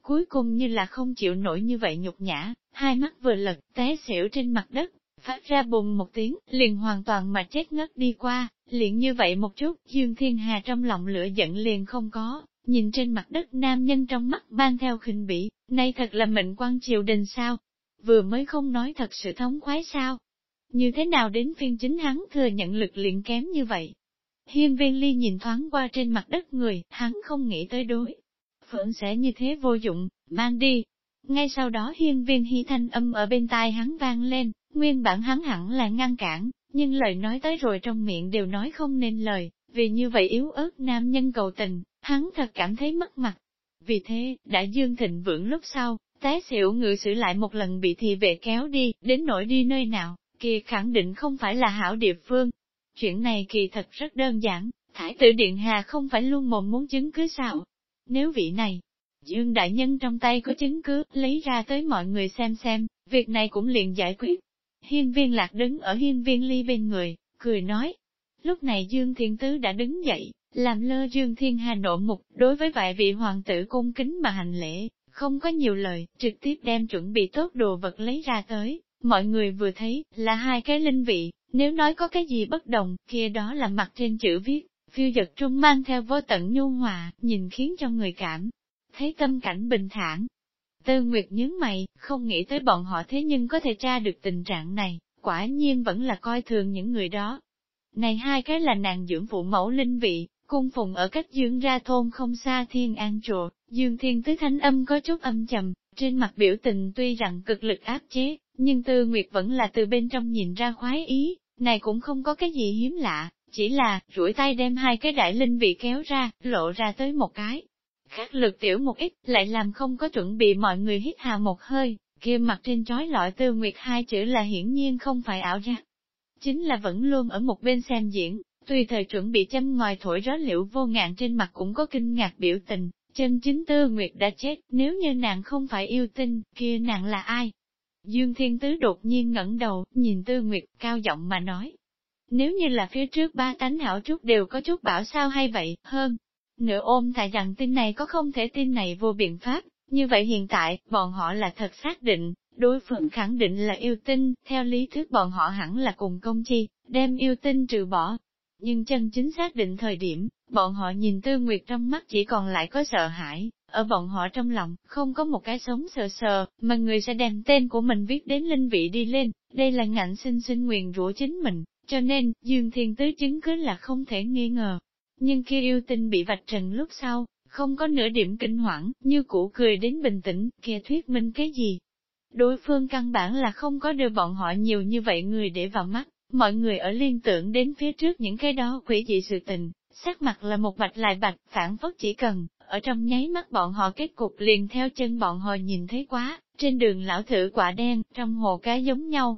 Cuối cùng như là không chịu nổi như vậy nhục nhã, hai mắt vừa lật, té xỉu trên mặt đất, phát ra bùng một tiếng, liền hoàn toàn mà chết ngất đi qua, liền như vậy một chút, Dương Thiên Hà trong lòng lửa giận liền không có, nhìn trên mặt đất nam nhân trong mắt ban theo khinh bỉ, nay thật là mệnh quan triều đình sao? Vừa mới không nói thật sự thống khoái sao? Như thế nào đến phiên chính hắn thừa nhận lực liền kém như vậy? Hiên viên ly nhìn thoáng qua trên mặt đất người, hắn không nghĩ tới đối. Phượng sẽ như thế vô dụng, mang đi. Ngay sau đó hiên viên hy thanh âm ở bên tai hắn vang lên, nguyên bản hắn hẳn là ngăn cản, nhưng lời nói tới rồi trong miệng đều nói không nên lời, vì như vậy yếu ớt nam nhân cầu tình, hắn thật cảm thấy mất mặt. Vì thế, đã dương thịnh vượng lúc sau, té xỉu ngự xử lại một lần bị thị vệ kéo đi, đến nỗi đi nơi nào, kia khẳng định không phải là hảo địa phương. Chuyện này kỳ thật rất đơn giản, Thái tử Điện Hà không phải luôn mồm muốn chứng cứ sao. Nếu vị này, Dương Đại Nhân trong tay có chứng cứ, lấy ra tới mọi người xem xem, việc này cũng liền giải quyết. Hiên viên lạc đứng ở hiên viên ly bên người, cười nói. Lúc này Dương Thiên Tứ đã đứng dậy, làm lơ Dương Thiên Hà nộ mục, đối với vài vị hoàng tử cung kính mà hành lễ, không có nhiều lời, trực tiếp đem chuẩn bị tốt đồ vật lấy ra tới. Mọi người vừa thấy, là hai cái linh vị, nếu nói có cái gì bất đồng, kia đó là mặt trên chữ viết, phiêu giật trung mang theo vô tận nhu hòa, nhìn khiến cho người cảm, thấy tâm cảnh bình thản. Tư Nguyệt nhướng mày, không nghĩ tới bọn họ thế nhưng có thể tra được tình trạng này, quả nhiên vẫn là coi thường những người đó. Này hai cái là nàng dưỡng phụ mẫu linh vị, cung phụng ở cách dương ra thôn không xa thiên an chùa, dương thiên tứ thánh âm có chút âm trầm, trên mặt biểu tình tuy rằng cực lực áp chế, nhưng Tư Nguyệt vẫn là từ bên trong nhìn ra khoái ý, này cũng không có cái gì hiếm lạ, chỉ là, duỗi tay đem hai cái đại linh vị kéo ra, lộ ra tới một cái. Khác lực tiểu một ít, lại làm không có chuẩn bị mọi người hít hà một hơi, kia mặt trên trói lọi Tư Nguyệt hai chữ là hiển nhiên không phải ảo giác. Chính là vẫn luôn ở một bên xem diễn, tùy thời chuẩn bị châm ngòi thổi gió liệu vô ngạn trên mặt cũng có kinh ngạc biểu tình, chân chính Tư Nguyệt đã chết, nếu như nàng không phải yêu tinh, kia nàng là ai? Dương Thiên Tứ đột nhiên ngẩng đầu, nhìn Tư Nguyệt, cao giọng mà nói. Nếu như là phía trước ba tánh hảo chút đều có chút bảo sao hay vậy, hơn. Nửa ôm thà rằng tin này có không thể tin này vô biện pháp, như vậy hiện tại, bọn họ là thật xác định, đối phương khẳng định là yêu tinh, theo lý thuyết bọn họ hẳn là cùng công chi, đem yêu tinh trừ bỏ. Nhưng chân chính xác định thời điểm, bọn họ nhìn Tư Nguyệt trong mắt chỉ còn lại có sợ hãi, ở bọn họ trong lòng, không có một cái sống sờ sờ, mà người sẽ đem tên của mình viết đến linh vị đi lên, đây là ngạnh sinh sinh nguyền rủa chính mình, cho nên, Dương Thiên Tứ chứng cứ là không thể nghi ngờ. Nhưng khi yêu tinh bị vạch trần lúc sau, không có nửa điểm kinh hoảng, như cũ cười đến bình tĩnh, kia thuyết minh cái gì. Đối phương căn bản là không có đưa bọn họ nhiều như vậy người để vào mắt, mọi người ở liên tưởng đến phía trước những cái đó quỷ dị sự tình, sắc mặt là một bạch lại bạch, phản phất chỉ cần, ở trong nháy mắt bọn họ kết cục liền theo chân bọn họ nhìn thấy quá, trên đường lão thử quả đen, trong hồ cá giống nhau.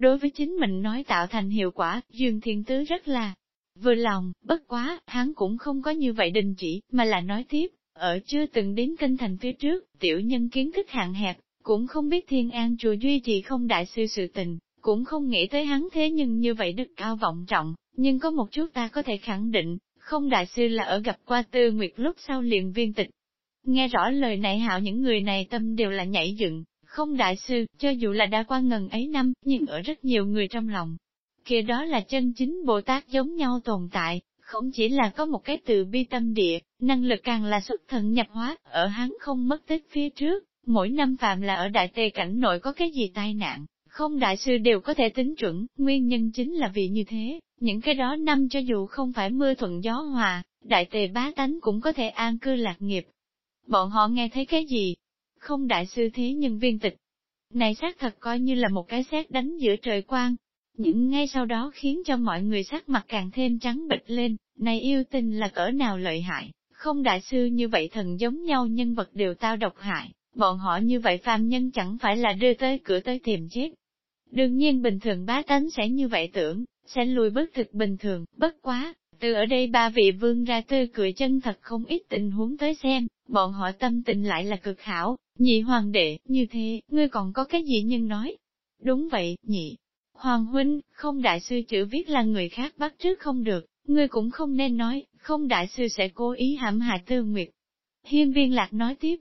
Đối với chính mình nói tạo thành hiệu quả, Dương Thiên Tứ rất là vừa lòng, bất quá, hắn cũng không có như vậy đình chỉ, mà là nói tiếp, ở chưa từng đến kinh thành phía trước, tiểu nhân kiến thức hạn hẹp, cũng không biết thiên an chùa duy trì không đại sư sự tình, cũng không nghĩ tới hắn thế nhưng như vậy đức cao vọng trọng, nhưng có một chút ta có thể khẳng định, không đại sư là ở gặp qua tư nguyệt lúc sau liền viên tịch. Nghe rõ lời này hạo những người này tâm đều là nhảy dựng, không đại sư, cho dù là đã qua ngần ấy năm, nhưng ở rất nhiều người trong lòng. kia đó là chân chính Bồ Tát giống nhau tồn tại, không chỉ là có một cái từ bi tâm địa, năng lực càng là xuất thần nhập hóa, ở hắn không mất tích phía trước, mỗi năm phạm là ở đại tề cảnh nội có cái gì tai nạn, không đại sư đều có thể tính chuẩn, nguyên nhân chính là vì như thế, những cái đó năm cho dù không phải mưa thuận gió hòa, đại tề bá tánh cũng có thể an cư lạc nghiệp. Bọn họ nghe thấy cái gì? Không đại sư thế nhưng viên tịch. Này xác thật coi như là một cái xét đánh giữa trời quang. Những ngay sau đó khiến cho mọi người sắc mặt càng thêm trắng bệch lên, này yêu tình là cỡ nào lợi hại, không đại sư như vậy thần giống nhau nhân vật đều tao độc hại, bọn họ như vậy phàm nhân chẳng phải là đưa tới cửa tới tìm chết. Đương nhiên bình thường bá tánh sẽ như vậy tưởng, sẽ lùi bất thực bình thường, bất quá, từ ở đây ba vị vương ra tươi cười chân thật không ít tình huống tới xem, bọn họ tâm tình lại là cực hảo, nhị hoàng đệ, như thế, ngươi còn có cái gì nhưng nói? Đúng vậy, nhị. Hoàng huynh, không đại sư chữ viết là người khác bắt trước không được, ngươi cũng không nên nói, không đại sư sẽ cố ý hãm hại tư nguyệt. Hiên viên lạc nói tiếp,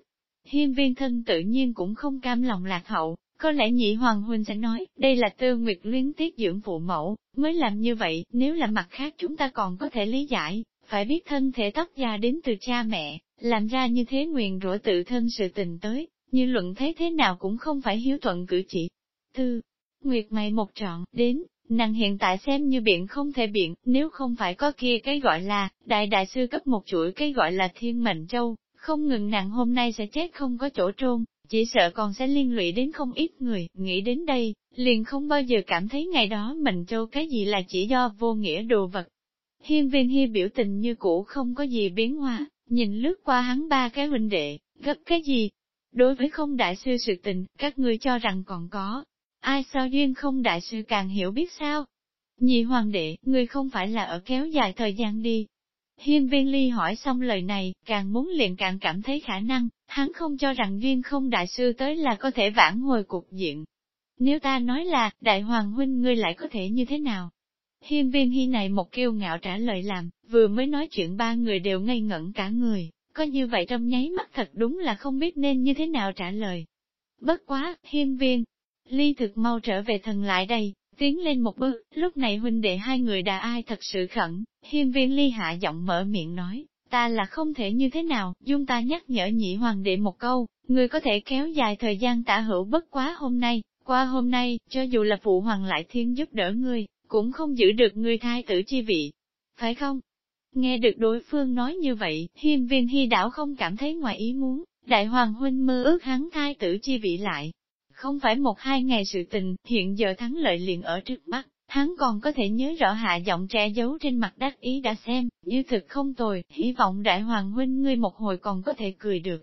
hiên viên thân tự nhiên cũng không cam lòng lạc hậu, có lẽ nhị hoàng huynh sẽ nói, đây là tư nguyệt luyến tiết dưỡng phụ mẫu, mới làm như vậy, nếu là mặt khác chúng ta còn có thể lý giải, phải biết thân thể tóc già đến từ cha mẹ, làm ra như thế nguyện rủa tự thân sự tình tới, như luận thấy thế nào cũng không phải hiếu thuận cử chỉ. Tư, Nguyệt mày một trọn, đến, nàng hiện tại xem như biện không thể biện, nếu không phải có kia cái gọi là, đại đại sư cấp một chuỗi cái gọi là thiên mệnh châu, không ngừng nàng hôm nay sẽ chết không có chỗ trôn, chỉ sợ còn sẽ liên lụy đến không ít người, nghĩ đến đây, liền không bao giờ cảm thấy ngày đó mình châu cái gì là chỉ do vô nghĩa đồ vật. Hiên viên hi biểu tình như cũ không có gì biến hóa, nhìn lướt qua hắn ba cái huynh đệ, gấp cái gì? Đối với không đại sư sự tình, các ngươi cho rằng còn có. Ai sao duyên không đại sư càng hiểu biết sao? Nhị hoàng đệ, ngươi không phải là ở kéo dài thời gian đi, Hiên viên ly hỏi xong lời này, càng muốn liền càng cảm thấy khả năng, hắn không cho rằng duyên không đại sư tới là có thể vãn hồi cục diện. Nếu ta nói là, đại hoàng huynh ngươi lại có thể như thế nào? Hiên viên hy này một kiêu ngạo trả lời làm, vừa mới nói chuyện ba người đều ngây ngẩn cả người, có như vậy trong nháy mắt thật đúng là không biết nên như thế nào trả lời. Bất quá, hiên viên, ly thực mau trở về thần lại đây, tiến lên một bước, lúc này huynh đệ hai người đã ai thật sự khẩn, hiên viên ly hạ giọng mở miệng nói, ta là không thể như thế nào, dung ta nhắc nhở nhị hoàng đệ một câu, người có thể kéo dài thời gian tả hữu bất quá hôm nay, qua hôm nay, cho dù là phụ hoàng lại thiên giúp đỡ ngươi, cũng không giữ được người thai tử chi vị, phải không? Nghe được đối phương nói như vậy, hiên viên hy đảo không cảm thấy ngoài ý muốn, đại hoàng huynh mơ ước hắn thai tử chi vị lại. Không phải một hai ngày sự tình, hiện giờ thắng lợi liền ở trước mắt, hắn còn có thể nhớ rõ hạ giọng trẻ giấu trên mặt đắc ý đã xem, như thực không tồi, hy vọng đại hoàng huynh ngươi một hồi còn có thể cười được.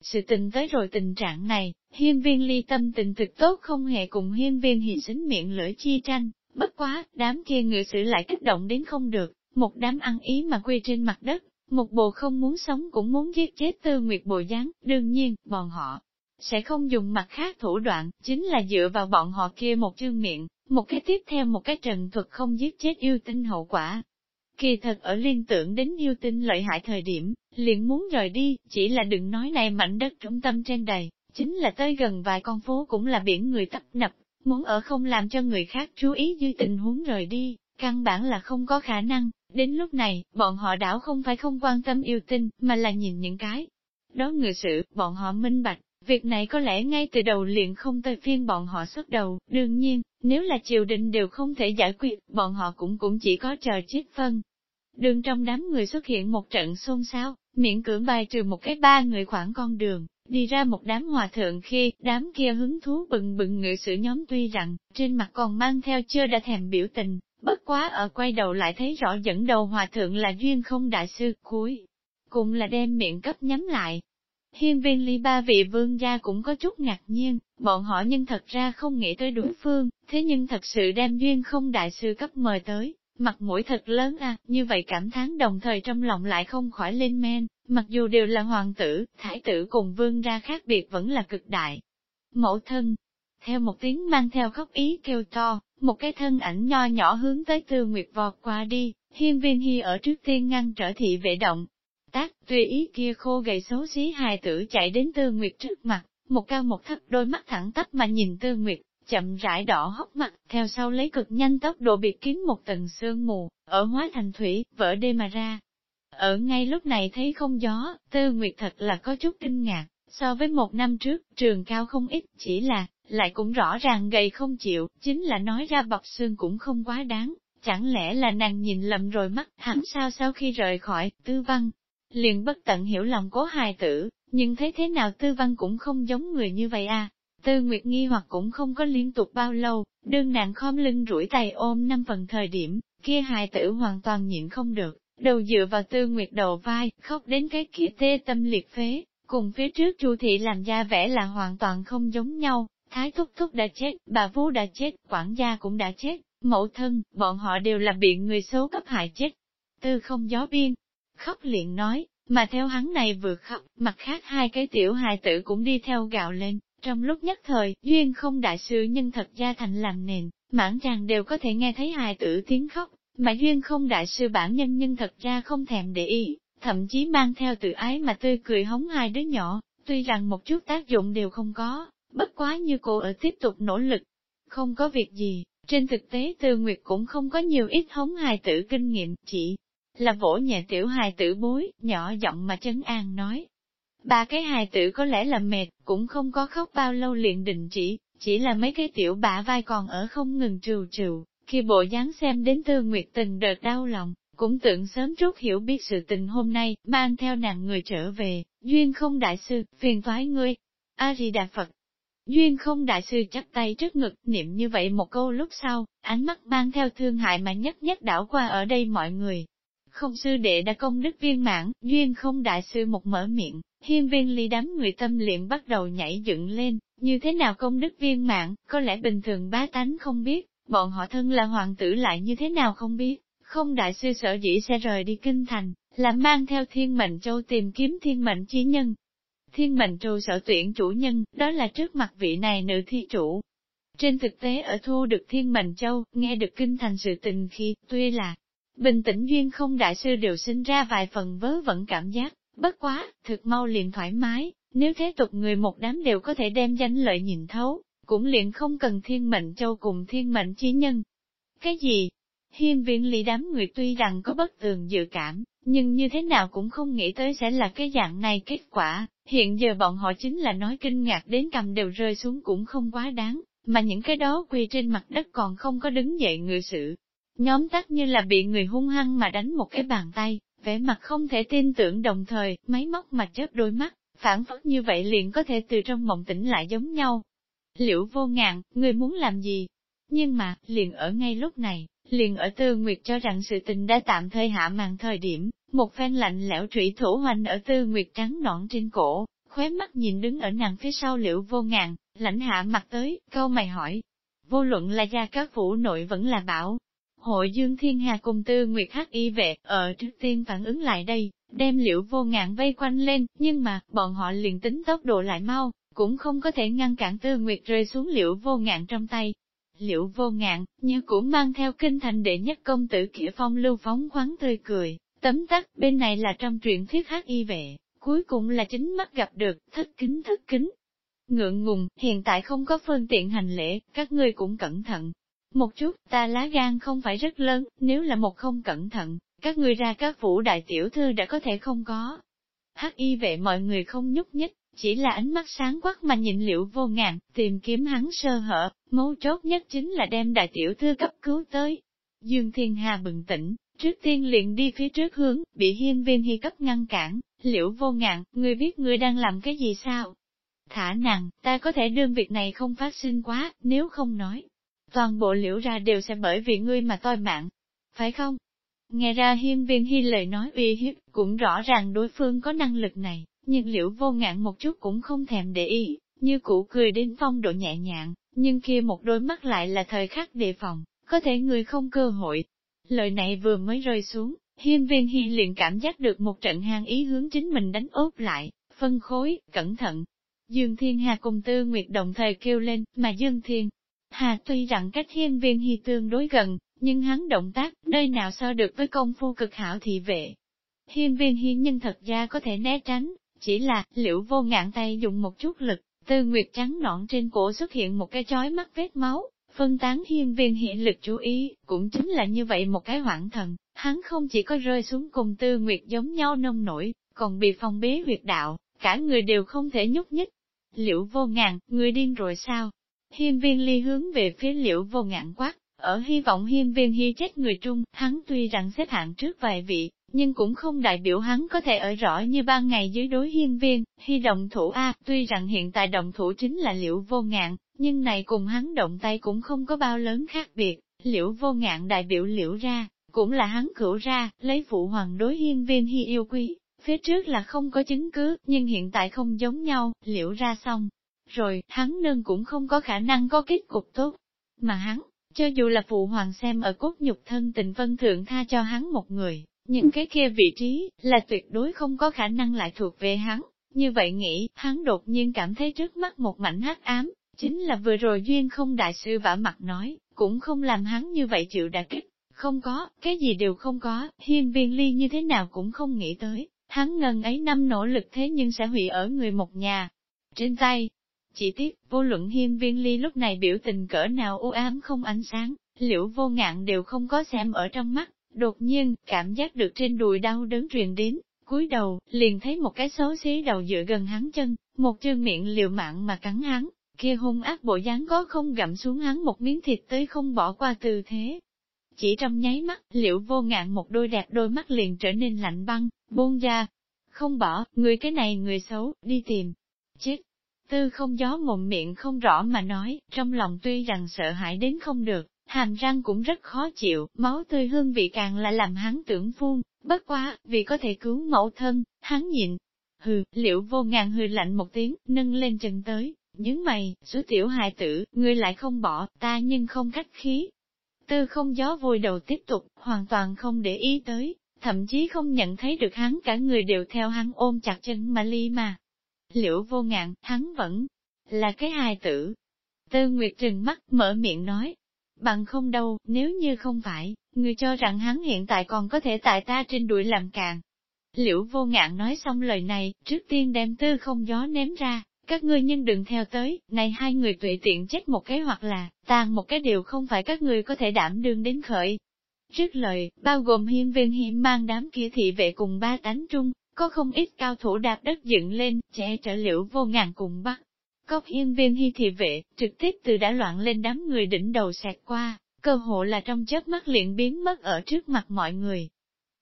Sự tình tới rồi tình trạng này, hiên viên ly tâm tình thực tốt không hề cùng hiên viên hì xính miệng lưỡi chi tranh, bất quá, đám kia ngự sử lại kích động đến không được, một đám ăn ý mà quy trên mặt đất, một bộ không muốn sống cũng muốn giết chết tư nguyệt bộ dáng, đương nhiên, bọn họ sẽ không dùng mặt khác thủ đoạn, chính là dựa vào bọn họ kia một chương miệng, một cái tiếp theo một cái trần thuật không giết chết yêu tinh hậu quả. Kỳ thật ở liên tưởng đến yêu tinh lợi hại thời điểm, liền muốn rời đi, chỉ là đừng nói này mảnh đất trung tâm trên đầy, chính là tới gần vài con phố cũng là biển người tấp nập, muốn ở không làm cho người khác chú ý dư tình huống rời đi, căn bản là không có khả năng, đến lúc này, bọn họ đảo không phải không quan tâm yêu tinh, mà là nhìn những cái. Đó người sự, bọn họ minh bạch, việc này có lẽ ngay từ đầu liền không tới phiên bọn họ xuất đầu, đương nhiên, nếu là triều đình đều không thể giải quyết, bọn họ cũng cũng chỉ có chờ chết phân. Đường trong đám người xuất hiện một trận xôn xao, miễn cưỡng bài trừ một cái ba người khoảng con đường, đi ra một đám hòa thượng khi, đám kia hứng thú bừng bừng ngự sự nhóm tuy rằng, trên mặt còn mang theo chưa đã thèm biểu tình, bất quá ở quay đầu lại thấy rõ dẫn đầu hòa thượng là duyên không đại sư, cuối. Cùng là đem miệng cấp nhắm lại. Hiên viên ly ba vị vương gia cũng có chút ngạc nhiên, bọn họ nhưng thật ra không nghĩ tới đối phương, thế nhưng thật sự đem duyên không đại sư cấp mời tới, mặt mũi thật lớn à, như vậy cảm thán đồng thời trong lòng lại không khỏi lên men, mặc dù đều là hoàng tử, thái tử cùng vương ra khác biệt vẫn là cực đại. Mẫu thân, theo một tiếng mang theo khóc ý kêu to, một cái thân ảnh nho nhỏ hướng tới tư nguyệt vọt qua đi, hiên viên hy ở trước tiên ngăn trở thị vệ động. Tác, tùy ý kia khô gầy xấu xí hài tử chạy đến tư nguyệt trước mặt, một cao một thấp đôi mắt thẳng tắp mà nhìn tư nguyệt, chậm rãi đỏ hốc mặt, theo sau lấy cực nhanh tốc độ biệt kiến một tầng sương mù, ở hóa thành thủy, vỡ đê mà ra. Ở ngay lúc này thấy không gió, tư nguyệt thật là có chút kinh ngạc, so với một năm trước, trường cao không ít, chỉ là, lại cũng rõ ràng gầy không chịu, chính là nói ra bọc xương cũng không quá đáng, chẳng lẽ là nàng nhìn lầm rồi mắt, hẳn sao sau khi rời khỏi, tư văn, liền bất tận hiểu lòng cố hài tử, nhưng thấy thế nào tư văn cũng không giống người như vậy à. Tư Nguyệt nghi hoặc cũng không có liên tục bao lâu, đương nàng khom lưng rủi tay ôm năm phần thời điểm, kia hài tử hoàn toàn nhịn không được, đầu dựa vào Tư Nguyệt đầu vai, khóc đến cái kia tê tâm liệt phế, cùng phía trước Chu thị làm ra vẻ là hoàn toàn không giống nhau, Thái Thúc Thúc đã chết, bà Vú đã chết, quản gia cũng đã chết, mẫu thân, bọn họ đều là bị người xấu cấp hại chết. Tư không gió biên, khóc liền nói, mà theo hắn này vừa khóc, mặt khác hai cái tiểu hài tử cũng đi theo gạo lên, trong lúc nhất thời, duyên không đại sư nhân thật gia thành làm nền, mãn chàng đều có thể nghe thấy hài tử tiếng khóc, mà duyên không đại sư bản nhân nhân thật ra không thèm để ý, thậm chí mang theo tự ái mà tươi cười hống hai đứa nhỏ, tuy rằng một chút tác dụng đều không có, bất quá như cô ở tiếp tục nỗ lực. Không có việc gì, trên thực tế Tư Nguyệt cũng không có nhiều ít hống hài tử kinh nghiệm, chỉ là vỗ nhẹ tiểu hài tử bối, nhỏ giọng mà chấn an nói. Ba cái hài tử có lẽ là mệt, cũng không có khóc bao lâu liền định chỉ, chỉ là mấy cái tiểu bả vai còn ở không ngừng trừ trừ, khi bộ dáng xem đến Tư Nguyệt tình đợt đau lòng, cũng tưởng sớm chút hiểu biết sự tình hôm nay, mang theo nàng người trở về, duyên không đại sư, phiền thoái ngươi. A-di-đà Phật, Duyên không đại sư chắp tay trước ngực, niệm như vậy một câu lúc sau, ánh mắt mang theo thương hại mà nhất nhất đảo qua ở đây mọi người. Không sư đệ đã công đức viên mãn, duyên không đại sư một mở miệng, hiên viên ly đám người tâm liệm bắt đầu nhảy dựng lên, như thế nào công đức viên mãn, có lẽ bình thường bá tánh không biết, bọn họ thân là hoàng tử lại như thế nào không biết, không đại sư sở dĩ sẽ rời đi kinh thành, là mang theo thiên mệnh châu tìm kiếm thiên mệnh chi nhân, thiên mệnh châu sở tuyển chủ nhân, đó là trước mặt vị này nữ thi chủ. Trên thực tế ở thu được thiên mệnh châu, nghe được kinh thành sự tình khi, tuy là bình tĩnh duyên không đại sư đều sinh ra vài phần vớ vẩn cảm giác, bất quá, thực mau liền thoải mái, nếu thế tục người một đám đều có thể đem danh lợi nhìn thấu, cũng liền không cần thiên mệnh châu cùng thiên mệnh chí nhân. Cái gì? Hiên viện lý đám người tuy rằng có bất tường dự cảm, nhưng như thế nào cũng không nghĩ tới sẽ là cái dạng này kết quả, hiện giờ bọn họ chính là nói kinh ngạc đến cầm đều rơi xuống cũng không quá đáng, mà những cái đó quỳ trên mặt đất còn không có đứng dậy người sự. Nhóm tắc như là bị người hung hăng mà đánh một cái bàn tay, vẻ mặt không thể tin tưởng đồng thời, máy móc mà chớp đôi mắt, phản phất như vậy liền có thể từ trong mộng tỉnh lại giống nhau. Liễu vô ngạn, người muốn làm gì? Nhưng mà, liền ở ngay lúc này, liền ở Tư Nguyệt cho rằng sự tình đã tạm thời hạ màn thời điểm, một phen lạnh lẽo trụy thủ hoành ở Tư Nguyệt trắng nõn trên cổ, khóe mắt nhìn đứng ở nàng phía sau liễu vô ngạn, lãnh hạ mặt tới, câu mày hỏi. Vô luận là gia các phủ nội vẫn là bảo. Hội Dương Thiên Hà cùng Tư Nguyệt Hắc y vệ, ở ờ, trước tiên phản ứng lại đây, đem liễu vô ngạn vây quanh lên, nhưng mà, bọn họ liền tính tốc độ lại mau, cũng không có thể ngăn cản Tư Nguyệt rơi xuống liễu vô ngạn trong tay. Liễu vô ngạn, như cũng mang theo kinh thành đệ nhất công tử kĩa phong lưu phóng khoáng tươi cười, tấm tắc, bên này là trong truyện thuyết hát y vệ, cuối cùng là chính mắt gặp được, thất kính thất kính. Ngượng ngùng, hiện tại không có phương tiện hành lễ, các ngươi cũng cẩn thận. Một chút, ta lá gan không phải rất lớn, nếu là một không cẩn thận, các ngươi ra các phủ đại tiểu thư đã có thể không có. Hắc y vệ mọi người không nhúc nhích, chỉ là ánh mắt sáng quắc mà nhìn liệu vô ngàn, tìm kiếm hắn sơ hở, mấu chốt nhất chính là đem đại tiểu thư cấp cứu tới. Dương Thiên Hà bừng tỉnh, trước tiên liền đi phía trước hướng, bị hiên viên hy cấp ngăn cản, liễu vô ngạn, ngươi biết ngươi đang làm cái gì sao? Thả nàng, ta có thể đương việc này không phát sinh quá, nếu không nói. Toàn bộ liễu ra đều sẽ bởi vì ngươi mà toi mạng. Phải không? Nghe ra hiên viên hy lời nói uy hiếp, cũng rõ ràng đối phương có năng lực này, nhưng liễu vô ngạn một chút cũng không thèm để ý, như cũ cười đến phong độ nhẹ nhàng, nhưng kia một đôi mắt lại là thời khắc đề phòng, có thể người không cơ hội. Lời này vừa mới rơi xuống, hiên viên hy liền cảm giác được một trận hang ý hướng chính mình đánh ốp lại, phân khối, cẩn thận. Dương Thiên Hà cùng Tư Nguyệt đồng thời kêu lên, mà Dương Thiên Hà tuy rằng cách hiên viên hy tương đối gần, nhưng hắn động tác, nơi nào so được với công phu cực hảo thị vệ. Hiên viên hi nhân thật ra có thể né tránh, chỉ là, liễu vô ngạn tay dùng một chút lực, tư nguyệt trắng nõn trên cổ xuất hiện một cái chói mắt vết máu, phân tán hiên viên hiện lực chú ý, cũng chính là như vậy một cái hoảng thần, hắn không chỉ có rơi xuống cùng tư nguyệt giống nhau nông nổi, còn bị phong bế huyệt đạo, cả người đều không thể nhúc nhích. Liễu vô ngạn, người điên rồi sao? Hiên viên ly hướng về phía liễu vô ngạn quát, ở hy vọng hiên viên hy chết người trung, hắn tuy rằng xếp hạng trước vài vị, nhưng cũng không đại biểu hắn có thể ở rõ như ban ngày dưới đối hiên viên, hy động thủ A, tuy rằng hiện tại động thủ chính là liễu vô ngạn, nhưng này cùng hắn động tay cũng không có bao lớn khác biệt, liễu vô ngạn đại biểu liễu ra, cũng là hắn cửu ra, lấy phụ hoàng đối hiên viên hy yêu quý, phía trước là không có chứng cứ, nhưng hiện tại không giống nhau, liễu ra xong. Rồi, hắn nương cũng không có khả năng có kết cục tốt, mà hắn, cho dù là phụ hoàng xem ở cốt nhục thân tình vân thượng tha cho hắn một người, những cái kia vị trí, là tuyệt đối không có khả năng lại thuộc về hắn. Như vậy nghĩ, hắn đột nhiên cảm thấy trước mắt một mảnh hắc ám, chính là vừa rồi duyên không đại sư vả mặt nói, cũng không làm hắn như vậy chịu đả kích. Không có, cái gì đều không có, hiên viên ly như thế nào cũng không nghĩ tới, hắn ngần ấy năm nỗ lực thế nhưng sẽ hủy ở người một nhà. Trên tay, chỉ tiếc, vô luận hiên viên ly lúc này biểu tình cỡ nào u ám không ánh sáng, liễu vô ngạn đều không có xem ở trong mắt, đột nhiên, cảm giác được trên đùi đau đớn truyền đến, cúi đầu, liền thấy một cái xấu xí đầu dựa gần hắn chân, một chương miệng liều mạng mà cắn hắn, kia hung ác bộ dáng có không gặm xuống hắn một miếng thịt tới không bỏ qua tư thế. Chỉ trong nháy mắt, liễu vô ngạn một đôi đẹp đôi mắt liền trở nên lạnh băng, buông ra. Không bỏ, người cái này người xấu, đi tìm. Chết, Tư không gió mồm miệng không rõ mà nói, trong lòng tuy rằng sợ hãi đến không được, hàm răng cũng rất khó chịu, máu tươi hương vị càng là làm hắn tưởng phun, bất quá, vì có thể cứu mẫu thân, hắn nhịn. Hừ, liệu vô ngàn hừ lạnh một tiếng, nâng lên chân tới, những mày, số tiểu hài tử, ngươi lại không bỏ, ta nhưng không cách khí. Tư không gió vùi đầu tiếp tục, hoàn toàn không để ý tới, thậm chí không nhận thấy được hắn cả người đều theo hắn ôm chặt chân mà ly mà liệu vô ngạn, hắn vẫn là cái hài tử. Tư Nguyệt trừng mắt, mở miệng nói, bằng không đâu, nếu như không phải, người cho rằng hắn hiện tại còn có thể tại ta trên đuổi làm càng. Liễu vô ngạn nói xong lời này, trước tiên đem tư không gió ném ra, các ngươi nhân đừng theo tới, này hai người tùy tiện chết một cái hoặc là, tàn một cái điều không phải các ngươi có thể đảm đương đến khởi. Trước lời, bao gồm hiên viên hiểm mang đám kia thị vệ cùng ba tánh trung, có không ít cao thủ đạp đất dựng lên, trẻ trở liễu vô ngàn cùng bắt. Cốc yên viên hy thị vệ, trực tiếp từ đã loạn lên đám người đỉnh đầu xẹt qua, cơ hộ là trong chớp mắt liền biến mất ở trước mặt mọi người.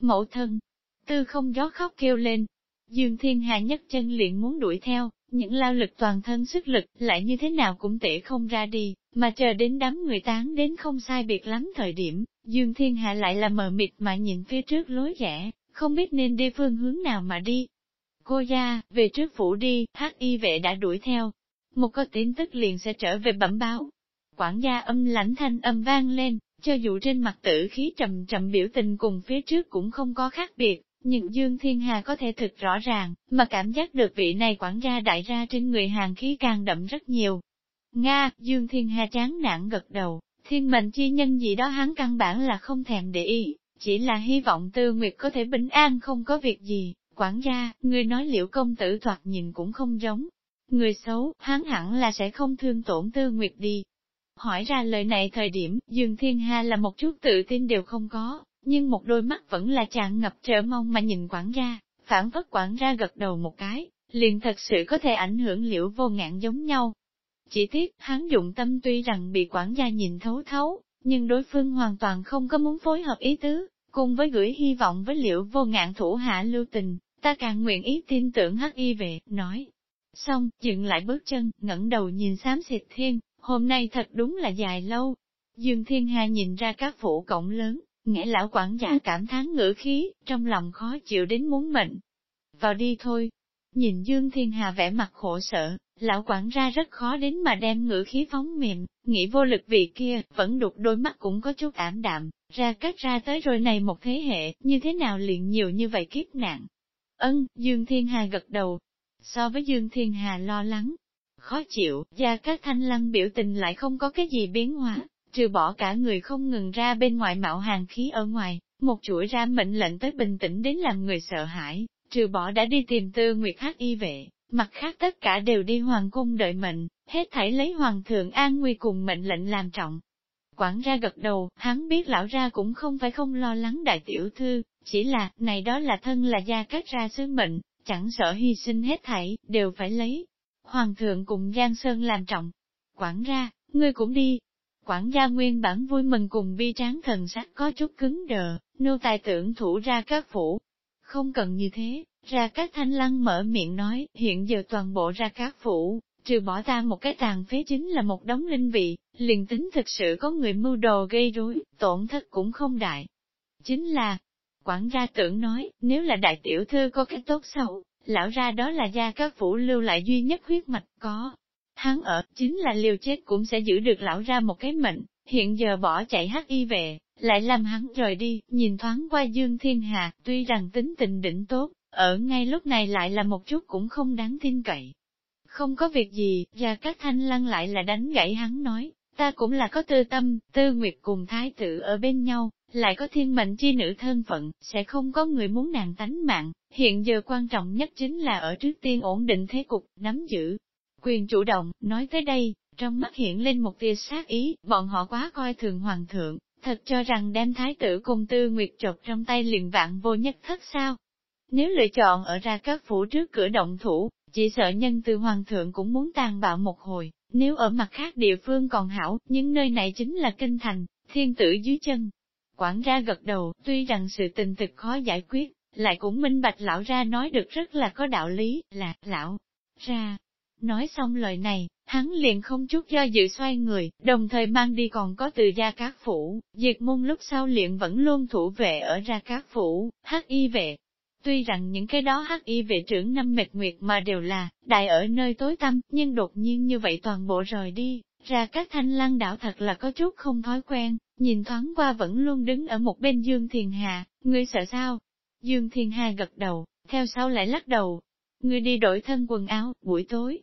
Mẫu thân, tư không gió khóc kêu lên. Dương Thiên Hà nhất chân liền muốn đuổi theo, những lao lực toàn thân sức lực lại như thế nào cũng tệ không ra đi, mà chờ đến đám người tán đến không sai biệt lắm thời điểm, Dương Thiên Hạ lại là mờ mịt mà nhìn phía trước lối rẽ, không biết nên đi phương hướng nào mà đi. Cô gia, về trước phủ đi, hắc y vệ đã đuổi theo. Một có tin tức liền sẽ trở về bẩm báo. Quản gia âm lãnh thanh âm vang lên, cho dù trên mặt tử khí trầm trầm biểu tình cùng phía trước cũng không có khác biệt, nhưng Dương Thiên Hà có thể thực rõ ràng, mà cảm giác được vị này quản gia đại ra trên người hàng khí càng đậm rất nhiều. Nga, Dương Thiên Hà chán nản gật đầu, thiên mệnh chi nhân gì đó hắn căn bản là không thèm để ý, chỉ là hy vọng Tư Nguyệt có thể bình an không có việc gì. Quản gia, người nói liệu công tử thoạt nhìn cũng không giống. Người xấu, hắn hẳn là sẽ không thương tổn Tư Nguyệt đi. Hỏi ra lời này thời điểm, Dương Thiên Hà là một chút tự tin đều không có, nhưng một đôi mắt vẫn là tràn ngập trở mong mà nhìn quản gia, phản phất quản gia gật đầu một cái, liền thật sự có thể ảnh hưởng liễu vô ngạn giống nhau. Chỉ tiếc, hắn dụng tâm tuy rằng bị quản gia nhìn thấu thấu, nhưng đối phương hoàn toàn không có muốn phối hợp ý tứ, cùng với gửi hy vọng với liễu vô ngạn thủ hạ lưu tình, ta càng nguyện ý tin tưởng hắc y về, nói. Xong, dừng lại bước chân, ngẩng đầu nhìn xám xịt thiên, hôm nay thật đúng là dài lâu. Dương Thiên Hà nhìn ra các phủ cổng lớn, Nghe lão quản gia cảm thán ngữ khí, trong lòng khó chịu đến muốn mệnh. Vào đi thôi. Nhìn Dương Thiên Hà vẻ mặt khổ sở, lão quản gia rất khó đến mà đem ngữ khí phóng mềm, nghĩ vô lực vị kia, vẫn đục đôi mắt cũng có chút ảm đạm, ra cách ra tới rồi này một thế hệ, như thế nào liền nhiều như vậy kiếp nạn. Ân, Dương Thiên Hà gật đầu. So với Dương Thiên Hà lo lắng, khó chịu, gia các thanh lăng biểu tình lại không có cái gì biến hóa, trừ bỏ cả người không ngừng ra bên ngoài mạo hàng khí ở ngoài, một chuỗi ra mệnh lệnh tới bình tĩnh đến làm người sợ hãi, trừ bỏ đã đi tìm tư nguyệt hát y vệ, mặt khác tất cả đều đi hoàng cung đợi mệnh, hết thảy lấy hoàng thượng an nguy cùng mệnh lệnh làm trọng. Quản ra gật đầu, hắn biết lão ra cũng không phải không lo lắng đại tiểu thư, chỉ là, này đó là thân là gia các ra sứ mệnh, chẳng sợ hy sinh hết thảy, đều phải lấy. Hoàng thượng cùng Giang Sơn làm trọng. Quản ra, ngươi cũng đi, Quản gia nguyên bản vui mừng cùng bi tráng thần sắc có chút cứng đờ, nô tài tưởng thủ ra các phủ. Không cần như thế, ra các thanh lăng mở miệng nói, hiện giờ toàn bộ ra các phủ, trừ bỏ ta một cái tàn phế chính là một đống linh vị, liền tính thực sự có người mưu đồ gây rối, tổn thất cũng không đại. Chính là, quản gia tưởng nói, nếu là đại tiểu thư có cái tốt xấu, lão ra đó là gia các phủ lưu lại duy nhất huyết mạch có, Hắn ở, chính là liều chết cũng sẽ giữ được lão ra một cái mệnh, hiện giờ bỏ chạy hắc y về, lại làm hắn rời đi, nhìn thoáng qua Dương Thiên Hà, tuy rằng tính tình đỉnh tốt, ở ngay lúc này lại là một chút cũng không đáng tin cậy. Không có việc gì, và các thanh lăng lại là đánh gãy hắn nói, ta cũng là có tư tâm, tư nguyệt cùng thái tử ở bên nhau, lại có thiên mệnh chi nữ thân phận, sẽ không có người muốn nàng tánh mạng, hiện giờ quan trọng nhất chính là ở trước tiên ổn định thế cục, nắm giữ, Quyền chủ động, nói tới đây, trong mắt hiện lên một tia sát ý, bọn họ quá coi thường hoàng thượng, thật cho rằng đem thái tử cùng tư nguyệt trọc trong tay liền vạn vô nhất thất sao. Nếu lựa chọn ở ra các phủ trước cửa động thủ, chỉ sợ nhân từ hoàng thượng cũng muốn tàn bạo một hồi, nếu ở mặt khác địa phương còn hảo, nhưng nơi này chính là kinh thành, thiên tử dưới chân. Quản ra gật đầu, tuy rằng sự tình thực khó giải quyết, lại cũng minh bạch lão ra nói được rất là có đạo lý, là, lão, ra, Nói xong lời này, hắn liền không chút do dự xoay người, đồng thời mang đi còn có từ gia cát phủ, diệt môn lúc sau liền vẫn luôn thủ vệ ở ra cát phủ, hắc y vệ. Tuy rằng những cái đó hắc y vệ trưởng năm mệt nguyệt mà đều là, đại ở nơi tối tăm, nhưng đột nhiên như vậy toàn bộ rời đi, ra các thanh lăng đảo thật là có chút không thói quen, nhìn thoáng qua vẫn luôn đứng ở một bên Dương Thiền Hà, ngươi sợ sao? Dương Thiền Hà gật đầu, theo sau lại lắc đầu. Ngươi đi đổi thân quần áo, buổi tối,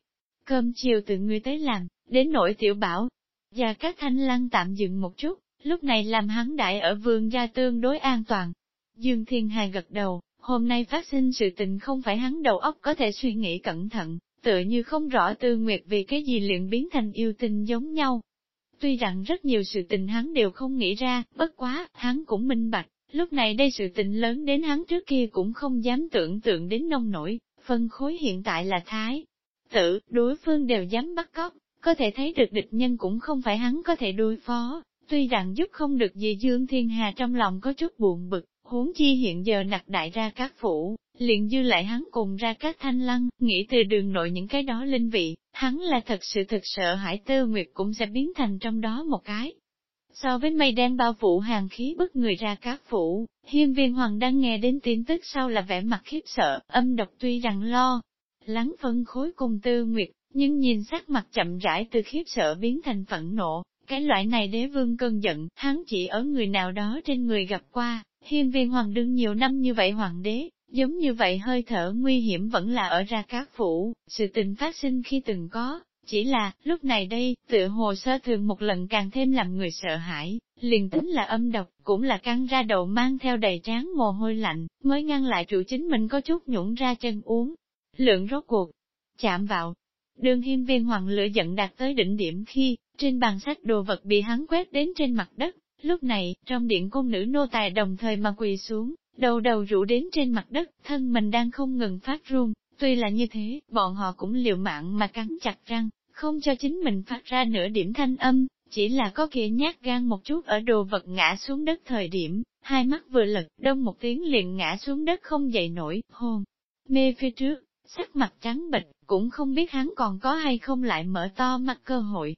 cơm chiều từ ngươi tới làm, đến nội tiểu bảo. Và các thanh lăng tạm dừng một chút, lúc này làm hắn đại ở vườn gia tương đối an toàn. Dương Thiên hà gật đầu, hôm nay phát sinh sự tình không phải hắn đầu óc có thể suy nghĩ cẩn thận, tựa như không rõ tư nguyệt vì cái gì liền biến thành yêu tình giống nhau. Tuy rằng rất nhiều sự tình hắn đều không nghĩ ra, bất quá, hắn cũng minh bạch, lúc này đây sự tình lớn đến hắn trước kia cũng không dám tưởng tượng đến nông nổi, phân khối hiện tại là Thái, tử, đối phương đều dám bắt cóc, có thể thấy được địch nhân cũng không phải hắn có thể đối phó, tuy rằng giúp không được gì Dương Thiên Hà trong lòng có chút buồn bực, huống chi hiện giờ nặc đại ra các phủ, liền dư lại hắn cùng ra các thanh lăng, nghĩ từ đường nội những cái đó linh vị, hắn là thật sự thật sợ hải tư nguyệt cũng sẽ biến thành trong đó một cái. So với mây đen bao phủ hàng khí bức người ra các phủ, hiên viên hoàng đang nghe đến tin tức sau là vẻ mặt khiếp sợ, âm độc tuy rằng lo, lắng phân khối cùng tư nguyệt, nhưng nhìn sắc mặt chậm rãi từ khiếp sợ biến thành phẫn nộ, cái loại này đế vương cơn giận, hắn chỉ ở người nào đó trên người gặp qua, hiên viên hoàng đương nhiều năm như vậy hoàng đế, giống như vậy hơi thở nguy hiểm vẫn là ở ra các phủ, sự tình phát sinh khi từng có, chỉ là, lúc này đây, tựa hồ sơ thường một lần càng thêm làm người sợ hãi, liền tính là âm độc, cũng là căng ra đầu mang theo đầy trán mồ hôi lạnh, mới ngăn lại trụ chính mình có chút nhũng ra chân uống. Lượng rốt cuộc, chạm vào. Đường hiên viên hoàng lửa giận đạt tới đỉnh điểm khi, trên bàn sách đồ vật bị hắn quét đến trên mặt đất, lúc này, trong điện cung nữ nô tài đồng thời mà quỳ xuống, đầu đầu rũ đến trên mặt đất, thân mình đang không ngừng phát run, tuy là như thế, bọn họ cũng liều mạng mà cắn chặt răng, không cho chính mình phát ra nửa điểm thanh âm, chỉ là có kia nhát gan một chút ở đồ vật ngã xuống đất thời điểm, hai mắt vừa lật, đông một tiếng liền ngã xuống đất không dậy nổi, hôn, mê phía trước, sắc mặt trắng bệch, cũng không biết hắn còn có hay không lại mở to mắt cơ hội.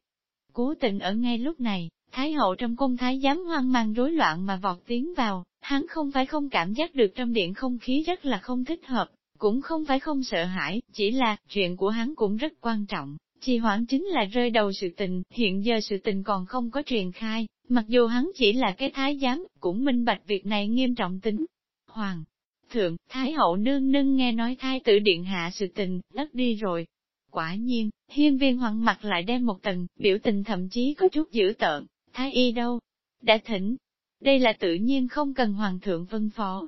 Cố tình ở ngay lúc này, Thái hậu trong cung thái giám hoang mang rối loạn mà vọt tiến vào, hắn không phải không cảm giác được trong điện không khí rất là không thích hợp, cũng không phải không sợ hãi, chỉ là chuyện của hắn cũng rất quan trọng, Trì hoãn chính là rơi đầu sự tình, hiện giờ sự tình còn không có truyền khai, mặc dù hắn chỉ là cái thái giám, cũng minh bạch việc này nghiêm trọng tính. Hoàng thượng, thái hậu nương nương nghe nói thái tử điện hạ sự tình, đất đi rồi. Quả nhiên, hiên viên hoàng mặt lại đem một tầng, biểu tình thậm chí có chút dữ tợn, thái y đâu? Đã thỉnh. Đây là tự nhiên không cần hoàng thượng vân phó.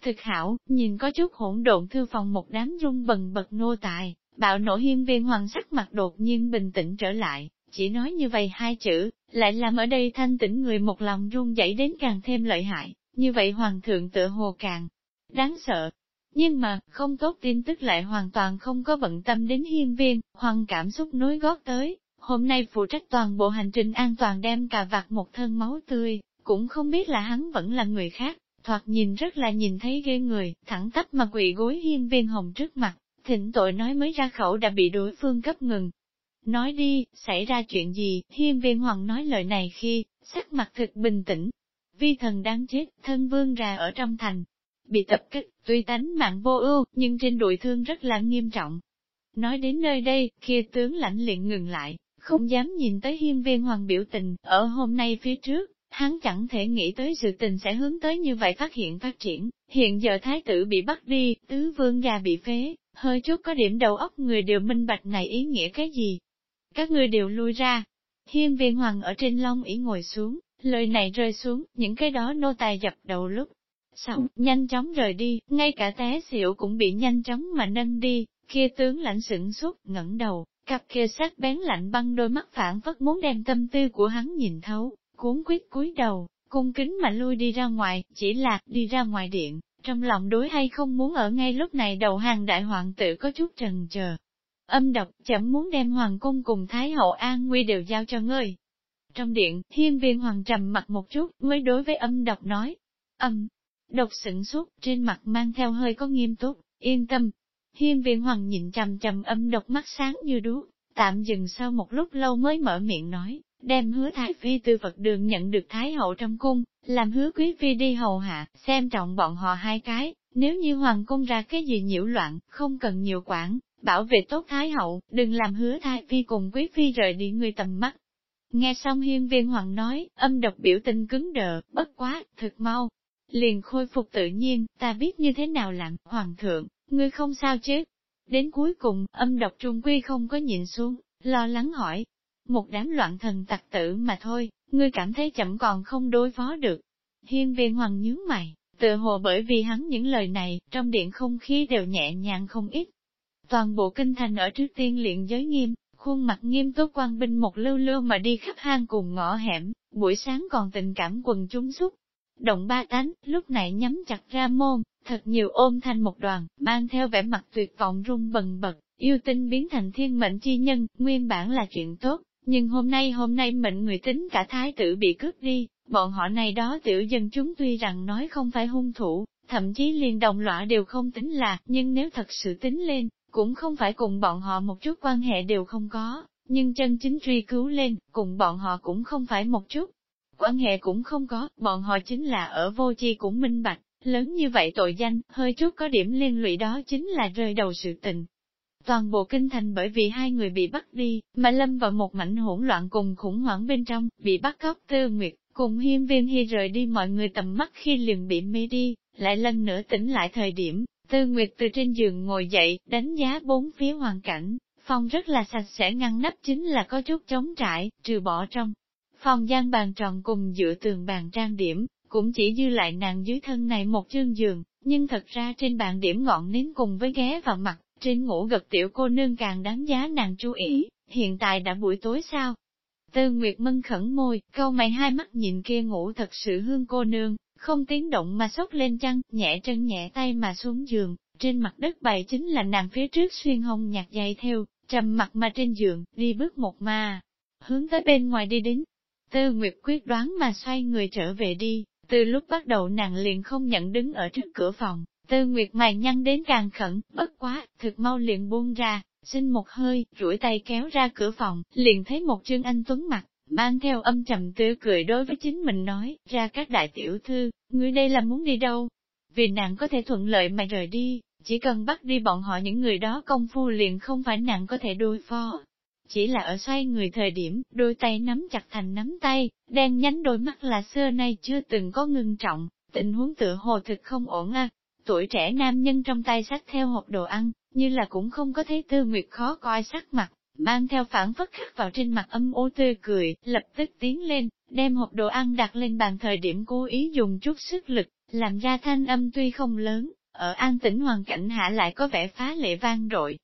Thực hảo, nhìn có chút hỗn độn thư phòng một đám rung bần bật nô tài, Bạo nổ hiên viên hoàng sắc mặt đột nhiên bình tĩnh trở lại, chỉ nói như vậy hai chữ, lại làm ở đây thanh tĩnh người một lòng run dậy đến càng thêm lợi hại, như vậy hoàng thượng tự hồ càng đáng sợ. Nhưng mà, không tốt tin tức lại hoàn toàn không có bận tâm đến hiên viên, hoàng cảm xúc nối gót tới, hôm nay phụ trách toàn bộ hành trình an toàn đem cà vạt một thân máu tươi, cũng không biết là hắn vẫn là người khác, thoạt nhìn rất là nhìn thấy ghê người, thẳng tắp mà quỳ gối hiên viên hồng trước mặt, thỉnh tội nói mới ra khẩu đã bị đối phương cấp ngừng. Nói đi, xảy ra chuyện gì, hiên viên hoàng nói lời này khi, sắc mặt thực bình tĩnh. Vi thần đang chết, thân vương ra ở trong thành. Bị tập kích, tuy tánh mạng vô ưu, nhưng trên đội thương rất là nghiêm trọng. Nói đến nơi đây, kia tướng lãnh liền ngừng lại, không dám nhìn tới hiên viên hoàng biểu tình, ở hôm nay phía trước, hắn chẳng thể nghĩ tới sự tình sẽ hướng tới như vậy phát hiện phát triển. Hiện giờ thái tử bị bắt đi, tứ vương gia bị phế, hơi chút có điểm đầu óc người đều minh bạch này ý nghĩa cái gì. Các người đều lui ra. Hiên viên hoàng ở trên long ỉ ngồi xuống, lời này rơi xuống, những cái đó nô tài dập đầu lúc. Xong, nhanh chóng rời đi, ngay cả té xỉu cũng bị nhanh chóng mà nâng đi, kia tướng lãnh sửng sốt, ngẩng đầu, cặp kia sắc bén lạnh băng đôi mắt phản phất muốn đem tâm tư của hắn nhìn thấu, cuốn quyết cúi đầu, cung kính mà lui đi ra ngoài, chỉ là đi ra ngoài điện, trong lòng đối hay không muốn ở ngay lúc này đầu hàng đại hoàng tử có chút trần chờ. Âm độc chậm muốn đem hoàng cung cùng Thái hậu an nguy đều giao cho ngươi. Trong điện, thiên viên hoàng trầm mặt một chút mới đối với âm độc nói. Âm, độc sửng suốt, trên mặt mang theo hơi có nghiêm túc, yên tâm. thiên viên hoàng nhìn trầm trầm âm độc mắt sáng như đuốc, tạm dừng sau một lúc lâu mới mở miệng nói, đem hứa thái phi từ Phật đường nhận được Thái hậu trong cung, làm hứa quý phi đi hầu hạ, xem trọng bọn họ hai cái, nếu như hoàng cung ra cái gì nhiễu loạn, không cần nhiều quản, bảo vệ tốt Thái hậu, đừng làm hứa thái phi cùng quý phi rời đi người tầm mắt. Nghe xong hiên viên hoàng nói, âm độc biểu tình cứng đờ, bất quá, thực mau. Liền khôi phục tự nhiên, ta biết như thế nào làm, hoàng thượng, ngươi không sao chứ. Đến cuối cùng, âm độc trung quy không có nhịn xuống, lo lắng hỏi, một đám loạn thần tặc tử mà thôi, ngươi cảm thấy chậm còn không đối phó được. Hiên viên hoàng nhướng mày, tự hồ bởi vì hắn những lời này, trong điện không khí đều nhẹ nhàng không ít. Toàn bộ kinh thành ở trước tiên luyện giới nghiêm, khuôn mặt nghiêm túc quan binh một lưu lưu mà đi khắp hang cùng ngõ hẻm, buổi sáng còn tình cảm quần chúng xúc. Động ba tánh, lúc này nhắm chặt ra môn, thật nhiều ôm thành một đoàn, mang theo vẻ mặt tuyệt vọng rung bần bật, yêu tinh biến thành thiên mệnh chi nhân, nguyên bản là chuyện tốt, nhưng hôm nay hôm nay mệnh người tính cả thái tử bị cướp đi, bọn họ này đó tiểu dân chúng tuy rằng nói không phải hung thủ, thậm chí liền đồng lõa đều không tính là, nhưng nếu thật sự tính lên, cũng không phải cùng bọn họ một chút quan hệ đều không có, nhưng chân chính truy cứu lên, cùng bọn họ cũng không phải một chút. Quan hệ cũng không có, bọn họ chính là ở vô chi cũng minh bạch, lớn như vậy tội danh, hơi chút có điểm liên lụy đó chính là rơi đầu sự tình. Toàn bộ kinh thành bởi vì hai người bị bắt đi, mà lâm vào một mảnh hỗn loạn cùng khủng hoảng bên trong, bị bắt cóc tư nguyệt, cùng hiên viên hy rời đi mọi người tầm mắt khi liền bị mê đi, lại lần nữa tỉnh lại thời điểm, tư nguyệt từ trên giường ngồi dậy, đánh giá bốn phía hoàn cảnh, phòng rất là sạch sẽ ngăn nắp chính là có chút trống trải, trừ bỏ trong. Phòng gian bàn tròn cùng dựa tường bàn trang điểm, cũng chỉ dư lại nàng dưới thân này một chương giường, nhưng thật ra trên bàn điểm ngọn nến cùng với ghé vào mặt, trên ngủ gật tiểu cô nương càng đáng giá nàng chú ý, hiện tại đã buổi tối sao? Tư Nguyệt Mân khẩn môi, câu mày hai mắt nhìn kia ngủ thật sự hương cô nương, không tiếng động mà sốc lên chăn, nhẹ chân nhẹ tay mà xuống giường, trên mặt đất bày chính là nàng phía trước xuyên hồng nhạt dây theo, trầm mặt mà trên giường, đi bước một mà, hướng tới bên ngoài đi đến. Tư Nguyệt quyết đoán mà xoay người trở về đi, từ lúc bắt đầu nàng liền không nhận đứng ở trước cửa phòng, Tư Nguyệt mày nhăn đến càng khẩn, bất quá, thực mau liền buông ra, xin một hơi, rủi tay kéo ra cửa phòng, liền thấy một chương anh tuấn mặt, mang theo âm trầm tươi cười đối với chính mình nói, ra các đại tiểu thư, ngươi đây là muốn đi đâu? Vì nàng có thể thuận lợi mà rời đi, chỉ cần bắt đi bọn họ những người đó công phu liền không phải nàng có thể đối phó. Chỉ là ở xoay người thời điểm, đôi tay nắm chặt thành nắm tay, đen nhánh đôi mắt là xưa nay chưa từng có ngưng trọng, tình huống tựa hồ thực không ổn à. Tuổi trẻ nam nhân trong tay sách theo hộp đồ ăn, như là cũng không có thấy tư nguyệt khó coi sắc mặt, mang theo phản phất khắc vào trên mặt âm ô tươi cười, lập tức tiến lên, đem hộp đồ ăn đặt lên bàn thời điểm cố ý dùng chút sức lực, làm ra thanh âm tuy không lớn, ở an tĩnh hoàn cảnh hạ lại có vẻ phá lệ vang rội.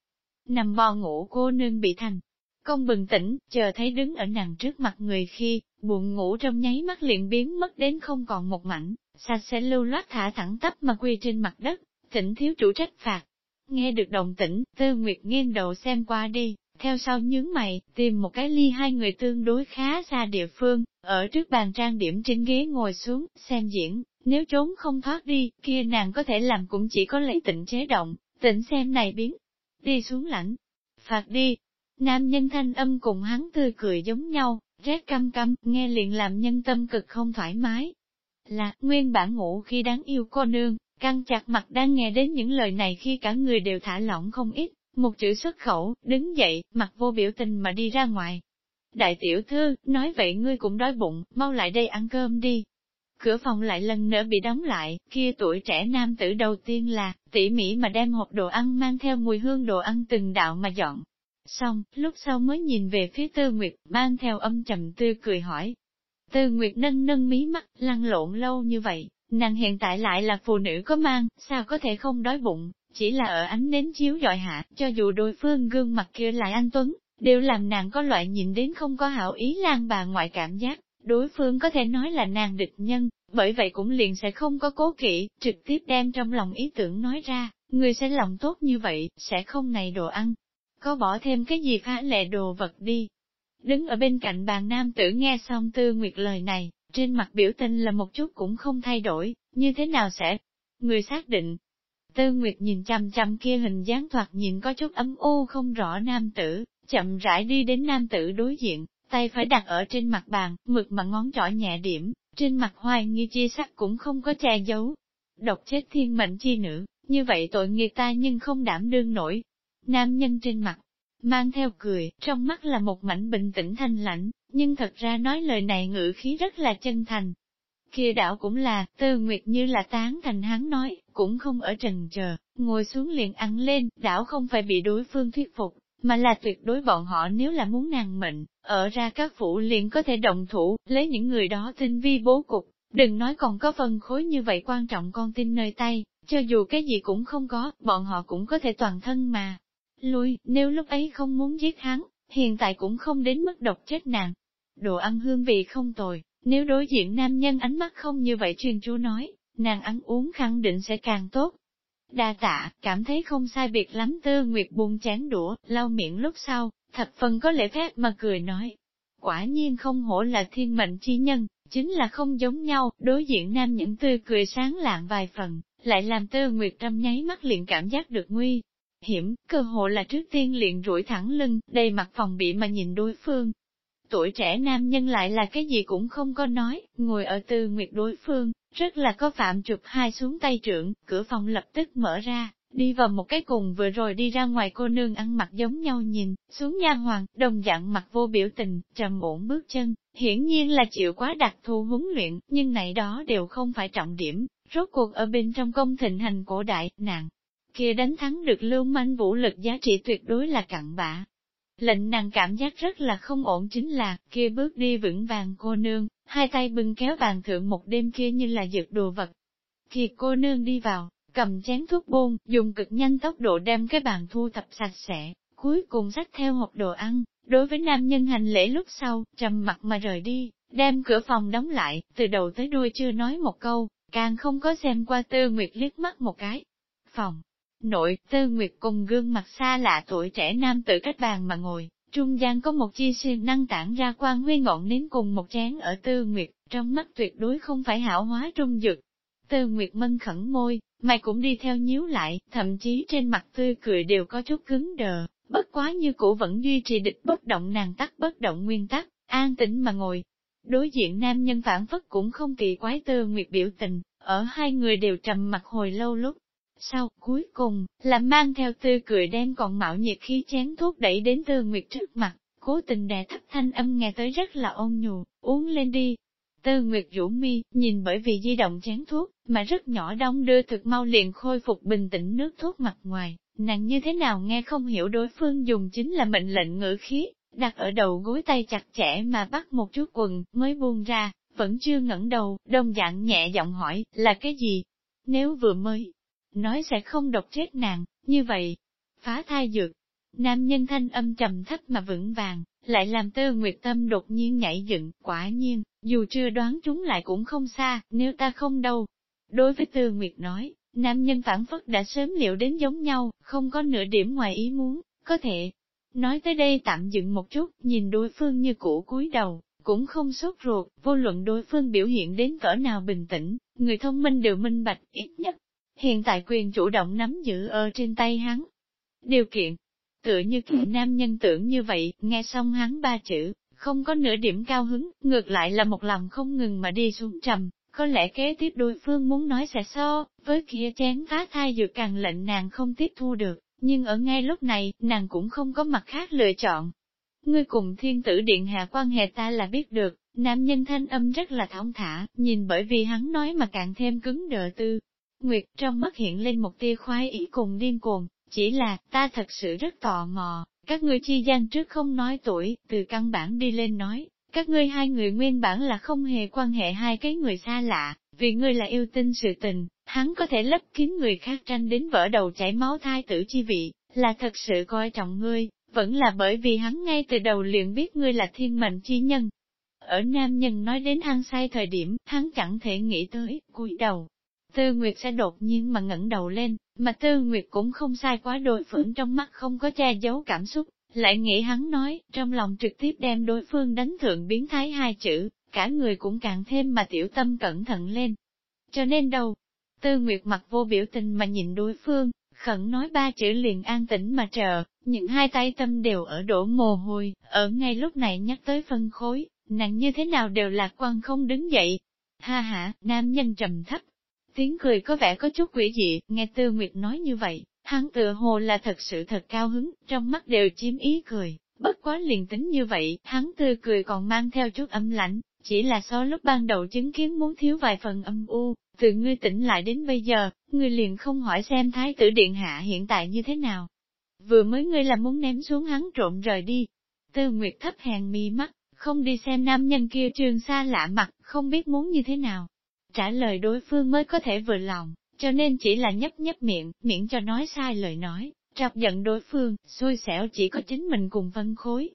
Nằm bò ngủ cô nương bị thành. Công bừng tỉnh, chờ thấy đứng ở nàng trước mặt người khi, buồn ngủ trong nháy mắt liền biến mất đến không còn một mảnh, sạch sẽ lưu loát thả thẳng tắp mà quy trên mặt đất, tỉnh thiếu chủ trách phạt. Nghe được đồng tĩnh, tư nguyệt nghiêng đầu xem qua đi, theo sau nhướng mày, tìm một cái ly hai người tương đối khá xa địa phương, ở trước bàn trang điểm trên ghế ngồi xuống, xem diễn, nếu trốn không thoát đi, kia nàng có thể làm cũng chỉ có lấy tịnh chế động, tịnh xem này biến. Đi xuống lãnh, phạt đi. Nam nhân thanh âm cùng hắn tươi cười giống nhau, rét căm căm, nghe liền làm nhân tâm cực không thoải mái. Là, nguyên bản ngủ khi đáng yêu cô nương, căng chặt mặt đang nghe đến những lời này khi cả người đều thả lỏng không ít, một chữ xuất khẩu, đứng dậy, mặt vô biểu tình mà đi ra ngoài. Đại tiểu thư, nói vậy ngươi cũng đói bụng, mau lại đây ăn cơm đi. Cửa phòng lại lần nữa bị đóng lại, kia tuổi trẻ nam tử đầu tiên là, tỉ mỉ mà đem hộp đồ ăn mang theo mùi hương đồ ăn từng đạo mà dọn. Xong, lúc sau mới nhìn về phía Tư Nguyệt, mang theo âm trầm tươi cười hỏi. Tư Nguyệt nâng nâng mí mắt, lăn lộn lâu như vậy, nàng hiện tại lại là phụ nữ có mang, sao có thể không đói bụng, chỉ là ở ánh nến chiếu dọi hạ, cho dù đối phương gương mặt kia lại anh Tuấn, đều làm nàng có loại nhìn đến không có hảo ý lan bà ngoại cảm giác, đối phương có thể nói là nàng địch nhân, bởi vậy cũng liền sẽ không có cố kỵ, trực tiếp đem trong lòng ý tưởng nói ra, người sẽ lòng tốt như vậy, sẽ không này đồ ăn, có bỏ thêm cái gì phá lệ đồ vật đi. Đứng ở bên cạnh bàn nam tử nghe xong tư nguyệt lời này, trên mặt biểu tình là một chút cũng không thay đổi, như thế nào sẽ? Người xác định, Tư Nguyệt nhìn chăm chăm kia hình dáng thoạt nhìn có chút ấm u không rõ nam tử, chậm rãi đi đến nam tử đối diện, tay phải đặt ở trên mặt bàn, mực mà ngón trỏ nhẹ điểm, trên mặt hoài nghi chi sắc cũng không có che giấu. Độc chết thiên mệnh chi nữ, như vậy tội nghiệp ta nhưng không đảm đương nổi. Nam nhân trên mặt, mang theo cười, trong mắt là một mảnh bình tĩnh thanh lãnh, nhưng thật ra nói lời này ngữ khí rất là chân thành, kia đảo cũng là, tư nguyệt như là tán thành hắn nói, cũng không ở trần chờ, ngồi xuống liền ăn lên, đảo không phải bị đối phương thuyết phục, mà là tuyệt đối bọn họ nếu là muốn nàng mệnh, ở ra các phủ liền có thể động thủ, lấy những người đó tinh vi bố cục, đừng nói còn có phần khối như vậy quan trọng con tin nơi tay, cho dù cái gì cũng không có, bọn họ cũng có thể toàn thân mà. Lui, nếu lúc ấy không muốn giết hắn, hiện tại cũng không đến mức độc chết nàng. Đồ ăn hương vị không tồi, nếu đối diện nam nhân ánh mắt không như vậy truyền chú nói, nàng ăn uống khẳng định sẽ càng tốt. Đa tạ, cảm thấy không sai biệt lắm tư nguyệt buông chán đũa, lau miệng lúc sau, thập phần có lễ phép mà cười nói. Quả nhiên không hổ là thiên mệnh chi nhân, chính là không giống nhau, đối diện nam những tươi cười sáng lạng vài phần, lại làm Tư Nguyệt trăm nháy mắt liền cảm giác được nguy. Hiểm, cơ hội là trước tiên liền rủi thẳng lưng, đầy mặt phòng bị mà nhìn đối phương. Tuổi trẻ nam nhân lại là cái gì cũng không có nói, ngồi ở Tư Nguyệt đối phương, rất là có phạm chụp hai xuống tay trưởng, cửa phòng lập tức mở ra, đi vào một cái cùng vừa rồi đi ra ngoài cô nương ăn mặc giống nhau nhìn, xuống nha hoàng, đồng dạng mặt vô biểu tình, trầm ổn bước chân, hiển nhiên là chịu quá đặc thù huấn luyện, nhưng này đó đều không phải trọng điểm, rốt cuộc ở bên trong công thịnh hành cổ đại, nàng kia đánh thắng được lưu manh vũ lực giá trị tuyệt đối là cặn bã. Lệnh nàng cảm giác rất là không ổn chính là, kia bước đi vững vàng cô nương, hai tay bưng kéo bàn thượng một đêm kia như là dược đồ vật. Khi cô nương đi vào, cầm chén thuốc bôn, dùng cực nhanh tốc độ đem cái bàn thu thập sạch sẽ, cuối cùng xách theo hộp đồ ăn, đối với nam nhân hành lễ lúc sau, trầm mặt mà rời đi, đem cửa phòng đóng lại, từ đầu tới đuôi chưa nói một câu, càng không có xem qua tư nguyệt liếc mắt một cái. Phòng, nội, tư nguyệt cùng gương mặt xa lạ tuổi trẻ nam tử cách bàn mà ngồi, trung gian có một chi xuyên năng tản ra quang huy ngọn nến cùng một chén ở tư nguyệt, trong mắt tuyệt đối không phải hảo hóa trung dực. Tư nguyệt mân khẩn môi, mày cũng đi theo nhíu lại, thậm chí trên mặt tươi cười đều có chút cứng đờ, bất quá như cũ vẫn duy trì địch bất động nàng tắc bất động nguyên tắc, an tĩnh mà ngồi. Đối diện nam nhân phản phất cũng không kỳ quái tư nguyệt biểu tình, ở hai người đều trầm mặt hồi lâu lúc. Sau, cuối cùng, là mang theo tươi cười đen còn mạo nhiệt khi chén thuốc đẩy đến tư nguyệt trước mặt, cố tình đè thấp thanh âm nghe tới rất là ôn nhu, uống lên đi, Tư Nguyệt vũ mi, nhìn bởi vì di động chén thuốc, mà rất nhỏ đong đưa thực mau liền khôi phục bình tĩnh nước thuốc mặt ngoài, nàng như thế nào nghe không hiểu đối phương dùng chính là mệnh lệnh ngữ khí, đặt ở đầu gối tay chặt chẽ mà bắt một chút quần, mới buông ra, vẫn chưa ngẩng đầu, Đông dạng nhẹ giọng hỏi, là cái gì? Nếu vừa mới, nói sẽ không độc chết nàng, như vậy, phá thai dược. Nam nhân thanh âm trầm thấp mà vững vàng, lại làm tơ nguyệt tâm đột nhiên nhảy dựng, quả nhiên, dù chưa đoán chúng lại cũng không xa, nếu ta không đâu. Đối với tơ nguyệt nói, nam nhân phản phất đã sớm liệu đến giống nhau, không có nửa điểm ngoài ý muốn, có thể. Nói tới đây tạm dừng một chút, nhìn đối phương như cũ cúi đầu, cũng không sốt ruột, vô luận đối phương biểu hiện đến cỡ nào bình tĩnh, người thông minh đều minh bạch, ít nhất. Hiện tại quyền chủ động nắm giữ ở trên tay hắn. Điều kiện, Tựa như khi nam nhân tưởng như vậy, nghe xong hắn ba chữ, không có nửa điểm cao hứng, ngược lại là một lòng không ngừng mà đi xuống trầm, có lẽ kế tiếp đối phương muốn nói sẽ so, với kia chén phá thai dược càng lệnh nàng không tiếp thu được, nhưng ở ngay lúc này, nàng cũng không có mặt khác lựa chọn. Ngươi cùng thiên tử điện hạ quan hệ ta là biết được, nam nhân thanh âm rất là thong thả, nhìn bởi vì hắn nói mà càng thêm cứng đờ tư. Nguyệt trong mắt hiện lên một tia khoái ý cùng điên cuồng, chỉ là, ta thật sự rất tò mò, các ngươi chi gian trước không nói tuổi, từ căn bản đi lên nói, các ngươi hai người nguyên bản là không hề quan hệ hai cái người xa lạ, vì ngươi là yêu tinh sự tình, hắn có thể lấp kín người khác tranh đến vỡ đầu chảy máu thai tử chi vị, là thật sự coi trọng ngươi, vẫn là bởi vì hắn ngay từ đầu liền biết ngươi là thiên mệnh chi nhân. Ở nam nhân nói đến ăn sai thời điểm, hắn chẳng thể nghĩ tới, cúi đầu, Tư Nguyệt sẽ đột nhiên mà ngẩng đầu lên, mà Tư Nguyệt cũng không sai quá đối phương trong mắt không có che giấu cảm xúc, lại nghĩ hắn nói, trong lòng trực tiếp đem đối phương đánh thượng biến thái hai chữ, cả người cũng càng thêm mà tiểu tâm cẩn thận lên. Cho nên đâu, Tư Nguyệt mặt vô biểu tình mà nhìn đối phương, khẩn nói ba chữ liền an tĩnh mà chờ, những hai tay tâm đều ở đổ mồ hôi, ở ngay lúc này nhắc tới phân khối, nặng như thế nào đều lạc quan không đứng dậy. Ha ha, nam nhân trầm thấp, Tiếng cười có vẻ có chút quỷ dị, nghe Tư Nguyệt nói như vậy, hắn tựa hồ là thật sự thật cao hứng, trong mắt đều chiếm ý cười, bất quá liền tính như vậy, hắn tươi cười còn mang theo chút âm lạnh, chỉ là so lúc ban đầu chứng kiến muốn thiếu vài phần âm u, từ ngươi tỉnh lại đến bây giờ, ngươi liền không hỏi xem thái tử điện hạ hiện tại như thế nào. Vừa mới ngươi là muốn ném xuống hắn trộm rời đi. Tư Nguyệt thấp hèn mi mắt, không đi xem nam nhân kia trường xa lạ mặt, không biết muốn như thế nào trả lời đối phương mới có thể vừa lòng, cho nên chỉ là nhấp nhấp miệng, miễn cho nói sai lời nói, trọc giận đối phương, xui xẻo chỉ có chính mình cùng phân khối.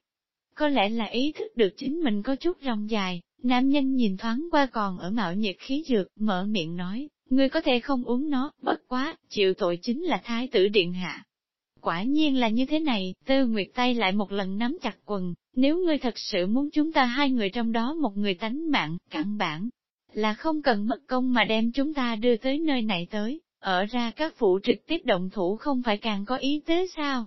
Có lẽ là ý thức được chính mình có chút rong dài, nam nhân nhìn thoáng qua còn ở mạo nhiệt khí dược, mở miệng nói, ngươi có thể không uống nó, bất quá, chịu tội chính là thái tử điện hạ. Quả nhiên là như thế này, tư nguyệt tay lại một lần nắm chặt quần, nếu ngươi thật sự muốn chúng ta hai người trong đó một người tánh mạng, cặn bản, là không cần mất công mà đem chúng ta đưa tới nơi này tới, ở ra các phụ trực tiếp động thủ không phải càng có ý tế sao?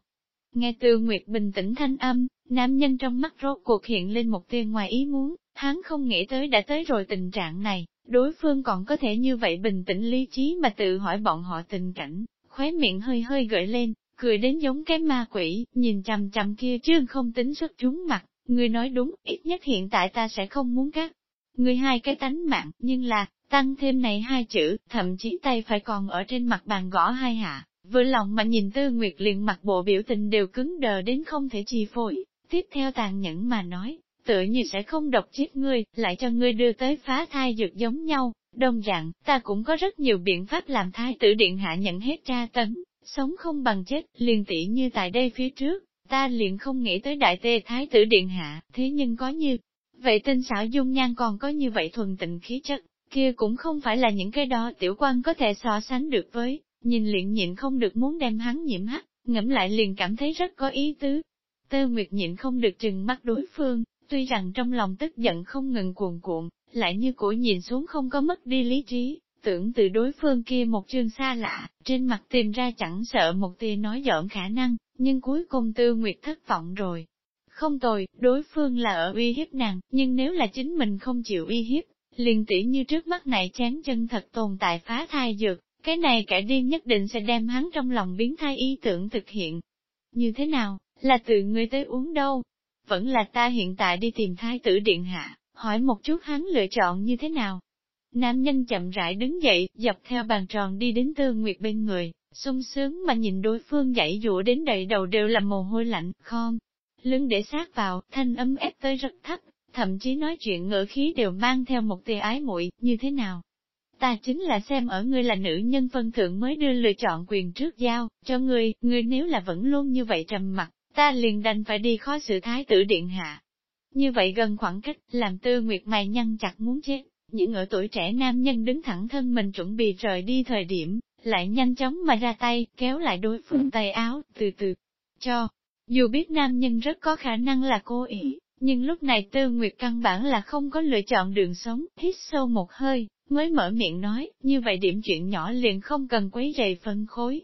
Nghe từ Nguyệt bình tĩnh thanh âm, nam nhân trong mắt rốt cuộc hiện lên một tia ngoài ý muốn, hắn không nghĩ tới đã tới rồi tình trạng này, đối phương còn có thể như vậy bình tĩnh lý trí mà tự hỏi bọn họ tình cảnh, khóe miệng hơi hơi gợi lên, cười đến giống cái ma quỷ, nhìn chằm chằm kia chương không tính xuất chúng mặt, người nói đúng, ít nhất hiện tại ta sẽ không muốn các người hai cái tánh mạng, nhưng là, tăng thêm này hai chữ, thậm chí tay phải còn ở trên mặt bàn gõ hai hạ, vừa lòng mà nhìn Tư Nguyệt liền mặt bộ biểu tình đều cứng đờ đến không thể chi phối, tiếp theo tàn nhẫn mà nói, tự như sẽ không độc chết ngươi, lại cho ngươi đưa tới phá thai dược giống nhau, đồng dạng, ta cũng có rất nhiều biện pháp làm thai tử điện hạ nhận hết tra tấn, sống không bằng chết, liền tỷ như tại đây phía trước, ta liền không nghĩ tới đại tê thái tử điện hạ, thế nhưng có như, vậy tinh xảo dung nhan còn có như vậy thuần tịnh khí chất, kia cũng không phải là những cái đó tiểu quan có thể so sánh được với, nhìn liền nhịn không được muốn đem hắn nhiễm hắc, ngẫm lại liền cảm thấy rất có ý tứ. Tơ Nguyệt nhịn không được trừng mắt đối phương, tuy rằng trong lòng tức giận không ngừng cuồn cuộn, lại như cổ nhìn xuống không có mất đi lý trí, tưởng từ đối phương kia một chương xa lạ, trên mặt tìm ra chẳng sợ một tia nói giỡn khả năng, nhưng cuối cùng Tư Nguyệt thất vọng rồi. Không tồi, đối phương là ở uy hiếp nàng, nhưng nếu là chính mình không chịu uy hiếp, liền tỉ như trước mắt này chán chân thật tồn tại phá thai dược, cái này kẻ điên nhất định sẽ đem hắn trong lòng biến thai ý tưởng thực hiện. Như thế nào, là tự người tới uống đâu? Vẫn là ta hiện tại đi tìm thai tử điện hạ, hỏi một chút hắn lựa chọn như thế nào? Nam nhân chậm rãi đứng dậy, dọc theo bàn tròn đi đến tư nguyệt bên người, sung sướng mà nhìn đối phương dãy dụa đến đầy đầu đều là mồ hôi lạnh, khom. Lưng để sát vào, thanh âm ép tới rất thấp, thậm chí nói chuyện ngữ khí đều mang theo một tia ái muội như thế nào? Ta chính là xem ở ngươi là nữ nhân phân thượng mới đưa lựa chọn quyền trước giao, cho ngươi, ngươi nếu là vẫn luôn như vậy trầm mặt, ta liền đành phải đi khó xử thái tử điện hạ. Như vậy gần khoảng cách, làm tư nguyệt mày nhăn chặt muốn chết, những ở tuổi trẻ nam nhân đứng thẳng thân mình chuẩn bị rời đi thời điểm, lại nhanh chóng mà ra tay, kéo lại đối phương tay áo, từ từ, cho. Dù biết nam nhân rất có khả năng là cô ý, nhưng lúc này Tư Nguyệt căn bản là không có lựa chọn đường sống, hít sâu một hơi, mới mở miệng nói, như vậy điểm chuyện nhỏ liền không cần quấy rầy phân khối.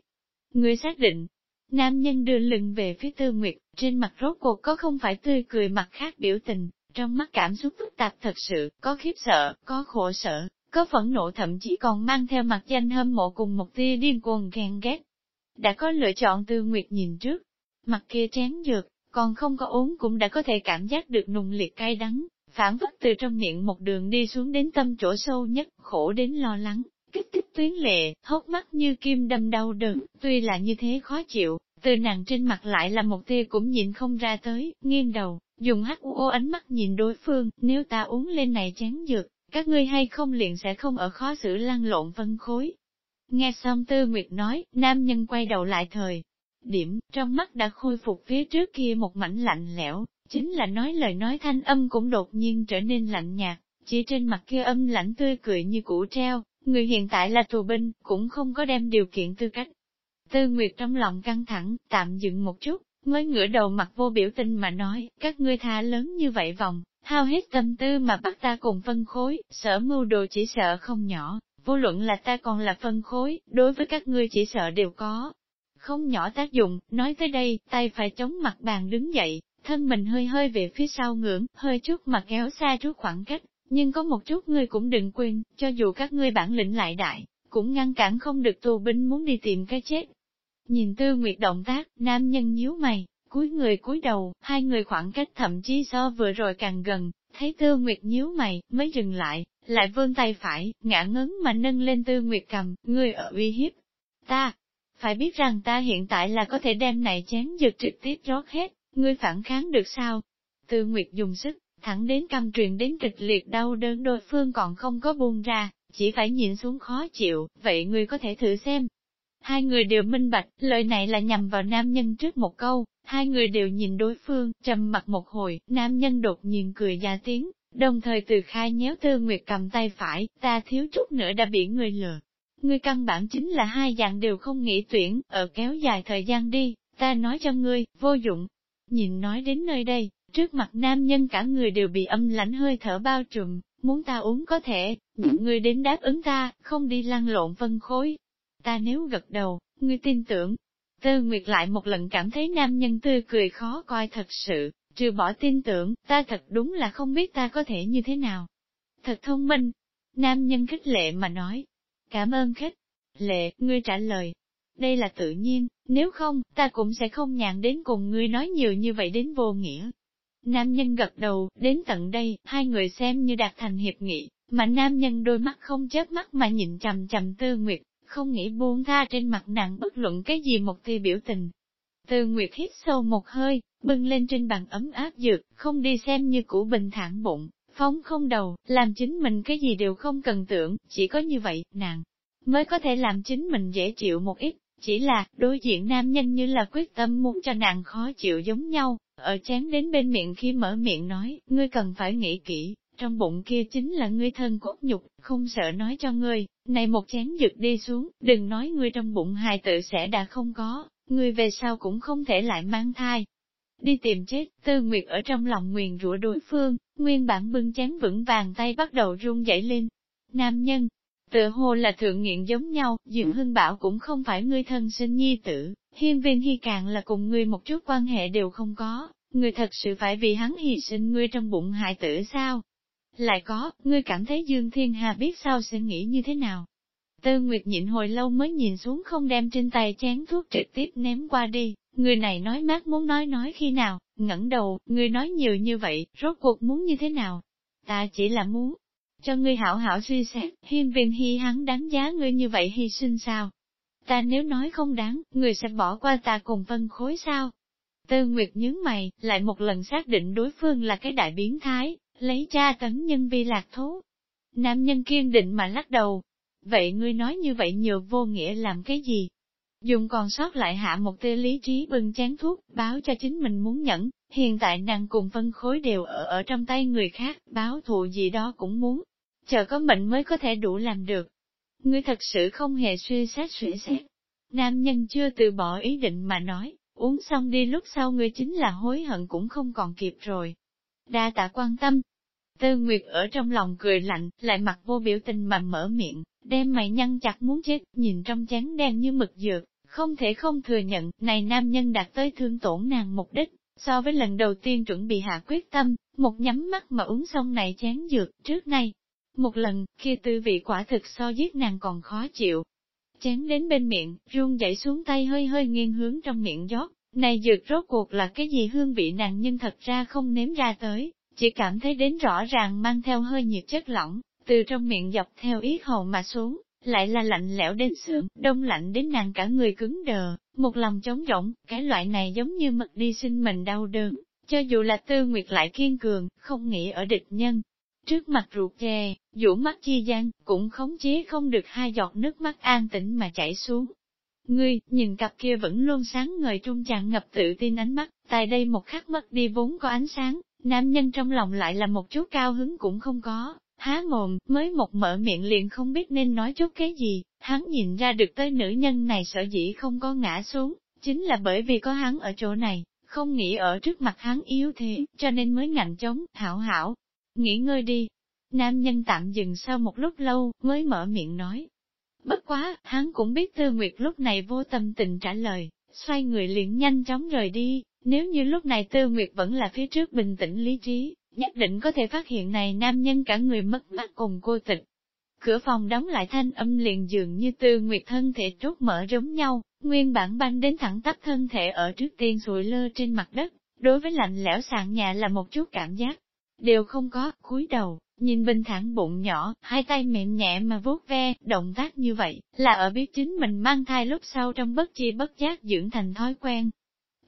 Người xác định, nam nhân đưa lưng về phía Tư Nguyệt, trên mặt rốt cuộc có không phải tươi cười mặt khác biểu tình, trong mắt cảm xúc phức tạp thật sự, có khiếp sợ, có khổ sở, có phẫn nộ thậm chí còn mang theo mặt danh hâm mộ cùng một tia điên cuồng ghen ghét. Đã có lựa chọn Tư Nguyệt nhìn trước, mặt kia chén dược, còn không có uống cũng đã có thể cảm giác được nùng liệt cay đắng, phản phất từ trong miệng một đường đi xuống đến tâm chỗ sâu nhất, khổ đến lo lắng, kích thích tuyến lệ, hốc mắt như kim đâm đau đớn, tuy là như thế khó chịu, từ nàng trên mặt lại là một tia cũng nhìn không ra tới, nghiêng đầu, dùng hắt u ô ánh mắt nhìn đối phương, nếu ta uống lên này chén dược, các ngươi hay không liền sẽ không ở khó xử lăn lộn vân khối. Nghe xong Tư Nguyệt nói, nam nhân quay đầu lại thời, điểm, trong mắt đã khôi phục phía trước kia một mảnh lạnh lẽo, chính là nói lời nói thanh âm cũng đột nhiên trở nên lạnh nhạt, chỉ trên mặt kia âm lạnh tươi cười như cũ treo, người hiện tại là tù binh, cũng không có đem điều kiện tư cách. Tư Nguyệt trong lòng căng thẳng, tạm dừng một chút, mới ngửa đầu mặt vô biểu tình mà nói, các ngươi tha lớn như vậy vòng, hao hết tâm tư mà bắt ta cùng phân khối, sở mưu đồ chỉ sợ không nhỏ, vô luận là ta còn là phân khối, đối với các ngươi chỉ sợ đều có, không nhỏ tác dụng, nói tới đây, tay phải chống mặt bàn đứng dậy, thân mình hơi hơi về phía sau ngưỡng, hơi chút mặt kéo xa chút khoảng cách, nhưng có một chút ngươi cũng đừng quên, cho dù các ngươi bản lĩnh lại đại, cũng ngăn cản không được tù binh muốn đi tìm cái chết. Nhìn tư nguyệt động tác, nam nhân nhíu mày, cúi người cúi đầu, hai người khoảng cách thậm chí so vừa rồi càng gần, thấy tư nguyệt nhíu mày, mới dừng lại, lại vươn tay phải, ngã ngấn mà nâng lên tư nguyệt cầm, ngươi ở uy hiếp. Ta, phải biết rằng ta hiện tại là có thể đem này chén dược trực tiếp rót hết, ngươi phản kháng được sao? Tư Nguyệt dùng sức, thẳng đến căm truyền đến kịch liệt đau đớn đối phương còn không có buông ra, chỉ phải nhìn xuống khó chịu, vậy ngươi có thể thử xem. Hai người đều minh bạch, lời này là nhằm vào nam nhân trước một câu, hai người đều nhìn đối phương, trầm mặt một hồi, nam nhân đột nhiên cười ra tiếng, đồng thời từ khai nhéo Tư Nguyệt cầm tay phải, ta thiếu chút nữa đã bị người lừa. Ngươi căn bản chính là hai dạng đều không nghĩ tuyển, ở kéo dài thời gian đi, ta nói cho ngươi, vô dụng. Nhìn nói đến nơi đây, trước mặt nam nhân cả người đều bị âm lãnh hơi thở bao trùm, muốn ta uống có thể, những người đến đáp ứng ta, không đi lăn lộn phân khối. Ta nếu gật đầu, ngươi tin tưởng. Tư Nguyệt lại một lần cảm thấy nam nhân tươi cười khó coi thật sự, trừ bỏ tin tưởng, ta thật đúng là không biết ta có thể như thế nào. Thật thông minh. Nam nhân khích lệ mà nói. Cảm ơn khích. Lệ, ngươi trả lời. Đây là tự nhiên, nếu không, ta cũng sẽ không nhàn đến cùng ngươi nói nhiều như vậy đến vô nghĩa. Nam nhân gật đầu, đến tận đây, hai người xem như đạt thành hiệp nghị, mà nam nhân đôi mắt không chớp mắt mà nhìn chầm chầm tư nguyệt, không nghĩ buông tha trên mặt nàng bất luận cái gì một tia biểu tình. Tư nguyệt hít sâu một hơi, bưng lên trên bàn ấm áp dược, không đi xem như cũ bình thản bụng, phóng không đầu, làm chính mình cái gì đều không cần tưởng, chỉ có như vậy, nàng mới có thể làm chính mình dễ chịu một ít, chỉ là, đối diện nam nhân như là quyết tâm muốn cho nàng khó chịu giống nhau, ở chán đến bên miệng khi mở miệng nói, ngươi cần phải nghĩ kỹ, trong bụng kia chính là ngươi thân cốt nhục, không sợ nói cho ngươi, này một chén dược đi xuống, đừng nói ngươi trong bụng hài tự sẽ đã không có, ngươi về sau cũng không thể lại mang thai. Đi tìm chết, tư nguyệt ở trong lòng nguyền rủa đối phương, nguyên bản bưng chén vững vàng tay bắt đầu run dậy lên. Nam nhân, tự hồ là thượng nghiện giống nhau, Dượng Hưng Bảo cũng không phải ngươi thân sinh nhi tử, hiên viên hy càng là cùng ngươi một chút quan hệ đều không có, ngươi thật sự phải vì hắn hy sinh ngươi trong bụng hại tử sao? Lại có, ngươi cảm thấy Dương Thiên Hà biết sao sẽ nghĩ như thế nào? Tư Nguyệt nhịn hồi lâu mới nhìn xuống không đem trên tay chén thuốc trực tiếp ném qua đi, người này nói mát muốn nói nói khi nào, ngẩng đầu, người nói nhiều như vậy, rốt cuộc muốn như thế nào? Ta chỉ là muốn, cho ngươi hảo hảo suy xét, hiên viên hy hắn đáng giá ngươi như vậy hy sinh sao? Ta nếu nói không đáng, người sẽ bỏ qua ta cùng phân khối sao? Tư Nguyệt nhướng mày, lại một lần xác định đối phương là cái đại biến thái, lấy tra tấn nhân vi lạc thú. Nam nhân kiên định mà lắc đầu. Vậy ngươi nói như vậy nhiều vô nghĩa làm cái gì? Dùng còn sót lại hạ một tia lý trí bưng chén thuốc, báo cho chính mình muốn nhẫn, hiện tại nàng cùng phân khối đều ở ở trong tay người khác, báo thù gì đó cũng muốn. Chờ có mệnh mới có thể đủ làm được. Ngươi thật sự không hề suy xét suy xét. Nam nhân chưa từ bỏ ý định mà nói, uống xong đi lúc sau ngươi chính là hối hận cũng không còn kịp rồi. Đa tạ quan tâm. Tư Nguyệt ở trong lòng cười lạnh, lại mặt vô biểu tình mà mở miệng, đem mày nhăn chặt muốn chết, nhìn trong chén đen như mực dược, không thể không thừa nhận, này nam nhân đạt tới thương tổn nàng mục đích, so với lần đầu tiên chuẩn bị hạ quyết tâm, một nhắm mắt mà uống xong này chén dược, trước nay. Một lần, khi tư vị quả thực so giết nàng còn khó chịu. Chén đến bên miệng, run dậy xuống tay hơi hơi nghiêng hướng trong miệng giót, này dược rốt cuộc là cái gì hương vị nàng nhưng thật ra không nếm ra tới, chỉ cảm thấy đến rõ ràng mang theo hơi nhiệt chất lỏng, từ trong miệng dọc theo yết hầu mà xuống, lại là lạnh lẽo đến sượng, đông lạnh đến nàng cả người cứng đờ, một lòng trống rỗng, cái loại này giống như mật đi sinh mình đau đớn, cho dù là tư nguyệt lại kiên cường, không nghĩ ở địch nhân. Trước mặt ruột chè, dũ mắt chi gian, cũng khống chế không được hai giọt nước mắt an tĩnh mà chảy xuống. Ngươi, nhìn cặp kia vẫn luôn sáng ngời trung tràn ngập tự tin ánh mắt, tại đây một khắc mất đi vốn có ánh sáng, nam nhân trong lòng lại là một chút cao hứng cũng không có, há mồm, mới một mở miệng liền không biết nên nói chút cái gì, hắn nhìn ra được tới nữ nhân này sợ dĩ không có ngã xuống, chính là bởi vì có hắn ở chỗ này, không nghĩ ở trước mặt hắn yếu thế, cho nên mới ngạnh chống, hảo hảo, nghỉ ngơi đi. Nam nhân tạm dừng sau một lúc lâu, mới mở miệng nói. Bất quá, hắn cũng biết Tư Nguyệt lúc này vô tâm tình trả lời, xoay người liền nhanh chóng rời đi, nếu như lúc này Tư Nguyệt vẫn là phía trước bình tĩnh lý trí, nhất định có thể phát hiện này nam nhân cả người mất mát cùng cô tịch. Cửa phòng đóng lại thanh âm liền dường như tư nguyệt thân thể trốt mở giống nhau, nguyên bản banh đến thẳng tắp thân thể ở trước tiên sụi lơ trên mặt đất, đối với lạnh lẽo sàn nhà là một chút cảm giác. Đều không có, cúi đầu, nhìn bình thẳng bụng nhỏ, hai tay mềm nhẹ mà vuốt ve, động tác như vậy, là ở biết chính mình mang thai lúc sau trong bất chi bất giác dưỡng thành thói quen.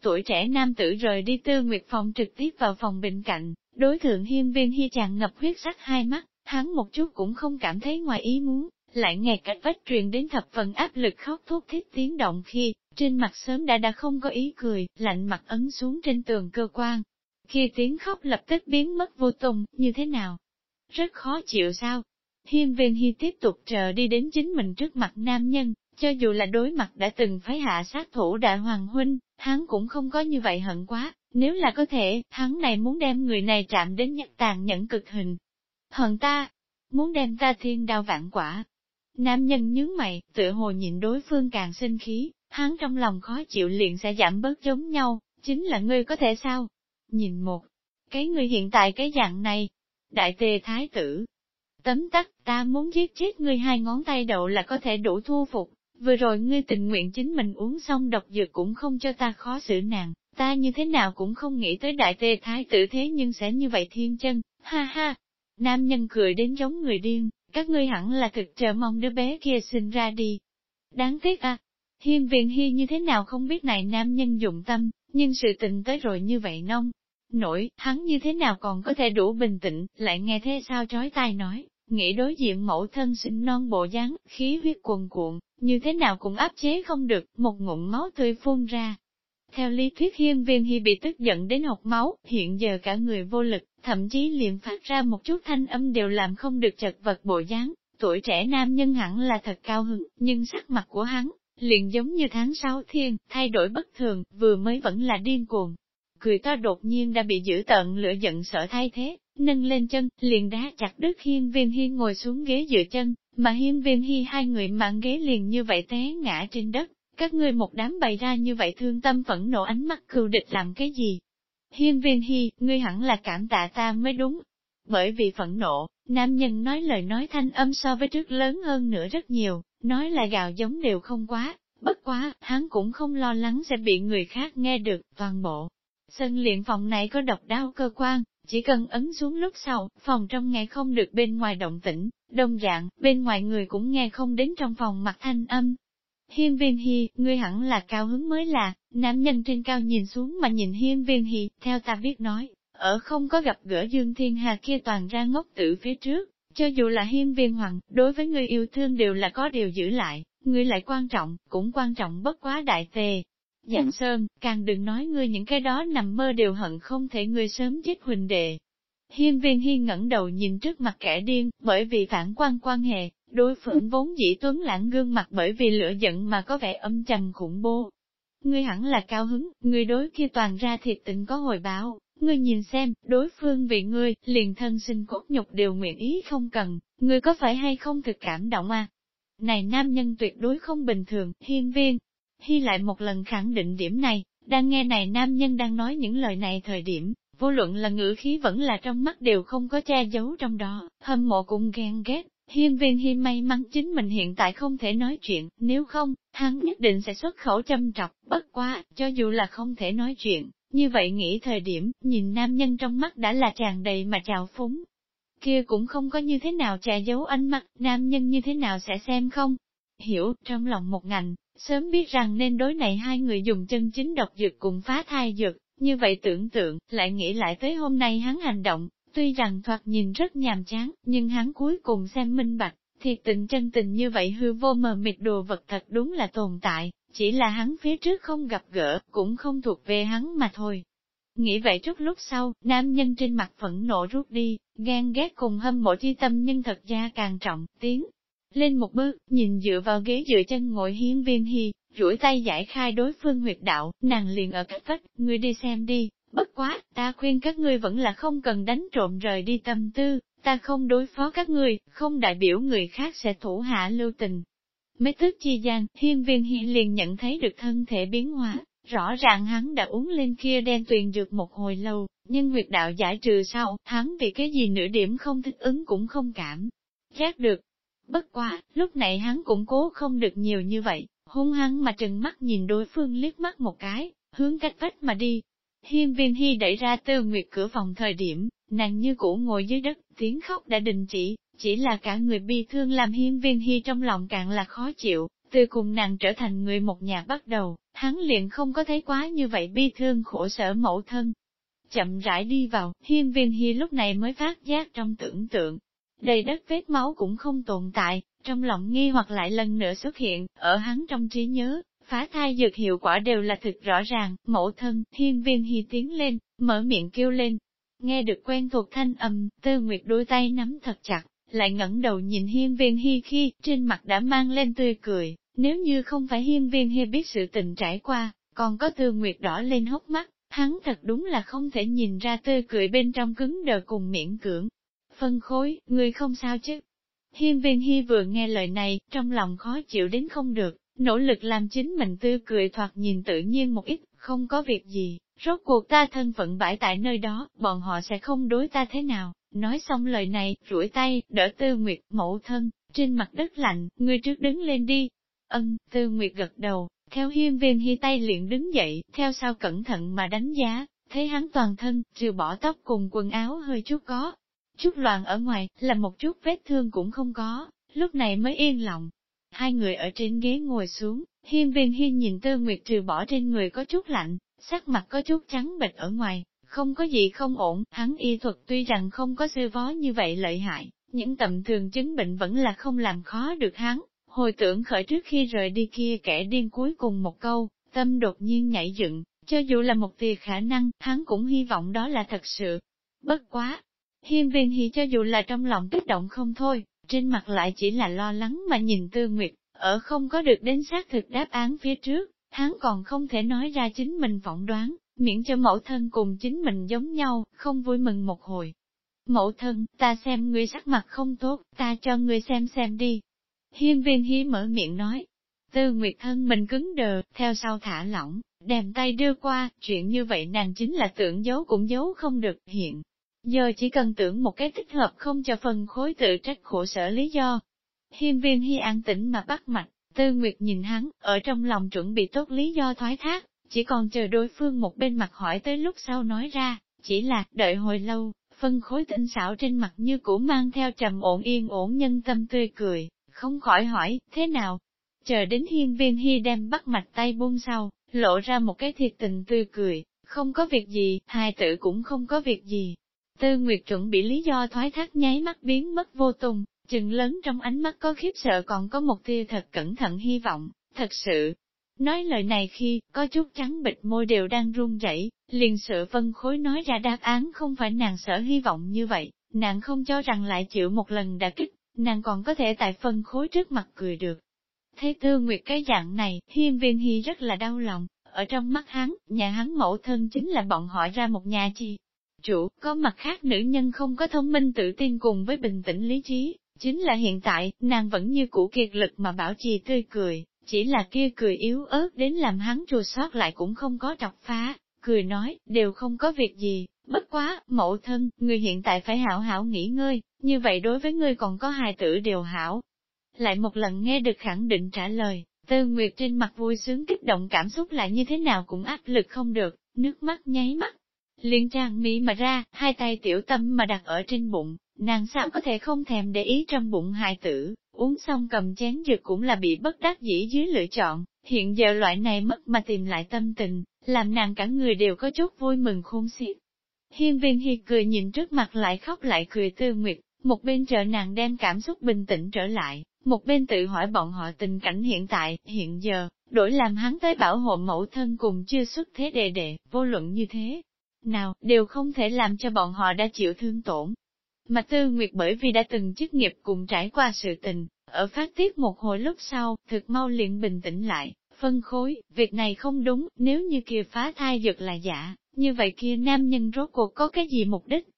Tuổi trẻ nam tử rời đi tư nguyệt phòng trực tiếp vào phòng bên cạnh, Đối thượng hiên viên hy chàng ngập huyết sắc hai mắt, hắn một chút cũng không cảm thấy ngoài ý muốn, lại ngày cách vách truyền đến thập phần áp lực khóc thúc thiết tiếng động khi, trên mặt sớm đã đã không có ý cười, lạnh mặt ấn xuống trên tường cơ quan. Khi tiếng khóc lập tức biến mất vô tung, như thế nào? Rất khó chịu sao? Hiên viên hy tiếp tục chờ đi đến chính mình trước mặt nam nhân, cho dù là đối mặt đã từng phái hạ sát thủ đại hoàng huynh, hắn cũng không có như vậy hận quá, nếu là có thể, hắn này muốn đem người này chạm đến nhắc tàn nhẫn cực hình. Hận ta, muốn đem ta thiên đao vạn quả. Nam nhân nhướng mày, tự hồ nhìn đối phương càng sinh khí, hắn trong lòng khó chịu liền sẽ giảm bớt giống nhau, chính là ngươi có thể sao? Nhìn một, cái ngươi hiện tại cái dạng này, đại tề thái tử, tấm tắc ta muốn giết chết ngươi hai ngón tay đậu là có thể đủ thu phục, vừa rồi ngươi tình nguyện chính mình uống xong độc dược cũng không cho ta khó xử nàng, ta như thế nào cũng không nghĩ tới đại tề thái tử thế nhưng sẽ như vậy thiên chân, ha ha. Nam nhân cười đến giống người điên, các ngươi hẳn là thực chờ mong đứa bé kia sinh ra đi. Đáng tiếc à, hiên viện hy như thế nào không biết này nam nhân dụng tâm, nhưng sự tình tới rồi như vậy nông. Nổi, hắn như thế nào còn có thể đủ bình tĩnh, lại nghe thế sao trói tai nói, nghĩ đối diện mẫu thân sinh non bộ dáng, khí huyết cuồn cuộn, như thế nào cũng áp chế không được, một ngụm máu tươi phun ra. Theo lý thuyết hiên viên hy bị tức giận đến học máu, hiện giờ cả người vô lực, thậm chí liền phát ra một chút thanh âm đều làm không được chật vật bộ dáng. Tuổi trẻ nam nhân hẳn là thật cao hứng, nhưng sắc mặt của hắn, liền giống như tháng sáu thiên, thay đổi bất thường, vừa mới vẫn là điên cuồng. Cười to đột nhiên đã bị giữ tận lửa giận sợ thay thế, nâng lên chân, liền đá chặt đứt hiên viên hy ngồi xuống ghế dựa chân, mà hiên viên hy hai người mạng ghế liền như vậy té ngã trên đất. Các ngươi một đám bày ra như vậy thương tâm phẫn nộ ánh mắt cừu địch làm cái gì? Hiên viên hy, ngươi hẳn là cảm tạ ta mới đúng. Bởi vì phẫn nộ, nam nhân nói lời nói thanh âm so với trước lớn hơn nữa rất nhiều, nói là gạo giống đều không quá, bất quá, hắn cũng không lo lắng sẽ bị người khác nghe được, toàn bộ. Sân luyện phòng này có độc đáo cơ quan, chỉ cần ấn xuống lúc sau, phòng trong nghe không được bên ngoài động tĩnh, đồng dạng, bên ngoài người cũng nghe không đến trong phòng mặt thanh âm. Hiên viên hy, ngươi hẳn là cao hứng mới là, nam nhân trên cao nhìn xuống mà nhìn hiên viên hy, theo ta biết nói, ở không có gặp gỡ Dương Thiên Hà kia toàn ra ngốc tử phía trước, cho dù là hiên viên hoàng, đối với người yêu thương đều là có điều giữ lại, ngươi lại quan trọng, cũng quan trọng bất quá đại tề. Dạng Sơn, càng đừng nói ngươi những cái đó nằm mơ đều hận không thể ngươi sớm chết huỳnh đệ. Hiên viên hiên ngẩng đầu nhìn trước mặt kẻ điên, bởi vì phản quan quan hệ, đối phương vốn dĩ tuấn lãng gương mặt bởi vì lửa giận mà có vẻ âm trầm khủng bố. Ngươi hẳn là cao hứng, ngươi đối kia toàn ra thiệt tình có hồi báo, ngươi nhìn xem, đối phương vì ngươi, liền thân sinh cốt nhục đều nguyện ý không cần, ngươi có phải hay không thực cảm động à? Này nam nhân tuyệt đối không bình thường, hiên viên. Hy lại một lần khẳng định điểm này, đang nghe này nam nhân đang nói những lời này thời điểm, vô luận là ngữ khí vẫn là trong mắt đều không có che giấu trong đó, hâm mộ cũng ghen ghét. Hiên viên hi may mắn chính mình hiện tại không thể nói chuyện, nếu không, hắn nhất định sẽ xuất khẩu châm trọc, bất quá, cho dù là không thể nói chuyện, như vậy nghĩ thời điểm, nhìn nam nhân trong mắt đã là tràn đầy mà trào phúng, kia cũng không có như thế nào che giấu ánh mắt, nam nhân như thế nào sẽ xem không? Hiểu, trong lòng một ngành, sớm biết rằng nên đối này hai người dùng chân chính độc dược cùng phá thai dược, như vậy tưởng tượng, lại nghĩ lại tới hôm nay hắn hành động, tuy rằng thoạt nhìn rất nhàm chán, nhưng hắn cuối cùng xem minh bạch, thiệt tình chân tình như vậy hư vô mờ mịt đồ vật thật đúng là tồn tại, chỉ là hắn phía trước không gặp gỡ, cũng không thuộc về hắn mà thôi. Nghĩ vậy chút lúc sau, nam nhân trên mặt phẫn nộ rút đi, ghen ghét cùng hâm mộ chi tâm nhưng thật ra càng trọng, tiếng Lên một bước, nhìn dựa vào ghế dựa chân ngồi hiến viên hy, duỗi tay giải khai đối phương huyệt đạo, nàng liền ở cách vách, ngươi đi xem đi, bất quá, ta khuyên các ngươi vẫn là không cần đánh trộm rời đi tâm tư, ta không đối phó các ngươi, không đại biểu người khác sẽ thủ hạ lưu tình. Mấy tức chi gian, thiên viên hiện liền nhận thấy được thân thể biến hóa, Rõ ràng hắn đã uống lên kia đen tuyền được một hồi lâu, nhưng huyệt đạo giải trừ sau, hắn vì cái gì nửa điểm không thích ứng cũng không cảm. Giác được. Bất quá, lúc này hắn cũng cố không được nhiều như vậy, hung hăng mà trừng mắt nhìn đối phương liếc mắt một cái, hướng cách vách mà đi. Hiên viên hy đẩy ra tư nguyệt cửa phòng thời điểm, nàng như cũ ngồi dưới đất, tiếng khóc đã đình chỉ, chỉ là cả người bi thương làm hiên viên hy trong lòng càng là khó chịu, từ cùng nàng trở thành người một nhà bắt đầu, hắn liền không có thấy quá như vậy bi thương khổ sở mẫu thân. Chậm rãi đi vào, hiên viên hy lúc này mới phát giác trong tưởng tượng. Đầy đất vết máu cũng không tồn tại, trong lòng nghi hoặc lại lần nữa xuất hiện, ở hắn trong trí nhớ, phá thai dược hiệu quả đều là thực rõ ràng, mẫu thân, thiên viên hi tiến lên, mở miệng kêu lên. Nghe được quen thuộc thanh âm, tư nguyệt đôi tay nắm thật chặt, lại ngẩng đầu nhìn hiên viên hi khi, trên mặt đã mang lên tươi cười, nếu như không phải hiên viên hi biết sự tình trải qua, còn có tư nguyệt đỏ lên hốc mắt, hắn thật đúng là không thể nhìn ra tươi cười bên trong cứng đờ cùng miễn cưỡng. Phân khối, người không sao chứ? Hiên viên hy vừa nghe lời này, trong lòng khó chịu đến không được, nỗ lực làm chính mình tươi cười thoạt nhìn tự nhiên một ít, không có việc gì, rốt cuộc ta thân phận bãi tại nơi đó, bọn họ sẽ không đối ta thế nào. Nói xong lời này, rủi tay, đỡ tư nguyệt, mẫu thân, trên mặt đất lạnh, người trước đứng lên đi. Ân, tư nguyệt gật đầu, theo hiên viên hy tay liền đứng dậy, theo sau cẩn thận mà đánh giá, thấy hắn toàn thân, trừ bỏ tóc cùng quần áo hơi chút có. Chút loạn ở ngoài, là một chút vết thương cũng không có, lúc này mới yên lòng. Hai người ở trên ghế ngồi xuống, hiên viên hiên nhìn tư nguyệt trừ bỏ trên người có chút lạnh, sắc mặt có chút trắng bệch ở ngoài, không có gì không ổn, hắn y thuật tuy rằng không có sư vó như vậy lợi hại, những tầm thường chứng bệnh vẫn là không làm khó được hắn. Hồi tưởng khởi trước khi rời đi kia kẻ điên cuối cùng một câu, tâm đột nhiên nhảy dựng, cho dù là một tia khả năng, hắn cũng hy vọng đó là thật sự. Bất quá! Hiên viên hi cho dù là trong lòng kích động không thôi, trên mặt lại chỉ là lo lắng mà nhìn tư nguyệt, ở không có được đến xác thực đáp án phía trước, hắn còn không thể nói ra chính mình phỏng đoán, miễn cho mẫu thân cùng chính mình giống nhau, không vui mừng một hồi. Mẫu thân, ta xem ngươi sắc mặt không tốt, ta cho ngươi xem xem đi. Hiên viên hí mở miệng nói. Tư Nguyệt thân mình cứng đờ, theo sau thả lỏng, đem tay đưa qua, chuyện như vậy nàng chính là tưởng giấu cũng giấu không được, hiện. Giờ chỉ cần tưởng một cái thích hợp không cho phần khối tự trách khổ sở lý do. Hiên viên hy an tĩnh mà bắt mạch, Tư Nguyệt nhìn hắn, ở trong lòng chuẩn bị tốt lý do thoái thác, chỉ còn chờ đối phương một bên mặt hỏi tới lúc sau nói ra, chỉ là, đợi hồi lâu, phân khối tinh xảo trên mặt như cũ mang theo trầm ổn yên ổn nhân tâm tươi cười, không khỏi hỏi, thế nào? Chờ đến hiên viên hy đem bắt mạch tay buông sau, lộ ra một cái thiệt tình tươi cười, không có việc gì, hai tử cũng không có việc gì. Tư Nguyệt chuẩn bị lý do thoái thác nháy mắt biến mất vô tung, chừng lớn trong ánh mắt có khiếp sợ còn có một tia thật cẩn thận hy vọng, thật sự. Nói lời này khi, có chút trắng bịch môi đều đang run rẩy, liền sợ phân khối nói ra đáp án không phải nàng sợ hy vọng như vậy, nàng không cho rằng lại chịu một lần đã kích, nàng còn có thể tại phân khối trước mặt cười được. Thế tư nguyệt cái dạng này, hiên viên hy rất là đau lòng, ở trong mắt hắn, nhà hắn mẫu thân chính là bọn họ ra một nhà chi. Chủ, có mặt khác nữ nhân không có thông minh tự tin cùng với bình tĩnh lý trí, Chính là hiện tại, nàng vẫn như cũ kiệt lực mà bảo trì tươi cười, chỉ là kia cười yếu ớt đến làm hắn chùa sót lại cũng không có trọc phá, cười nói, đều không có việc gì, bất quá, mẫu thân, người hiện tại phải hảo hảo nghỉ ngơi, như vậy đối với ngươi còn có hài tử đều hảo. Lại một lần nghe được khẳng định trả lời, Tư Nguyệt trên mặt vui sướng kích động cảm xúc lại như thế nào cũng áp lực không được, nước mắt nháy mắt liền trang mỹ mà ra, hai tay tiểu tâm mà đặt ở trên bụng, Nàng sao có thể không thèm để ý trong bụng hài tử, uống xong cầm chén dược cũng là bị bất đắc dĩ dưới lựa chọn, hiện giờ loại này mất mà tìm lại tâm tình, làm nàng cả người đều có chút vui mừng khôn xiết. Hiên viên hi cười nhìn trước mặt lại khóc lại cười tư nguyệt, một bên trợ nàng đem cảm xúc bình tĩnh trở lại, một bên tự hỏi bọn họ tình cảnh hiện tại, hiện giờ, đổi làm hắn tới bảo hộ mẫu thân cùng chưa xuất thế đề đệ, vô luận như thế. Nào, đều không thể làm cho bọn họ đã chịu thương tổn, mà Tư Nguyệt bởi vì đã từng chức nghiệp cùng trải qua sự tình, ở phát tiết một hồi lúc sau, thực mau liền bình tĩnh lại, phân khối, việc này không đúng, nếu như kia phá thai giật là giả, như vậy kia nam nhân rốt cuộc có cái gì mục đích?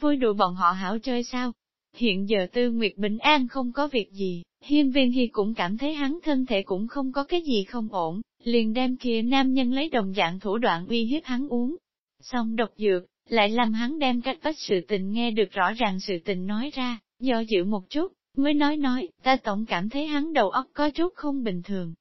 Vui đùa bọn họ hảo chơi sao? Hiện giờ Tư Nguyệt bình an không có việc gì, hiên viên hy cũng cảm thấy hắn thân thể cũng không có cái gì không ổn, liền đem kia nam nhân lấy đồng dạng thủ đoạn uy hiếp hắn uống. Xong độc dược, lại làm hắn đem cách bách sự tình nghe được rõ ràng sự tình nói ra, do dự một chút, mới nói nói, ta tổng cảm thấy hắn đầu óc có chút không bình thường.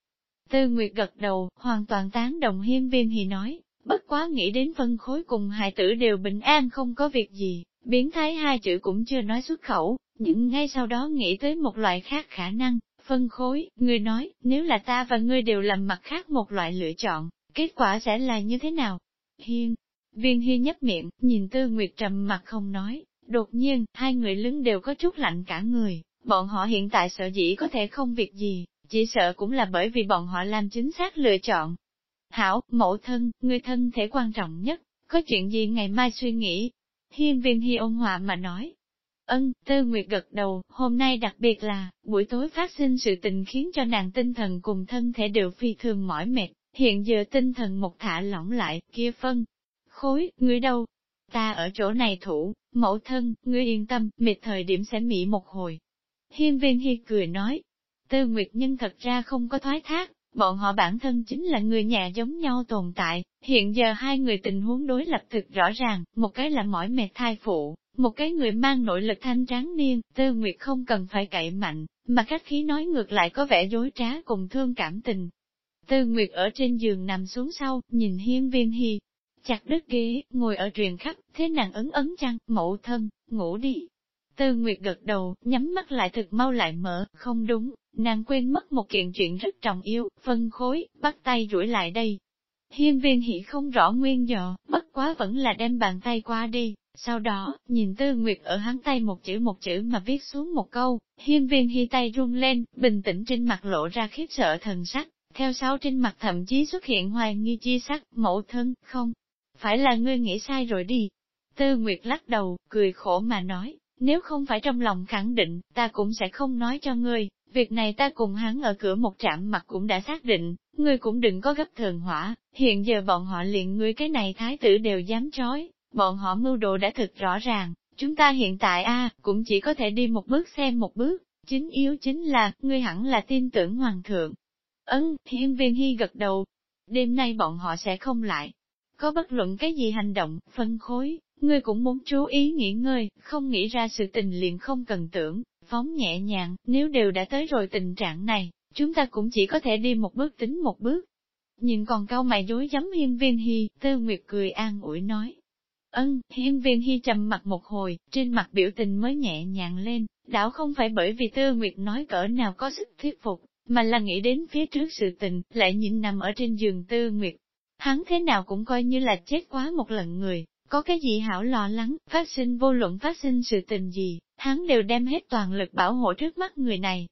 Tư Nguyệt gật đầu, hoàn toàn tán đồng hiên viên thì nói, bất quá nghĩ đến phân khối cùng hài tử đều bình an không có việc gì, biến thái hai chữ cũng chưa nói xuất khẩu, nhưng ngay sau đó nghĩ tới một loại khác khả năng, phân khối, người nói, nếu là ta và ngươi đều làm mặt khác một loại lựa chọn, kết quả sẽ là như thế nào? Hiên, Viên Hy nhấp miệng, nhìn Tư Nguyệt trầm mặt không nói, đột nhiên, hai người lưng đều có chút lạnh cả người, bọn họ hiện tại sợ dĩ có thể không việc gì, chỉ sợ cũng là bởi vì bọn họ làm chính xác lựa chọn. Hảo, mẫu thân, người thân thể quan trọng nhất, có chuyện gì ngày mai suy nghĩ? Hiên viên Hy ôn hòa mà nói. Ân, Tư Nguyệt gật đầu, hôm nay đặc biệt là, buổi tối phát sinh sự tình khiến cho nàng tinh thần cùng thân thể đều phi thường mỏi mệt, hiện giờ tinh thần một thả lỏng lại, kia phân, khối, ngươi đâu? Ta ở chỗ này thủ, mẫu thân, ngươi yên tâm, mệt thời điểm sẽ mỹ một hồi. Hiên viên hi cười nói, Tư Nguyệt Nhân thật ra không có thoái thác, bọn họ bản thân chính là người nhà giống nhau tồn tại, hiện giờ hai người tình huống đối lập thực rõ ràng, một cái là mỏi mệt thai phụ, một cái người mang nội lực thanh tráng niên, Tư Nguyệt không cần phải cậy mạnh, mà khách khí nói ngược lại có vẻ dối trá cùng thương cảm tình. Tư Nguyệt ở trên giường nằm xuống sau, nhìn hiên viên hy, chặt đứt ghế, ngồi ở truyền khắc thế nàng ấn ấn chăng, mẫu thân, ngủ đi. Tư Nguyệt gật đầu, nhắm mắt lại thực mau lại mở, không đúng, nàng quên mất một kiện chuyện rất trọng yêu, phân khối, bắt tay rủi lại đây. Hiên viên hỉ không rõ nguyên do, bất quá vẫn là đem bàn tay qua đi, sau đó, nhìn Tư Nguyệt ở hắn tay một chữ một chữ mà viết xuống một câu, hiên viên hi tay run lên, bình tĩnh trên mặt lộ ra khiếp sợ thần sắc, theo sau trên mặt thậm chí xuất hiện hoài nghi chi sắc, mẫu thân, không, phải là ngươi nghĩ sai rồi đi. Tư Nguyệt lắc đầu, cười khổ mà nói, nếu không phải trong lòng khẳng định, ta cũng sẽ không nói cho ngươi, việc này ta cùng hắn ở cửa một trạm mặt cũng đã xác định, ngươi cũng đừng có gấp thường hỏa, hiện giờ bọn họ liền ngươi cái này thái tử đều dám chói, bọn họ mưu đồ đã thực rõ ràng, chúng ta hiện tại a cũng chỉ có thể đi một bước xem một bước, chính yếu chính là, ngươi hẳn là tin tưởng hoàng thượng. Ấn, Thiên viên hy gật đầu, đêm nay bọn họ sẽ không lại. Có bất luận cái gì hành động, phân khối, ngươi cũng muốn chú ý nghỉ ngơi, không nghĩ ra sự tình liền không cần tưởng, phóng nhẹ nhàng, nếu đều đã tới rồi tình trạng này, chúng ta cũng chỉ có thể đi một bước tính một bước. Nhìn còn cao mày dối giấm hiên viên hy, tư nguyệt cười an ủi nói. Ân, hiên viên hy trầm mặt một hồi, trên mặt biểu tình mới nhẹ nhàng lên, đảo không phải bởi vì tư nguyệt nói cỡ nào có sức thuyết phục, mà là nghĩ đến phía trước sự tình, lại nhìn nằm ở trên giường tư nguyệt. Hắn thế nào cũng coi như là chết quá một lần người, có cái gì hảo lo lắng, phát sinh vô luận phát sinh sự tình gì, hắn đều đem hết toàn lực bảo hộ trước mắt người này.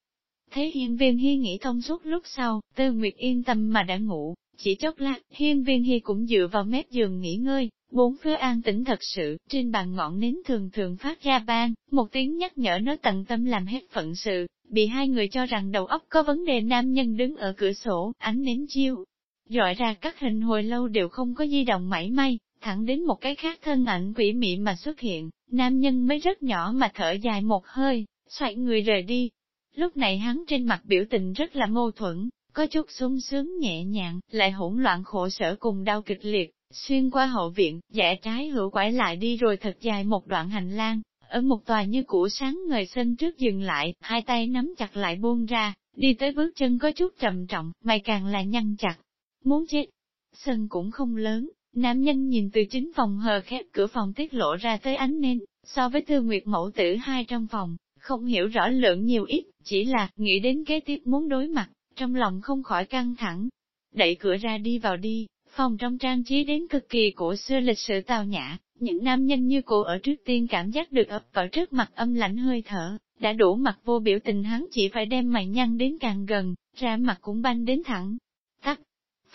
Thế hiên viên hy nghĩ thông suốt lúc sau, tư nguyệt yên tâm mà đã ngủ, chỉ chốc lát, hiên viên hy cũng dựa vào mép giường nghỉ ngơi, bốn phía an tĩnh thật sự, trên bàn ngọn nến thường thường phát ra ban, một tiếng nhắc nhở nó tận tâm làm hết phận sự, bị hai người cho rằng đầu óc có vấn đề nam nhân đứng ở cửa sổ, ánh nến chiêu. Dọi ra các hình hồi lâu đều không có di động mảy may, thẳng đến một cái khác thân ảnh quỷ mị mà xuất hiện, nam nhân mới rất nhỏ mà thở dài một hơi, xoay người rời đi. Lúc này hắn trên mặt biểu tình rất là mâu thuẫn, có chút sung sướng nhẹ nhàng, lại hỗn loạn khổ sở cùng đau kịch liệt, xuyên qua hậu viện, dẻ trái hữu quải lại đi rồi thật dài một đoạn hành lang, ở một tòa như cũ sáng ngời sân trước dừng lại, hai tay nắm chặt lại buông ra, đi tới bước chân có chút trầm trọng, mày càng là nhăn chặt. Muốn chết, sân cũng không lớn, Nam nhân nhìn từ chính phòng hờ khép cửa phòng tiết lộ ra tới ánh nên, so với thư nguyệt mẫu tử hai trong phòng, không hiểu rõ lượng nhiều ít, chỉ là nghĩ đến kế tiếp muốn đối mặt, trong lòng không khỏi căng thẳng. Đẩy cửa ra đi vào đi, phòng trong trang trí đến cực kỳ cổ xưa lịch sự tào nhã, những nam nhân như cô ở trước tiên cảm giác được ập vào trước mặt âm lạnh hơi thở, đã đủ mặt vô biểu tình hắn chỉ phải đem mày nhăn đến càng gần, ra mặt cũng banh đến thẳng.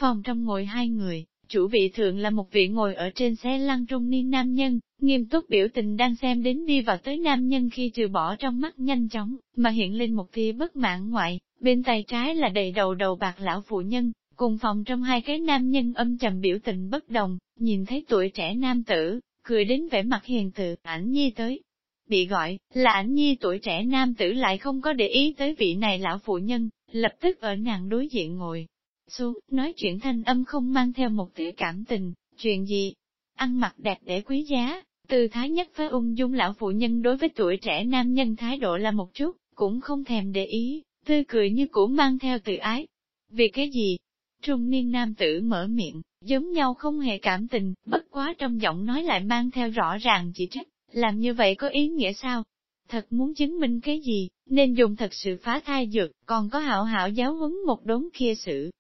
Phòng trong ngồi hai người, chủ vị thượng là một vị ngồi ở trên xe lăn trung niên nam nhân, nghiêm túc biểu tình đang xem đến đi vào tới nam nhân khi trừ bỏ trong mắt nhanh chóng, mà hiện lên một tia bất mãn ngoại, bên tay trái là đầy đầu đầu bạc lão phụ nhân, cùng phòng trong hai cái nam nhân âm trầm biểu tình bất đồng, nhìn thấy tuổi trẻ nam tử, cười đến vẻ mặt hiền từ, ảnh nhi tới. Bị gọi, là ảnh nhi tuổi trẻ nam tử lại không có để ý tới vị này lão phụ nhân, lập tức ở nàng đối diện ngồi, xuống, nói chuyện thanh âm không mang theo một tia cảm tình, chuyện gì? Ăn mặc đẹp để quý giá, từ thái nhất với ung dung lão phụ nhân đối với tuổi trẻ nam nhân thái độ là một chút, cũng không thèm để ý, tươi cười như cũ mang theo tự ái. Vì cái gì? Trung niên nam tử mở miệng, giống nhau không hề cảm tình, bất quá trong giọng nói lại mang theo rõ ràng chỉ trách, làm như vậy có ý nghĩa sao? Thật muốn chứng minh cái gì, nên dùng thật sự phá thai dược, còn có hảo hảo giáo huấn một đốn kia sự,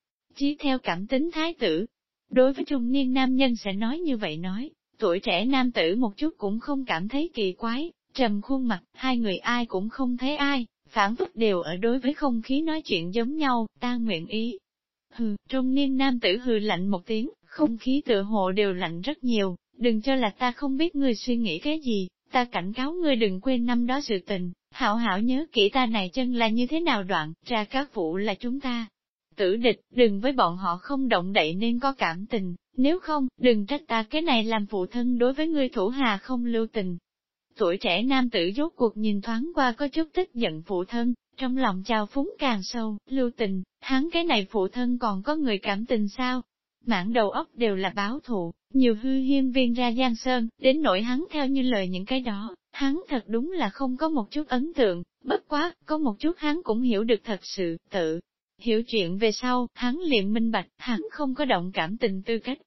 chí theo cảm tính thái tử. Đối với trung niên nam nhân sẽ nói như vậy nói, tuổi trẻ nam tử một chút cũng không cảm thấy kỳ quái, trầm khuôn mặt, hai người ai cũng không thấy ai, phản phất đều ở đối với không khí nói chuyện giống nhau, ta nguyện ý. Hừ, trung niên nam tử hừ lạnh một tiếng, không khí tựa hồ đều lạnh rất nhiều, đừng cho là ta không biết người suy nghĩ cái gì, ta cảnh cáo ngươi đừng quên năm đó sự tình, hảo hảo nhớ kỹ ta này chân là như thế nào đoạn, ra các vụ là chúng ta, tử địch, đừng với bọn họ không động đậy nên có cảm tình, nếu không, đừng trách ta cái này làm phụ thân đối với ngươi thủ hà không lưu tình. Tuổi trẻ nam tử rốt cuộc nhìn thoáng qua có chút tức giận phụ thân, trong lòng trao phúng càng sâu, lưu tình, hắn cái này phụ thân còn có người cảm tình sao? Mãn đầu óc đều là báo thù, nhiều hư hiên viên ra Giang Sơn, đến nỗi hắn theo như lời những cái đó, hắn thật đúng là không có một chút ấn tượng, bất quá, có một chút hắn cũng hiểu được thật sự, tự. Hiểu chuyện về sau, hắn liền minh bạch, hắn không có động cảm tình tư cách.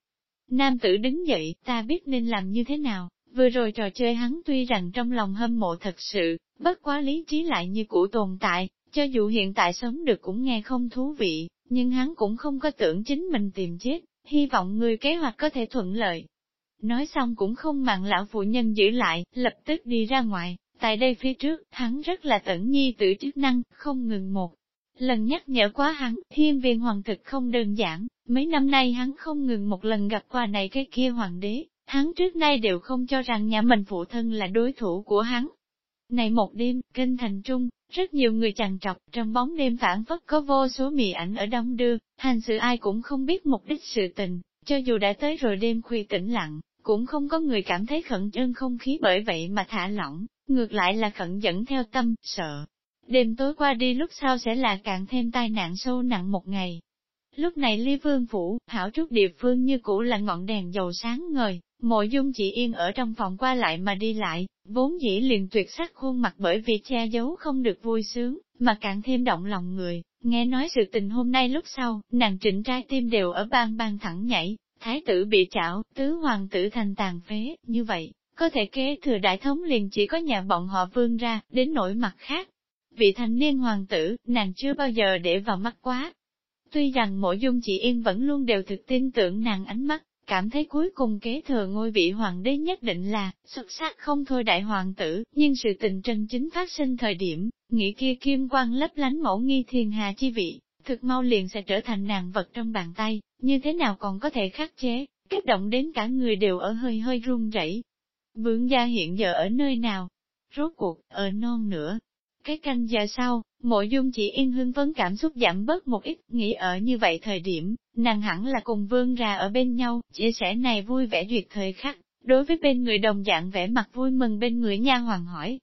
Nam tử đứng dậy, ta biết nên làm như thế nào, vừa rồi trò chơi hắn tuy rằng trong lòng hâm mộ thật sự, bất quá lý trí lại như cũ tồn tại, cho dù hiện tại sống được cũng nghe không thú vị, nhưng hắn cũng không có tưởng chính mình tìm chết, hy vọng người kế hoạch có thể thuận lợi. Nói xong cũng không mặn lão phụ nhân giữ lại, lập tức đi ra ngoài, tại đây phía trước, hắn rất là tẩn nhi tự chức năng, không ngừng một. Lần nhắc nhở quá hắn, thiên viên hoàng thực không đơn giản, mấy năm nay hắn không ngừng một lần gặp quà này cái kia hoàng đế, hắn trước nay đều không cho rằng nhà mình phụ thân là đối thủ của hắn. Này một đêm, kinh thành trung, rất nhiều người chằn trọc, trong bóng đêm phản phất có vô số mì ảnh ở đông đưa, hành sự ai cũng không biết mục đích sự tình, cho dù đã tới rồi đêm khuya tĩnh lặng, cũng không có người cảm thấy khẩn trương không khí bởi vậy mà thả lỏng, ngược lại là khẩn dẫn theo tâm, sợ. Đêm tối qua đi lúc sau sẽ là càng thêm tai nạn sâu nặng một ngày. Lúc này Ly Vương Phủ, hảo trúc địa phương như cũ là ngọn đèn dầu sáng ngời, mộ dung chỉ yên ở trong phòng qua lại mà đi lại, vốn dĩ liền tuyệt sắc khuôn mặt bởi vì che giấu không được vui sướng, mà càng thêm động lòng người, nghe nói sự tình hôm nay lúc sau, nàng trịnh trai tim đều ở bang bang thẳng nhảy, thái tử bị chảo, tứ hoàng tử thành tàn phế, như vậy, có thể kế thừa đại thống liền chỉ có nhà bọn họ vương ra, đến nỗi mặt khác. Vị thành niên hoàng tử, nàng chưa bao giờ để vào mắt quá. Tuy rằng mộ dung chị Yên vẫn luôn đều thực tin tưởng nàng ánh mắt, cảm thấy cuối cùng kế thừa ngôi vị hoàng đế nhất định là, xuất sắc không thôi đại hoàng tử, nhưng sự tình chân chính phát sinh thời điểm, nghĩ kia kim quang lấp lánh mẫu nghi thiên hà chi vị, thực mau liền sẽ trở thành nàng vật trong bàn tay, như thế nào còn có thể khắc chế, kích động đến cả người đều ở hơi hơi run rẩy. Vương gia hiện giờ ở nơi nào? Rốt cuộc, ở non nữa. Cái canh giờ sau, mộ dung chỉ yên hương vấn cảm xúc giảm bớt một ít, nghĩ ở như vậy thời điểm, nàng hẳn là cùng vương ra ở bên nhau, chia sẻ này vui vẻ duyệt thời khắc. Đối với bên người đồng dạng vẻ mặt vui mừng bên người nha hoàng hỏi.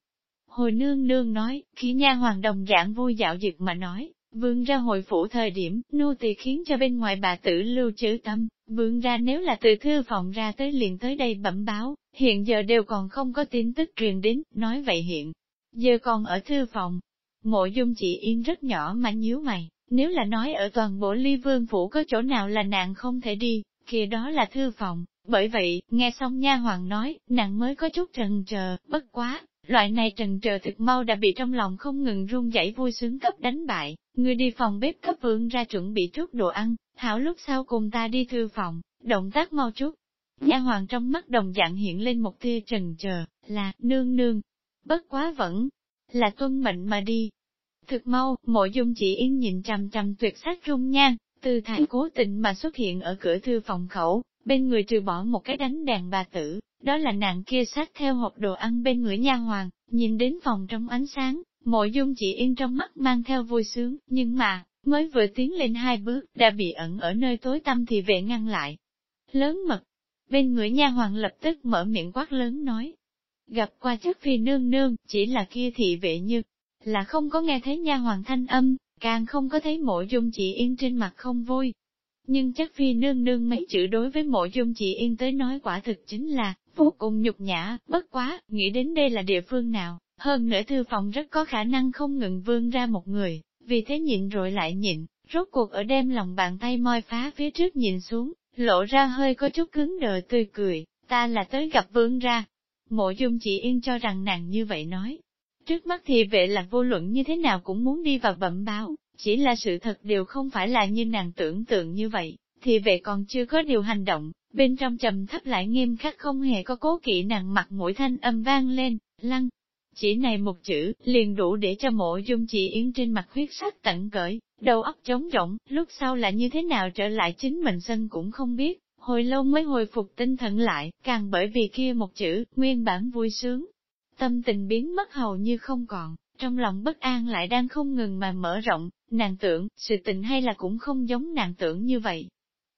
Hồi nương nương nói, khi nha hoàng đồng dạng vui dạo dực mà nói, vương ra hồi phủ thời điểm, nô tỳ khiến cho bên ngoài bà tử lưu trữ tâm, vương ra nếu là từ thư phòng ra tới liền tới đây bẩm báo, hiện giờ đều còn không có tin tức truyền đến, nói vậy hiện. Giờ còn ở thư phòng, mộ dung chị yên rất nhỏ mà nhíu mày, nếu là nói ở toàn bộ ly vương phủ có chỗ nào là nàng không thể đi, kia đó là thư phòng. Bởi vậy, nghe xong nha hoàng nói, nàng mới có chút trần chờ, bất quá, loại này trần chờ thực mau đã bị trong lòng không ngừng run dãy vui sướng cấp đánh bại, người đi phòng bếp cấp vương ra chuẩn bị chút đồ ăn, hảo lúc sau cùng ta đi thư phòng, động tác mau chút. Nha hoàng trong mắt đồng dạng hiện lên một tia trần chờ, là, nương nương. Bất quá vẫn, là tuân mệnh mà đi, Thực mau, mộ dung chỉ yên nhìn trầm trầm tuyệt sắc rung nhan, từ thái cố tình mà xuất hiện ở cửa thư phòng khẩu, bên người trừ bỏ một cái đánh đàn bà tử, đó là nàng kia sát theo hộp đồ ăn bên người nha hoàng, nhìn đến phòng trong ánh sáng, mộ dung chỉ yên trong mắt mang theo vui sướng, nhưng mà, mới vừa tiến lên hai bước, đã bị ẩn ở nơi tối tăm thì vệ ngăn lại. Lớn mật, bên người nha hoàng lập tức mở miệng quát lớn nói. Gặp qua chất phi nương nương, chỉ là kia thị vệ như, là không có nghe thấy nha hoàng thanh âm, càng không có thấy mộ dung chị yên trên mặt không vui. Nhưng chắc phi nương nương mấy chữ đối với mộ dung chị yên tới nói quả thực chính là, vô cùng nhục nhã, bất quá, nghĩ đến đây là địa phương nào, hơn nữa thư phòng rất có khả năng không ngừng vươn ra một người, vì thế nhịn rồi lại nhịn, rốt cuộc ở đem lòng bàn tay moi phá phía trước nhìn xuống, lộ ra hơi có chút cứng đờ tươi cười, ta là tới gặp vương ra. Mộ dung chị yên cho rằng nàng như vậy nói, Trước mắt thì vệ là vô luận như thế nào cũng muốn đi vào bẩm báo, chỉ là sự thật đều không phải là như nàng tưởng tượng như vậy, thì vệ còn chưa có điều hành động, bên trong trầm thấp lại nghiêm khắc không hề có cố kỵ nàng mặt mũi thanh âm vang lên, lăng. Chỉ này một chữ, liền đủ để cho mộ dung chị yến trên mặt huyết sắc tận cởi, đầu óc trống rỗng, lúc sau là như thế nào trở lại chính mình sân cũng không biết, hồi lâu mới hồi phục tinh thần lại, càng bởi vì kia một chữ, nguyên bản vui sướng, tâm tình biến mất hầu như không còn, trong lòng bất an lại đang không ngừng mà mở rộng, nàng tưởng, sự tình hay là cũng không giống nàng tưởng như vậy.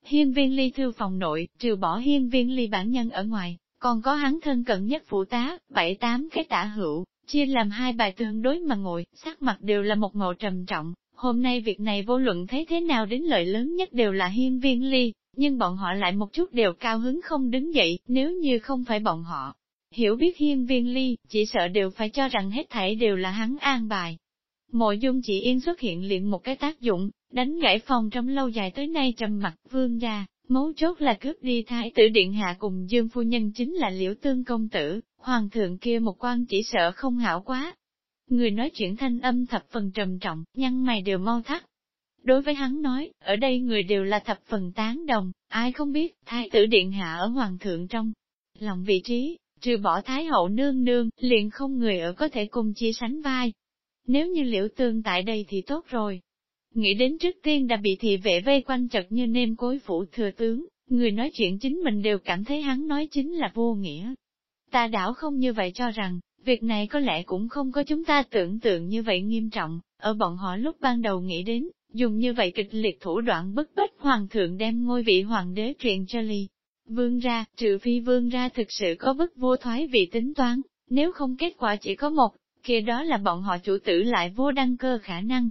Hiên viên ly thư phòng nội, trừ bỏ hiên viên ly bản nhân ở ngoài, còn có hắn thân cận nhất phụ tá, bảy tám cái tả hữu, chia làm hai bài tương đối mà ngồi, sắc mặt đều là một màu trầm trọng. Hôm nay việc này vô luận thấy thế nào đến lợi lớn nhất đều là hiên viên ly, nhưng bọn họ lại một chút đều cao hứng không đứng dậy, nếu như không phải bọn họ. Hiểu biết hiên viên ly, chỉ sợ đều phải cho rằng hết thảy đều là hắn an bài. Mộ dung chỉ yên xuất hiện liền một cái tác dụng, đánh gãy phòng trong lâu dài tới nay trầm mặt vương gia mấu chốt là cướp đi thái tử điện hạ cùng dương phu nhân chính là liễu tương công tử, hoàng thượng kia một quan chỉ sợ không hảo quá. Người nói chuyện thanh âm thập phần trầm trọng, nhăn mày đều mau thắt. Đối với hắn nói, ở đây người đều là thập phần tán đồng, ai không biết, thái tử điện hạ ở hoàng thượng trong lòng vị trí, trừ bỏ thái hậu nương nương, liền không người ở có thể cùng chia sánh vai. Nếu như liễu tương tại đây thì tốt rồi, Nghĩ đến trước tiên đã bị thị vệ vây quanh chật như nêm cối phủ thừa tướng, người nói chuyện chính mình đều cảm thấy hắn nói chính là vô nghĩa. Ta đảo không như vậy cho rằng, việc này có lẽ cũng không có chúng ta tưởng tượng như vậy nghiêm trọng, ở bọn họ lúc ban đầu nghĩ đến, dùng như vậy kịch liệt thủ đoạn bức bách hoàng thượng đem ngôi vị hoàng đế truyền cho ly. Vương ra, trừ phi vương ra thực sự có bức vô thoái vị tính toán, nếu không kết quả chỉ có một, kia đó là bọn họ chủ tử lại vô đăng cơ khả năng,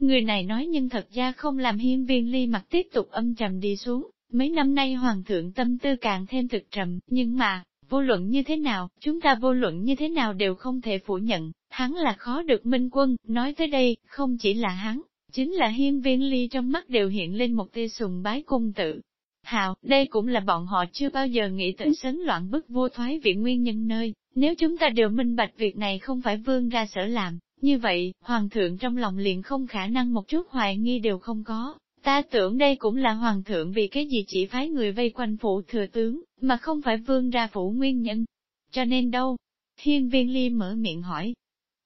Người này nói nhưng thật ra không làm hiên viên ly mặt tiếp tục âm trầm đi xuống, mấy năm nay hoàng thượng tâm tư càng thêm thực trầm, nhưng mà, vô luận như thế nào, chúng ta vô luận như thế nào đều không thể phủ nhận, hắn là khó được minh quân, nói tới đây, không chỉ là hắn, chính là hiên viên ly trong mắt đều hiện lên một tia sùng bái cung tự. Hào, đây cũng là bọn họ chưa bao giờ nghĩ tới sấn loạn bức vô thoái viện nguyên nhân nơi, nếu chúng ta đều minh bạch việc này không phải vương ra sở làm, như vậy, hoàng thượng trong lòng liền không khả năng một chút hoài nghi đều không có. Ta tưởng đây cũng là hoàng thượng vì cái gì chỉ phái người vây quanh phụ thừa tướng, mà không phải vương ra phủ nguyên nhân. Cho nên đâu? Thiên viên ly mở miệng hỏi.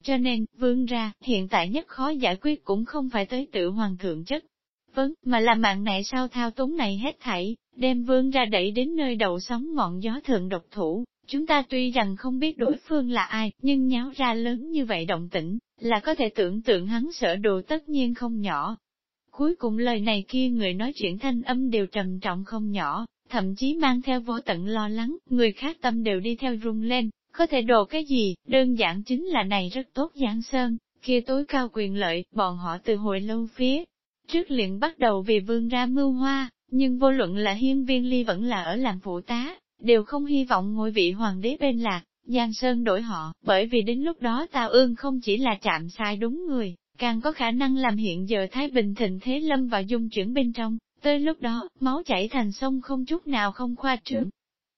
Cho nên, vương ra, hiện tại nhất khó giải quyết cũng không phải tới tự hoàng thượng chất. Vấn, mà là mạng này sao thao túng này hết thảy, đem vương ra đẩy đến nơi đầu sóng ngọn gió thượng độc thủ, Chúng ta tuy rằng không biết đối phương là ai, nhưng nháo ra lớn như vậy động tĩnh, là có thể tưởng tượng hắn sợ đồ tất nhiên không nhỏ. Cuối cùng lời này kia người nói chuyện thanh âm đều trầm trọng không nhỏ, thậm chí mang theo vô tận lo lắng, người khác tâm đều đi theo rung lên, có thể đồ cái gì, đơn giản chính là này rất tốt giảng sơn, kia tối cao quyền lợi, bọn họ từ hồi lâu phía. Trước liền bắt đầu vì vương ra mưu hoa, nhưng vô luận là hiên viên ly vẫn là ở làm phụ tá, đều không hy vọng ngôi vị hoàng đế bên lạc, Giang Sơn đổi họ, bởi vì đến lúc đó Tào Ương không chỉ là chạm sai đúng người, càng có khả năng làm hiện giờ Thái Bình thịnh thế lâm và dung chuyển bên trong, tới lúc đó, máu chảy thành sông không chút nào không khoa trương.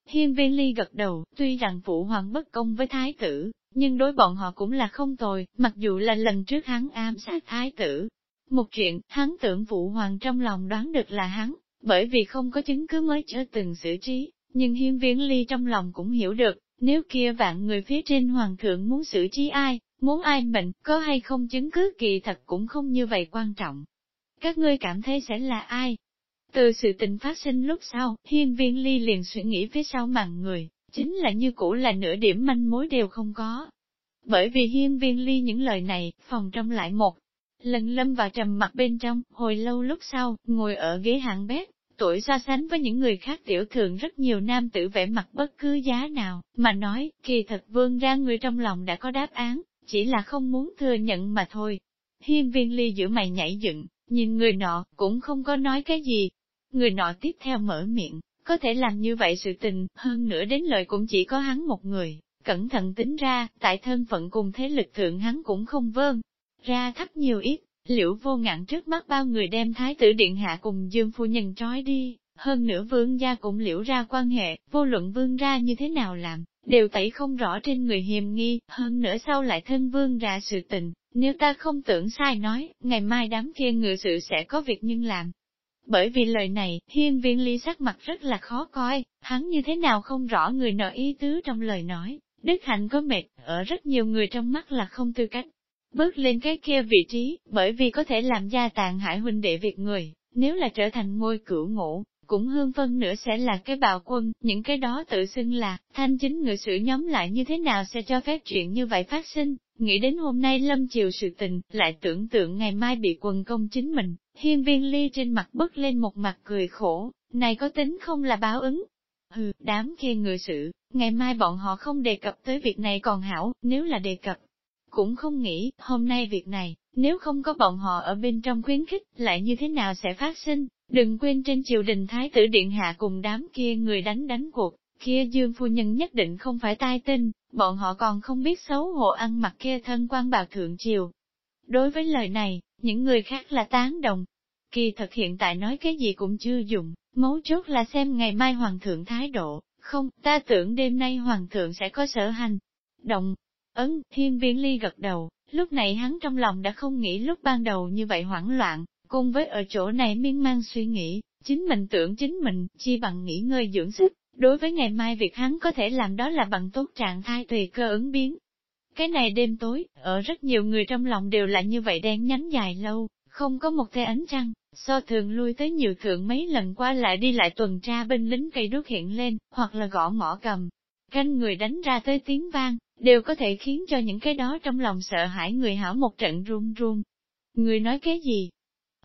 Hiên viên ly gật đầu, tuy rằng phụ hoàng bất công với thái tử, nhưng đối bọn họ cũng là không tồi, mặc dù là lần trước hắn ám sát thái tử. Một chuyện, hắn tưởng phụ hoàng trong lòng đoán được là hắn, bởi vì không có chứng cứ mới trở từng xử trí, nhưng hiên viễn ly trong lòng cũng hiểu được, nếu kia vạn người phía trên hoàng thượng muốn xử trí ai, muốn ai mệnh, có hay không chứng cứ kỳ thật cũng không như vậy quan trọng. Các ngươi cảm thấy sẽ là ai? Từ sự tình phát sinh lúc sau, hiên viên ly liền suy nghĩ phía sau màn người, chính là như cũ là nửa điểm manh mối đều không có. Bởi vì hiên viên ly những lời này, phòng trong lại một, lần lâm vào trầm mặt bên trong, hồi lâu lúc sau, ngồi ở ghế hạng bếp, Tuổi so sánh với những người khác tiểu thường rất nhiều nam tử vẻ mặt bất cứ giá nào, mà nói, kỳ thật vương ra người trong lòng đã có đáp án, chỉ là không muốn thừa nhận mà thôi. Hiên viên ly giữa mày nhảy dựng, nhìn người nọ, cũng không có nói cái gì. Người nọ tiếp theo mở miệng, có thể làm như vậy sự tình, hơn nữa đến lời cũng chỉ có hắn một người, cẩn thận tính ra, tại thân phận cùng thế lực thượng hắn cũng không vơn, ra thấp nhiều ít, Liễu vô ngạn trước mắt bao người đem thái tử điện hạ cùng dương phu nhân trói đi, hơn nữa vương gia cũng liễu ra quan hệ, vô luận vương ra như thế nào làm, đều tẩy không rõ trên người hiềm nghi, hơn nữa sau lại thân vương ra sự tình, nếu ta không tưởng sai nói, ngày mai đám kia ngự sự sẽ có việc nhưng làm. Bởi vì lời này, hiên viên ly sắc mặt rất là khó coi, hắn như thế nào không rõ người nợ ý tứ trong lời nói, đức hạnh có mệt, ở rất nhiều người trong mắt là không tư cách. Bước lên cái kia vị trí, bởi vì có thể làm gia tàn hại huynh đệ việc người, nếu là trở thành ngôi cửu ngũ, cũng hương phân nữa sẽ là cái bào quân, những cái đó tự xưng là, thanh chính người sự nhóm lại như thế nào sẽ cho phép chuyện như vậy phát sinh, nghĩ đến hôm nay lâm chiều sự tình, lại tưởng tượng ngày mai bị quần công chính mình, hiên viên ly trên mặt bứt lên một mặt cười khổ, này có tính không là báo ứng. Hừ, đám kia người sự, ngày mai bọn họ không đề cập tới việc này còn hảo, nếu là đề cập. Cũng không nghĩ, hôm nay việc này, nếu không có bọn họ ở bên trong khuyến khích, lại như thế nào sẽ phát sinh, đừng quên trên triều đình Thái tử Điện Hạ cùng đám kia người đánh đánh cuộc, kia Dương Phu Nhân nhất định không phải tai tinh, bọn họ còn không biết xấu hổ ăn mặc kia thân quan bạc thượng triều. Đối với lời này, những người khác là tán đồng. Kỳ thật hiện tại nói cái gì cũng chưa dùng, mấu chốt là xem ngày mai hoàng thượng thái độ, không, ta tưởng đêm nay hoàng thượng sẽ có sở hành. Động, ấn, thiên viên ly gật đầu, lúc này hắn trong lòng đã không nghĩ lúc ban đầu như vậy hoảng loạn, cùng với ở chỗ này miên man suy nghĩ, chính mình tưởng chính mình, chi bằng nghỉ ngơi dưỡng sức, đối với ngày mai việc hắn có thể làm đó là bằng tốt trạng thái tùy cơ ứng biến. Cái này đêm tối, ở rất nhiều người trong lòng đều là như vậy đen nhánh dài lâu, không có một tia ánh trăng, so thường lui tới nhiều thượng mấy lần qua lại đi lại tuần tra bên lính cây đuốc hiện lên, hoặc là gõ mỏ cầm. Canh người đánh ra tới tiếng vang, đều có thể khiến cho những cái đó trong lòng sợ hãi người hảo một trận run run. Người nói cái gì?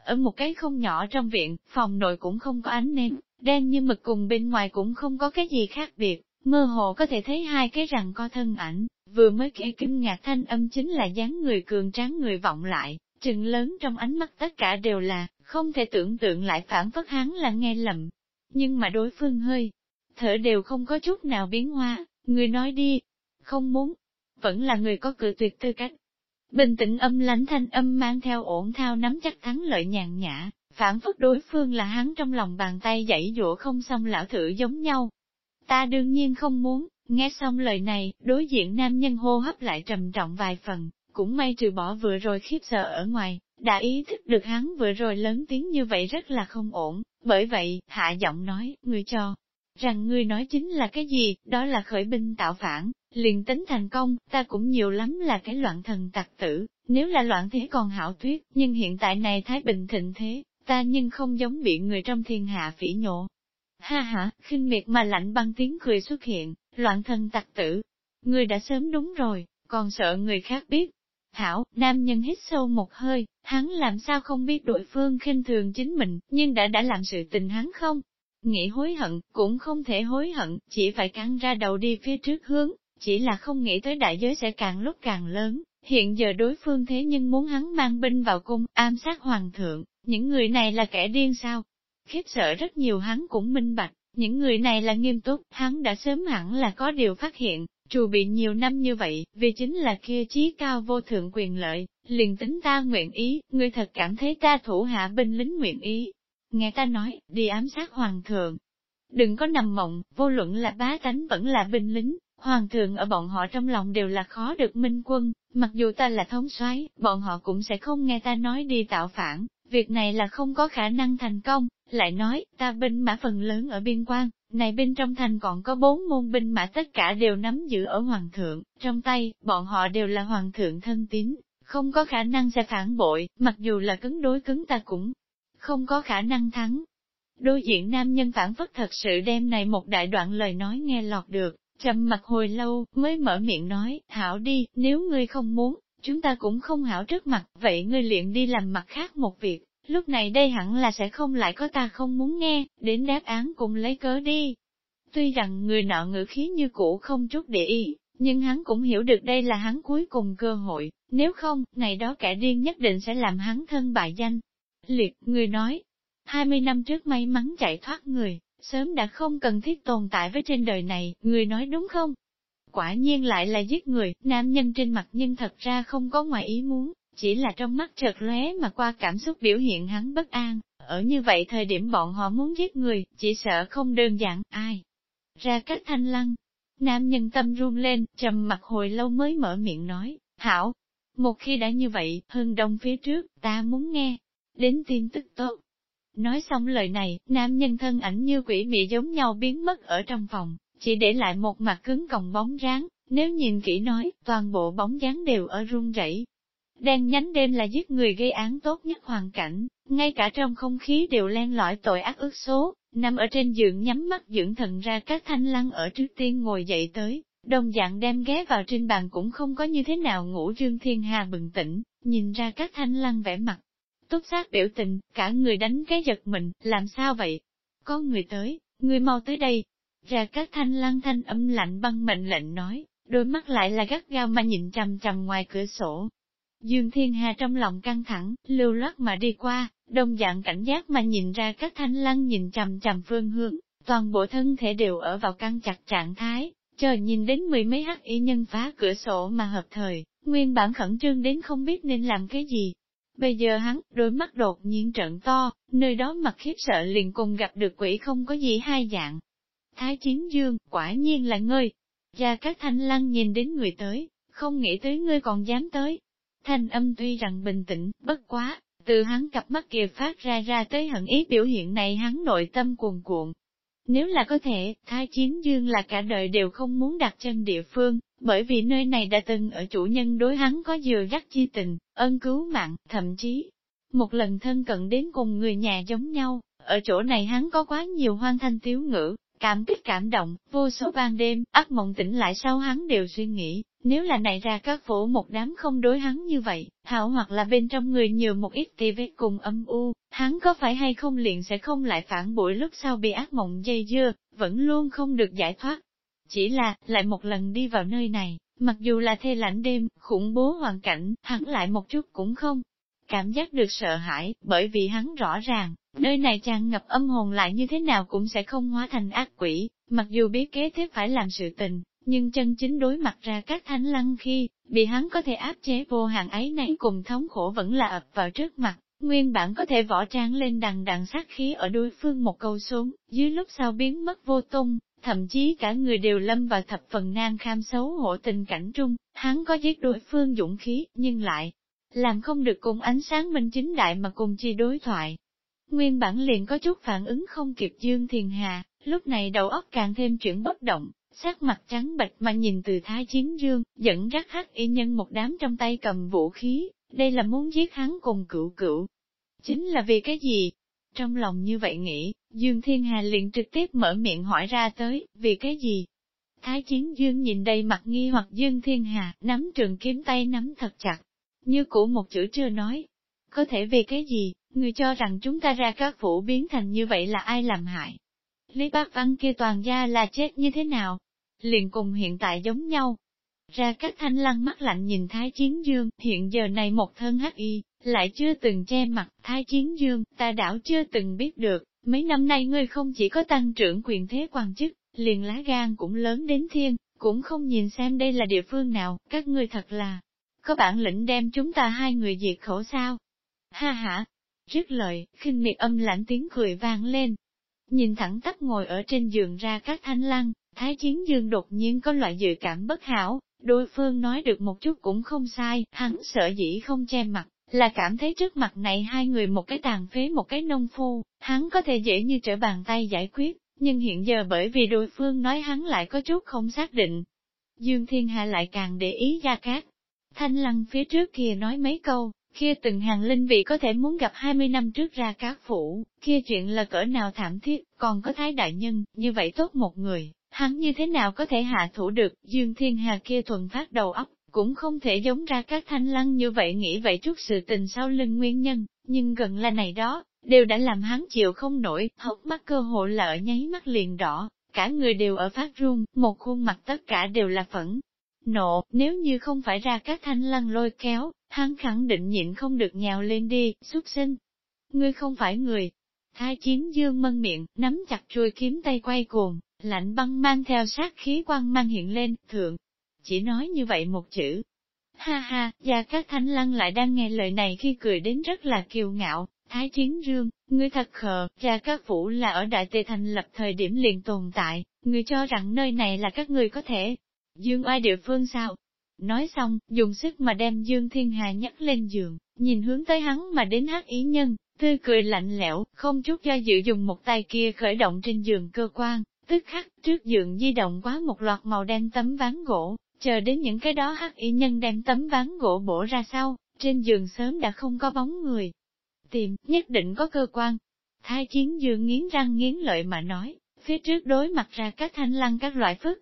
Ở một cái không nhỏ trong viện, phòng nội cũng không có ánh nến, đen như mực cùng bên ngoài cũng không có cái gì khác biệt, mơ hồ có thể thấy hai cái rằng co thân ảnh, vừa mới kia kinh ngạc thanh âm chính là dáng người cường tráng người vọng lại, trừng lớn trong ánh mắt tất cả đều là, không thể tưởng tượng lại phản phất hắn là nghe lầm. Nhưng mà đối phương hơi, thở đều không có chút nào biến hoa, người nói đi, không muốn, vẫn là người có cự tuyệt tư cách. Bình tĩnh âm lãnh thanh âm mang theo ổn thao nắm chắc thắng lợi nhàn nhã, phản phất đối phương là hắn trong lòng bàn tay dãy dụa không xong lão thử giống nhau. Ta đương nhiên không muốn, nghe xong lời này, đối diện nam nhân hô hấp lại trầm trọng vài phần, cũng may trừ bỏ vừa rồi khiếp sợ ở ngoài, đã ý thức được hắn vừa rồi lớn tiếng như vậy rất là không ổn, bởi vậy, hạ giọng nói, người cho, rằng ngươi nói chính là cái gì, đó là khởi binh tạo phản, liền tính thành công, ta cũng nhiều lắm là cái loạn thần tặc tử, nếu là loạn thế còn hảo thuyết, nhưng hiện tại này Thái Bình thịnh thế, ta nhưng không giống bị người trong thiên hạ phỉ nhộ. Ha ha, khinh miệt mà lạnh băng tiếng cười xuất hiện, loạn thân tặc tử. người đã sớm đúng rồi, còn sợ người khác biết. Hảo, nam nhân hít sâu một hơi, hắn làm sao không biết đối phương khinh thường chính mình, nhưng đã đã làm sự tình hắn không? Nghĩ hối hận, cũng không thể hối hận, chỉ phải căng ra đầu đi phía trước hướng, chỉ là không nghĩ tới đại giới sẽ càng lúc càng lớn. Hiện giờ đối phương thế nhưng muốn hắn mang binh vào cung, am sát hoàng thượng, những người này là kẻ điên sao? Khiếp sợ rất nhiều hắn cũng minh bạch, những người này là nghiêm túc, hắn đã sớm hẳn là có điều phát hiện, trù bị nhiều năm như vậy, vì chính là kia chí cao vô thượng quyền lợi, liền tính ta nguyện ý, ngươi thật cảm thấy ta thủ hạ binh lính nguyện ý. Nghe ta nói, đi ám sát hoàng thượng. Đừng có nằm mộng, vô luận là bá tánh vẫn là binh lính, hoàng thượng ở bọn họ trong lòng đều là khó được minh quân, mặc dù ta là thống soái, bọn họ cũng sẽ không nghe ta nói đi tạo phản, việc này là không có khả năng thành công, lại nói, ta binh mã phần lớn ở biên quan, này bên trong thành còn có bốn môn binh mã tất cả đều nắm giữ ở hoàng thượng, trong tay, bọn họ đều là hoàng thượng thân tín, không có khả năng sẽ phản bội, mặc dù là cứng đối cứng ta cũng không có khả năng thắng. Đối diện nam nhân phản phất thật sự đem này một đại đoạn lời nói nghe lọt được, trầm mặt hồi lâu, mới mở miệng nói, hảo đi, nếu ngươi không muốn, chúng ta cũng không hảo trước mặt, vậy ngươi luyện đi làm mặt khác một việc, lúc này đây hẳn là sẽ không lại có ta không muốn nghe, đến đáp án cùng lấy cớ đi. Tuy rằng người nọ ngữ khí như cũ không chút để ý, nhưng hắn cũng hiểu được đây là hắn cuối cùng cơ hội, nếu không, ngày đó kẻ điên nhất định sẽ làm hắn thân bại danh. Liệt, người nói, 20 năm trước may mắn chạy thoát người, sớm đã không cần thiết tồn tại với trên đời này, người nói đúng không? Quả nhiên lại là giết người, nam nhân trên mặt nhưng thật ra không có ngoài ý muốn, chỉ là trong mắt chợt lóe mà qua cảm xúc biểu hiện hắn bất an, ở như vậy thời điểm bọn họ muốn giết người, chỉ sợ không đơn giản, ai? Ra cách thanh lăng, nam nhân tâm run lên, trầm mặt hồi lâu mới mở miệng nói, hảo, một khi đã như vậy, hơn đông phía trước, ta muốn nghe, đến tin tức tốt. Nói xong lời này, nam nhân thân ảnh như quỷ mị giống nhau biến mất ở trong phòng, chỉ để lại một mặt cứng còng bóng ráng, nếu nhìn kỹ nói, toàn bộ bóng dáng đều ở run rẩy. Đen nhánh đêm là giết người gây án tốt nhất hoàn cảnh, ngay cả trong không khí đều len lỏi tội ác ước số, nằm ở trên giường nhắm mắt dưỡng thần ra các thanh lăng ở trước tiên ngồi dậy tới, đồng dạng đem ghé vào trên bàn cũng không có như thế nào ngủ Dương Thiên Hà bừng tỉnh, nhìn ra các thanh lăng vẻ mặt. Túc sát biểu tình, cả người đánh cái giật mình, làm sao vậy? Có người tới, người mau tới đây. Ra các thanh lăng thanh âm lạnh băng mệnh lệnh nói, đôi mắt lại là gắt gao mà nhìn trầm trầm ngoài cửa sổ. Dương Thiên Hà trong lòng căng thẳng, lưu loát mà đi qua, đồng dạng cảnh giác mà nhìn ra các thanh lăng nhìn trầm trầm phương hướng, toàn bộ thân thể đều ở vào căng chặt trạng thái, chờ nhìn đến mười mấy hắc y nhân phá cửa sổ mà hợp thời, nguyên bản khẩn trương đến không biết nên làm cái gì. Bây giờ hắn, đôi mắt đột nhiên trợn to, nơi đó mặt khiếp sợ liền cùng gặp được quỷ không có gì hai dạng. Thái chiến dương, quả nhiên là ngươi. Gia các thanh lăng nhìn đến người tới, không nghĩ tới ngươi còn dám tới. Thanh âm tuy rằng bình tĩnh, bất quá, từ hắn cặp mắt kia phát ra ra tới hận ý biểu hiện này hắn nội tâm cuồn cuộn, nếu là có thể, Thái Chiến Dương là cả đời đều không muốn đặt chân địa phương, bởi vì nơi này đã từng ở chủ nhân đối hắn có dừa rắc chi tình, ân cứu mạng, thậm chí, một lần thân cận đến cùng người nhà giống nhau, ở chỗ này hắn có quá nhiều hoang thanh tiếu ngữ, cảm kích cảm động, vô số ban đêm, ác mộng tỉnh lại sau hắn đều suy nghĩ, nếu là này ra các phổ một đám không đối hắn như vậy, hảo hoặc là bên trong người nhiều một ít tì vết cùng âm u, hắn có phải hay không liền sẽ không lại phản bội lúc sau bị ác mộng dây dưa, vẫn luôn không được giải thoát. Chỉ là, lại một lần đi vào nơi này, mặc dù là thê lạnh đêm, khủng bố hoàn cảnh, hắn lại một chút cũng không cảm giác được sợ hãi, bởi vì hắn rõ ràng, nơi này tràn ngập âm hồn lại như thế nào cũng sẽ không hóa thành ác quỷ, mặc dù biết kế tiếp phải làm sự tình, nhưng chân chính đối mặt ra các thánh lăng khi, bị hắn có thể áp chế vô hạn ấy này cùng thống khổ vẫn là ập vào trước mặt, nguyên bản có thể võ trang lên đằng đằng sát khí ở đối phương một câu xuống, dưới lúc sau biến mất vô tung, thậm chí cả người đều lâm vào thập phần nan kham xấu hổ tình cảnh trung, hắn có giết đối phương dũng khí, nhưng lại làm không được cùng ánh sáng minh chính đại mà cùng chi đối thoại. Nguyên bản liền có chút phản ứng không kịp Dương Thiền Hà, lúc này đầu óc càng thêm chuyển bất động, sắc mặt trắng bệch mà nhìn từ thái chiến dương, dẫn rắc hắc y nhân một đám trong tay cầm vũ khí, đây là muốn giết hắn cùng cựu cựu. Chính là vì cái gì? Trong lòng như vậy nghĩ, Dương Thiên Hà liền trực tiếp mở miệng hỏi ra tới, vì cái gì? Thái chiến dương nhìn đây mặt nghi hoặc Dương Thiên Hà, nắm trường kiếm tay nắm thật chặt, như cũ một chữ chưa nói. Có thể vì cái gì, người cho rằng chúng ta ra các phủ biến thành như vậy là ai làm hại? Lý bác văn kia toàn gia là chết như thế nào? Liền cùng hiện tại giống nhau. Ra các thanh lăng mắt lạnh nhìn Thái Chiến Dương, hiện giờ này một thân hắc y, lại chưa từng che mặt Thái Chiến Dương, ta đảo chưa từng biết được, mấy năm nay ngươi không chỉ có tăng trưởng quyền thế quan chức, liền lá gan cũng lớn đến thiên, cũng không nhìn xem đây là địa phương nào, các ngươi thật là, có bản lĩnh đem chúng ta hai người diệt khổ sao? Ha ha! Rứt lời, khinh miệt âm lãnh tiếng cười vang lên. Nhìn thẳng tắp ngồi ở trên giường ra các thanh lăng, Thái Chiến Dương đột nhiên có loại dự cảm bất hảo, đối phương nói được một chút cũng không sai, hắn sợ dĩ không che mặt, là cảm thấy trước mặt này hai người một cái tàn phế một cái nông phu, hắn có thể dễ như trở bàn tay giải quyết, nhưng hiện giờ bởi vì đối phương nói hắn lại có chút không xác định. Dương Thiên Hạ lại càng để ý ra cát, Thanh lăng phía trước kia nói mấy câu, kia từng hàng linh vị có thể muốn gặp 20 năm trước ra các phủ, kia chuyện là cỡ nào thảm thiết, còn có thái đại nhân, như vậy tốt một người, hắn như thế nào có thể hạ thủ được, dương thiên hà kia thuần phát đầu óc, cũng không thể giống ra các thanh lăng như vậy nghĩ vậy chút sự tình sau lưng nguyên nhân, nhưng gần là này đó, đều đã làm hắn chịu không nổi, hốc mắt cơ hội là ở nháy mắt liền đỏ, cả người đều ở phát run, một khuôn mặt tất cả đều là phẫn, nộ, nếu như không phải ra các thanh lăng lôi kéo, hắn khẳng định nhịn không được nhào lên đi, xuất sinh. Ngươi không phải người. Thái chiến dương mân miệng, nắm chặt chuôi kiếm tay quay cuồng, lạnh băng mang theo sát khí quang mang hiện lên, thượng. Chỉ nói như vậy một chữ. Ha ha, và các thanh lăng lại đang nghe lời này khi cười đến rất là kiêu ngạo, Thái Chiến Dương, ngươi thật khờ, cha các phủ là ở Đại Tề Thành lập thời điểm liền tồn tại, ngươi cho rằng nơi này là các ngươi có thể Dương oai địa phương sao? Nói xong, dùng sức mà đem Dương Thiên Hà nhấc lên giường, nhìn hướng tới hắn mà đến hát ý nhân, tươi cười lạnh lẽo, không chút do dự dùng một tay kia khởi động trên giường cơ quan, tức khắc trước giường di động quá một loạt màu đen tấm ván gỗ, chờ đến những cái đó hắc ý nhân đem tấm ván gỗ bổ ra sau, trên giường sớm đã không có bóng người. Tìm, nhất định có cơ quan. Thái chiến dương nghiến răng nghiến lợi mà nói, phía trước đối mặt ra các thanh lăng các loại phức,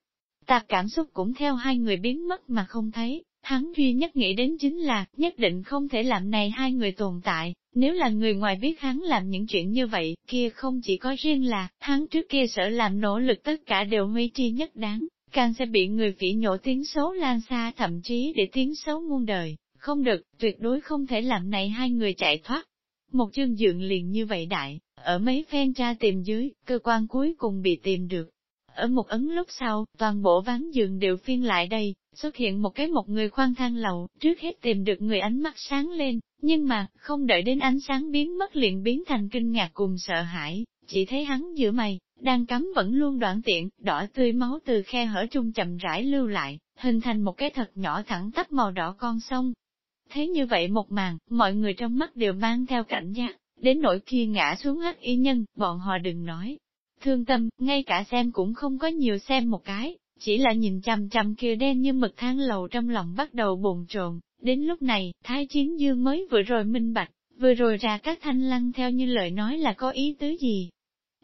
Tạp cảm xúc cũng theo hai người biến mất mà không thấy, hắn duy nhất nghĩ đến chính là, nhất định không thể làm này hai người tồn tại, Nếu là người ngoài biết hắn làm những chuyện như vậy, kia không chỉ có riêng là, hắn trước kia sợ làm nỗ lực tất cả đều huy tri nhất đáng, càng sẽ bị người phỉ nhổ tiếng xấu lan xa thậm chí để tiếng xấu muôn đời. Không được, tuyệt đối không thể làm này hai người chạy thoát. Một chương dượng liền như vậy đại, ở mấy phen tra tìm dưới, cơ quan cuối cùng bị tìm được. Ở một ấn lúc sau, toàn bộ ván giường đều phiên lại đây, xuất hiện một cái một người khoan thang lầu, trước hết tìm được người ánh mắt sáng lên, nhưng mà, không đợi đến ánh sáng biến mất liền biến thành kinh ngạc cùng sợ hãi, chỉ thấy hắn giữa mày, đang cắm vẫn luôn đoạn tiện, đỏ tươi máu từ khe hở trung chậm rãi lưu lại, hình thành một cái thật nhỏ thẳng tắp màu đỏ con sông. Thế như vậy một màn, mọi người trong mắt đều mang theo cảnh giác, đến nỗi kia ngã xuống hắc y nhân, bọn họ đừng nói. Thương tâm, ngay cả xem cũng không có nhiều xem một cái, chỉ là nhìn chằm chằm kia đen như mực thang lầu trong lòng bắt đầu bồn trộn. đến lúc này, Thái Chiến Dương mới vừa rồi minh bạch, vừa rồi ra các thanh lăng theo như lời nói là có ý tứ gì.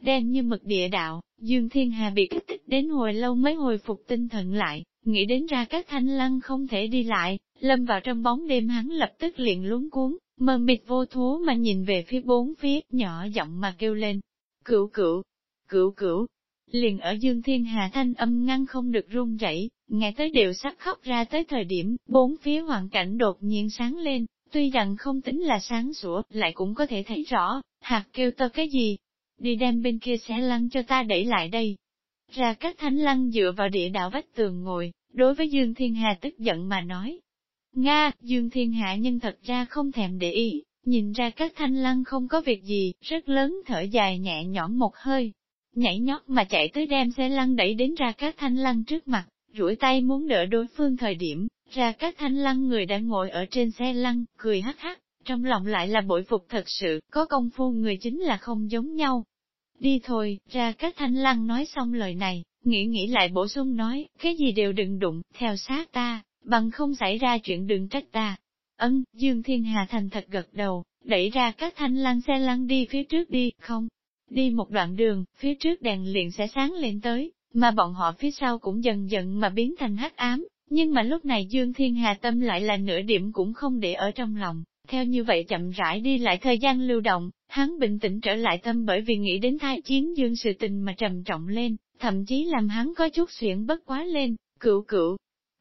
Đen như mực địa đạo, Dương Thiên Hà bị kích thích đến hồi lâu mới hồi phục tinh thần lại, nghĩ đến ra các thanh lăng không thể đi lại, lâm vào trong bóng đêm hắn lập tức liền luống cuốn, mờ mịt vô thú mà nhìn về phía bốn phía, nhỏ giọng mà kêu lên. Cửu cửu, cửu cửu, liền ở Dương Thiên Hà thanh âm ngăn không được run rẩy, nghe tới đều sắp khóc ra tới thời điểm, bốn phía hoàn cảnh đột nhiên sáng lên, tuy rằng không tính là sáng sủa, lại cũng có thể thấy rõ, hạt kêu to cái gì, đi đem bên kia xé lăn cho ta đẩy lại đây. Ra các thánh lăng dựa vào địa đạo vách tường ngồi, đối với Dương Thiên Hà tức giận mà nói. Nga, Dương Thiên Hạ nhân thật ra không thèm để ý, nhìn ra các thanh lăng không có việc gì, rất lớn thở dài nhẹ nhõm một hơi, nhảy nhót mà chạy tới đem xe lăn đẩy đến ra các thanh lăng trước mặt, duỗi tay muốn đỡ đối phương thời điểm, ra các thanh lăng người đã ngồi ở trên xe lăn, cười hắc hắc, trong lòng lại là bội phục thật sự, có công phu người chính là không giống nhau. Đi thôi, ra các thanh lăng nói xong lời này, nghĩ nghĩ lại bổ sung nói, cái gì đều đừng đụng, theo sát ta, bằng không xảy ra chuyện đừng trách ta. Ân, Dương Thiên Hà thành thật gật đầu, đẩy ra các thanh lăng xe lăn đi phía trước đi, không, Đi một đoạn đường, phía trước đèn liền sẽ sáng lên tới, mà bọn họ phía sau cũng dần dần mà biến thành hắc ám, nhưng mà lúc này Dương Thiên Hà tâm lại là nửa điểm cũng không để ở trong lòng. Theo như vậy chậm rãi đi lại thời gian lưu động, hắn bình tĩnh trở lại tâm bởi vì nghĩ đến thai chiến dương sự tình mà trầm trọng lên, thậm chí làm hắn có chút xuyển bất quá lên, cựu cựu.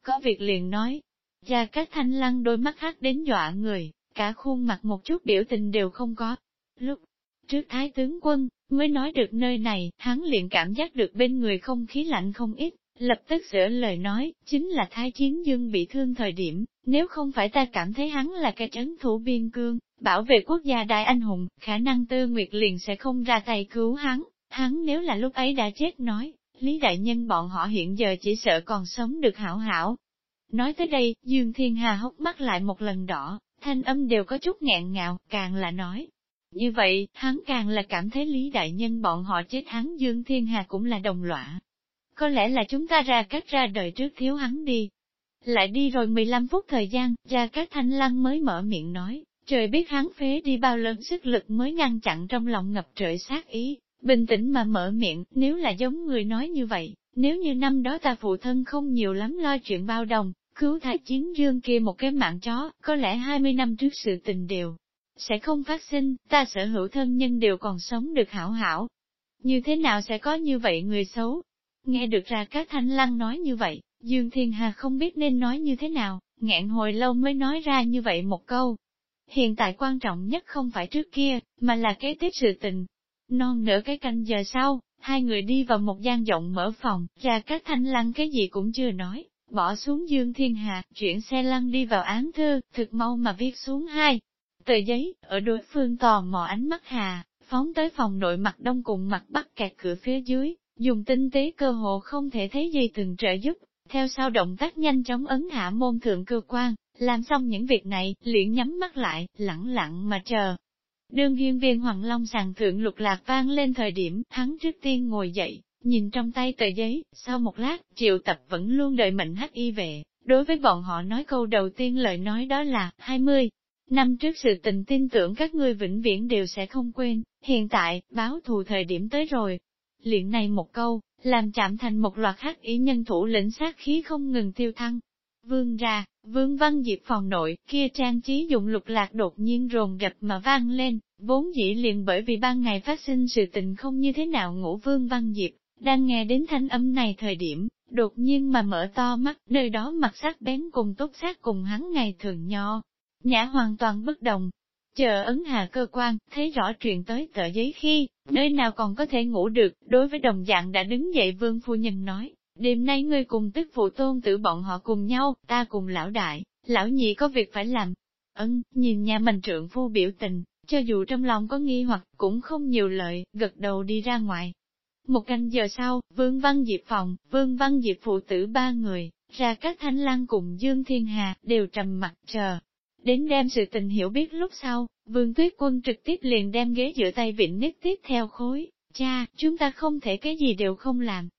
Có việc liền nói, ra các thanh lăng đôi mắt hát đến dọa người, cả khuôn mặt một chút biểu tình đều không có. Lúc trước thái tướng quân, mới nói được nơi này, hắn liền cảm giác được bên người không khí lạnh không ít, lập tức sửa lời nói, chính là thái chiến dương bị thương thời điểm, nếu không phải ta cảm thấy hắn là cái trấn thủ biên cương, bảo vệ quốc gia đại anh hùng, khả năng tư nguyệt liền sẽ không ra tay cứu hắn, hắn nếu là lúc ấy đã chết nói, Lý Đại Nhân bọn họ hiện giờ chỉ sợ còn sống được hảo hảo. Nói tới đây, Dương Thiên Hà hốc mắt lại một lần đỏ, thanh âm đều có chút nghẹn ngào, càng là nói, như vậy, hắn càng là cảm thấy Lý Đại Nhân bọn họ chết hắn Dương Thiên Hà cũng là đồng lõa. Có lẽ là chúng ta ra cách ra đời trước thiếu hắn đi. Lại đi rồi 15 phút thời gian, ra các thanh lăng mới mở miệng nói, trời biết hắn phế đi bao lớn sức lực mới ngăn chặn trong lòng ngập trời sát ý, bình tĩnh mà mở miệng, nếu là giống người nói như vậy, nếu như năm đó ta phụ thân không nhiều lắm lo chuyện bao đồng, cứu thái chiến dương kia một cái mạng chó, có lẽ 20 năm trước sự tình đều sẽ không phát sinh, ta sở hữu thân nhân đều còn sống được hảo hảo. Như thế nào sẽ có như vậy người xấu? Nghe được ra các thanh lăng nói như vậy, Dương Thiên Hà không biết nên nói như thế nào, ngẹn hồi lâu mới nói ra như vậy một câu. Hiện tại quan trọng nhất không phải trước kia, mà là kế tiếp sự tình. Non nửa cái canh giờ sau, hai người đi vào một gian rộng mở phòng, ra các thanh lăng cái gì cũng chưa nói, bỏ xuống Dương Thiên Hà, chuyển xe lăn đi vào án thư, thực mau mà viết xuống hai, Tờ giấy, ở đối phương tò mò ánh mắt hà, phóng tới phòng nội mặt đông cùng mặt bắc kẹt cửa phía dưới, dùng tinh tế cơ hồ không thể thấy gì từng trợ giúp, theo sau động tác nhanh chóng ấn hạ môn thượng cơ quan, làm xong những việc này, liền nhắm mắt lại, lặng lặng mà chờ. Đương viên viên Hoàng Long sàng thượng lục lạc vang lên thời điểm, hắn trước tiên ngồi dậy, nhìn trong tay tờ giấy, sau một lát, triệu tập vẫn luôn đợi mệnh hắc y về, đối với bọn họ nói câu đầu tiên lời nói đó là, 20, Năm trước sự tình tin tưởng các ngươi vĩnh viễn đều sẽ không quên, hiện tại, báo thù thời điểm tới rồi. Liện này một câu, làm chạm thành một loạt hắc ý nhân thủ lĩnh sát khí không ngừng tiêu thăng. Vương ra, vương văn diệp phòng nội, kia trang trí dụng lục lạc đột nhiên rồn gập mà vang lên, vốn dĩ liền bởi vì ban ngày phát sinh sự tình không như thế nào ngủ vương văn diệp, đang nghe đến thanh âm này thời điểm, đột nhiên mà mở to mắt, nơi đó mặt sắc bén cùng tốt sát cùng hắn ngày thường nho. Nhã hoàn toàn bất đồng. Chờ ấn hà cơ quan, thấy rõ truyền tới tờ giấy khi, nơi nào còn có thể ngủ được, đối với đồng dạng đã đứng dậy vương phu nhân nói, đêm nay ngươi cùng tức phụ tôn tử bọn họ cùng nhau, ta cùng lão đại, lão nhị có việc phải làm. Ấn, nhìn nhà mình trượng phu biểu tình, cho dù trong lòng có nghi hoặc cũng không nhiều lợi, gật đầu đi ra ngoài. Một canh giờ sau, Vương Văn Diệp phòng, Vương Văn Diệp phụ tử ba người, ra các thanh lang cùng Dương Thiên Hà, đều trầm mặt chờ. Đến đem sự tình hiểu biết lúc sau, Vương Tuyết Quân trực tiếp liền đem ghế giữa tay vịnh nít tiếp theo khối. Cha, chúng ta không thể cái gì đều không làm.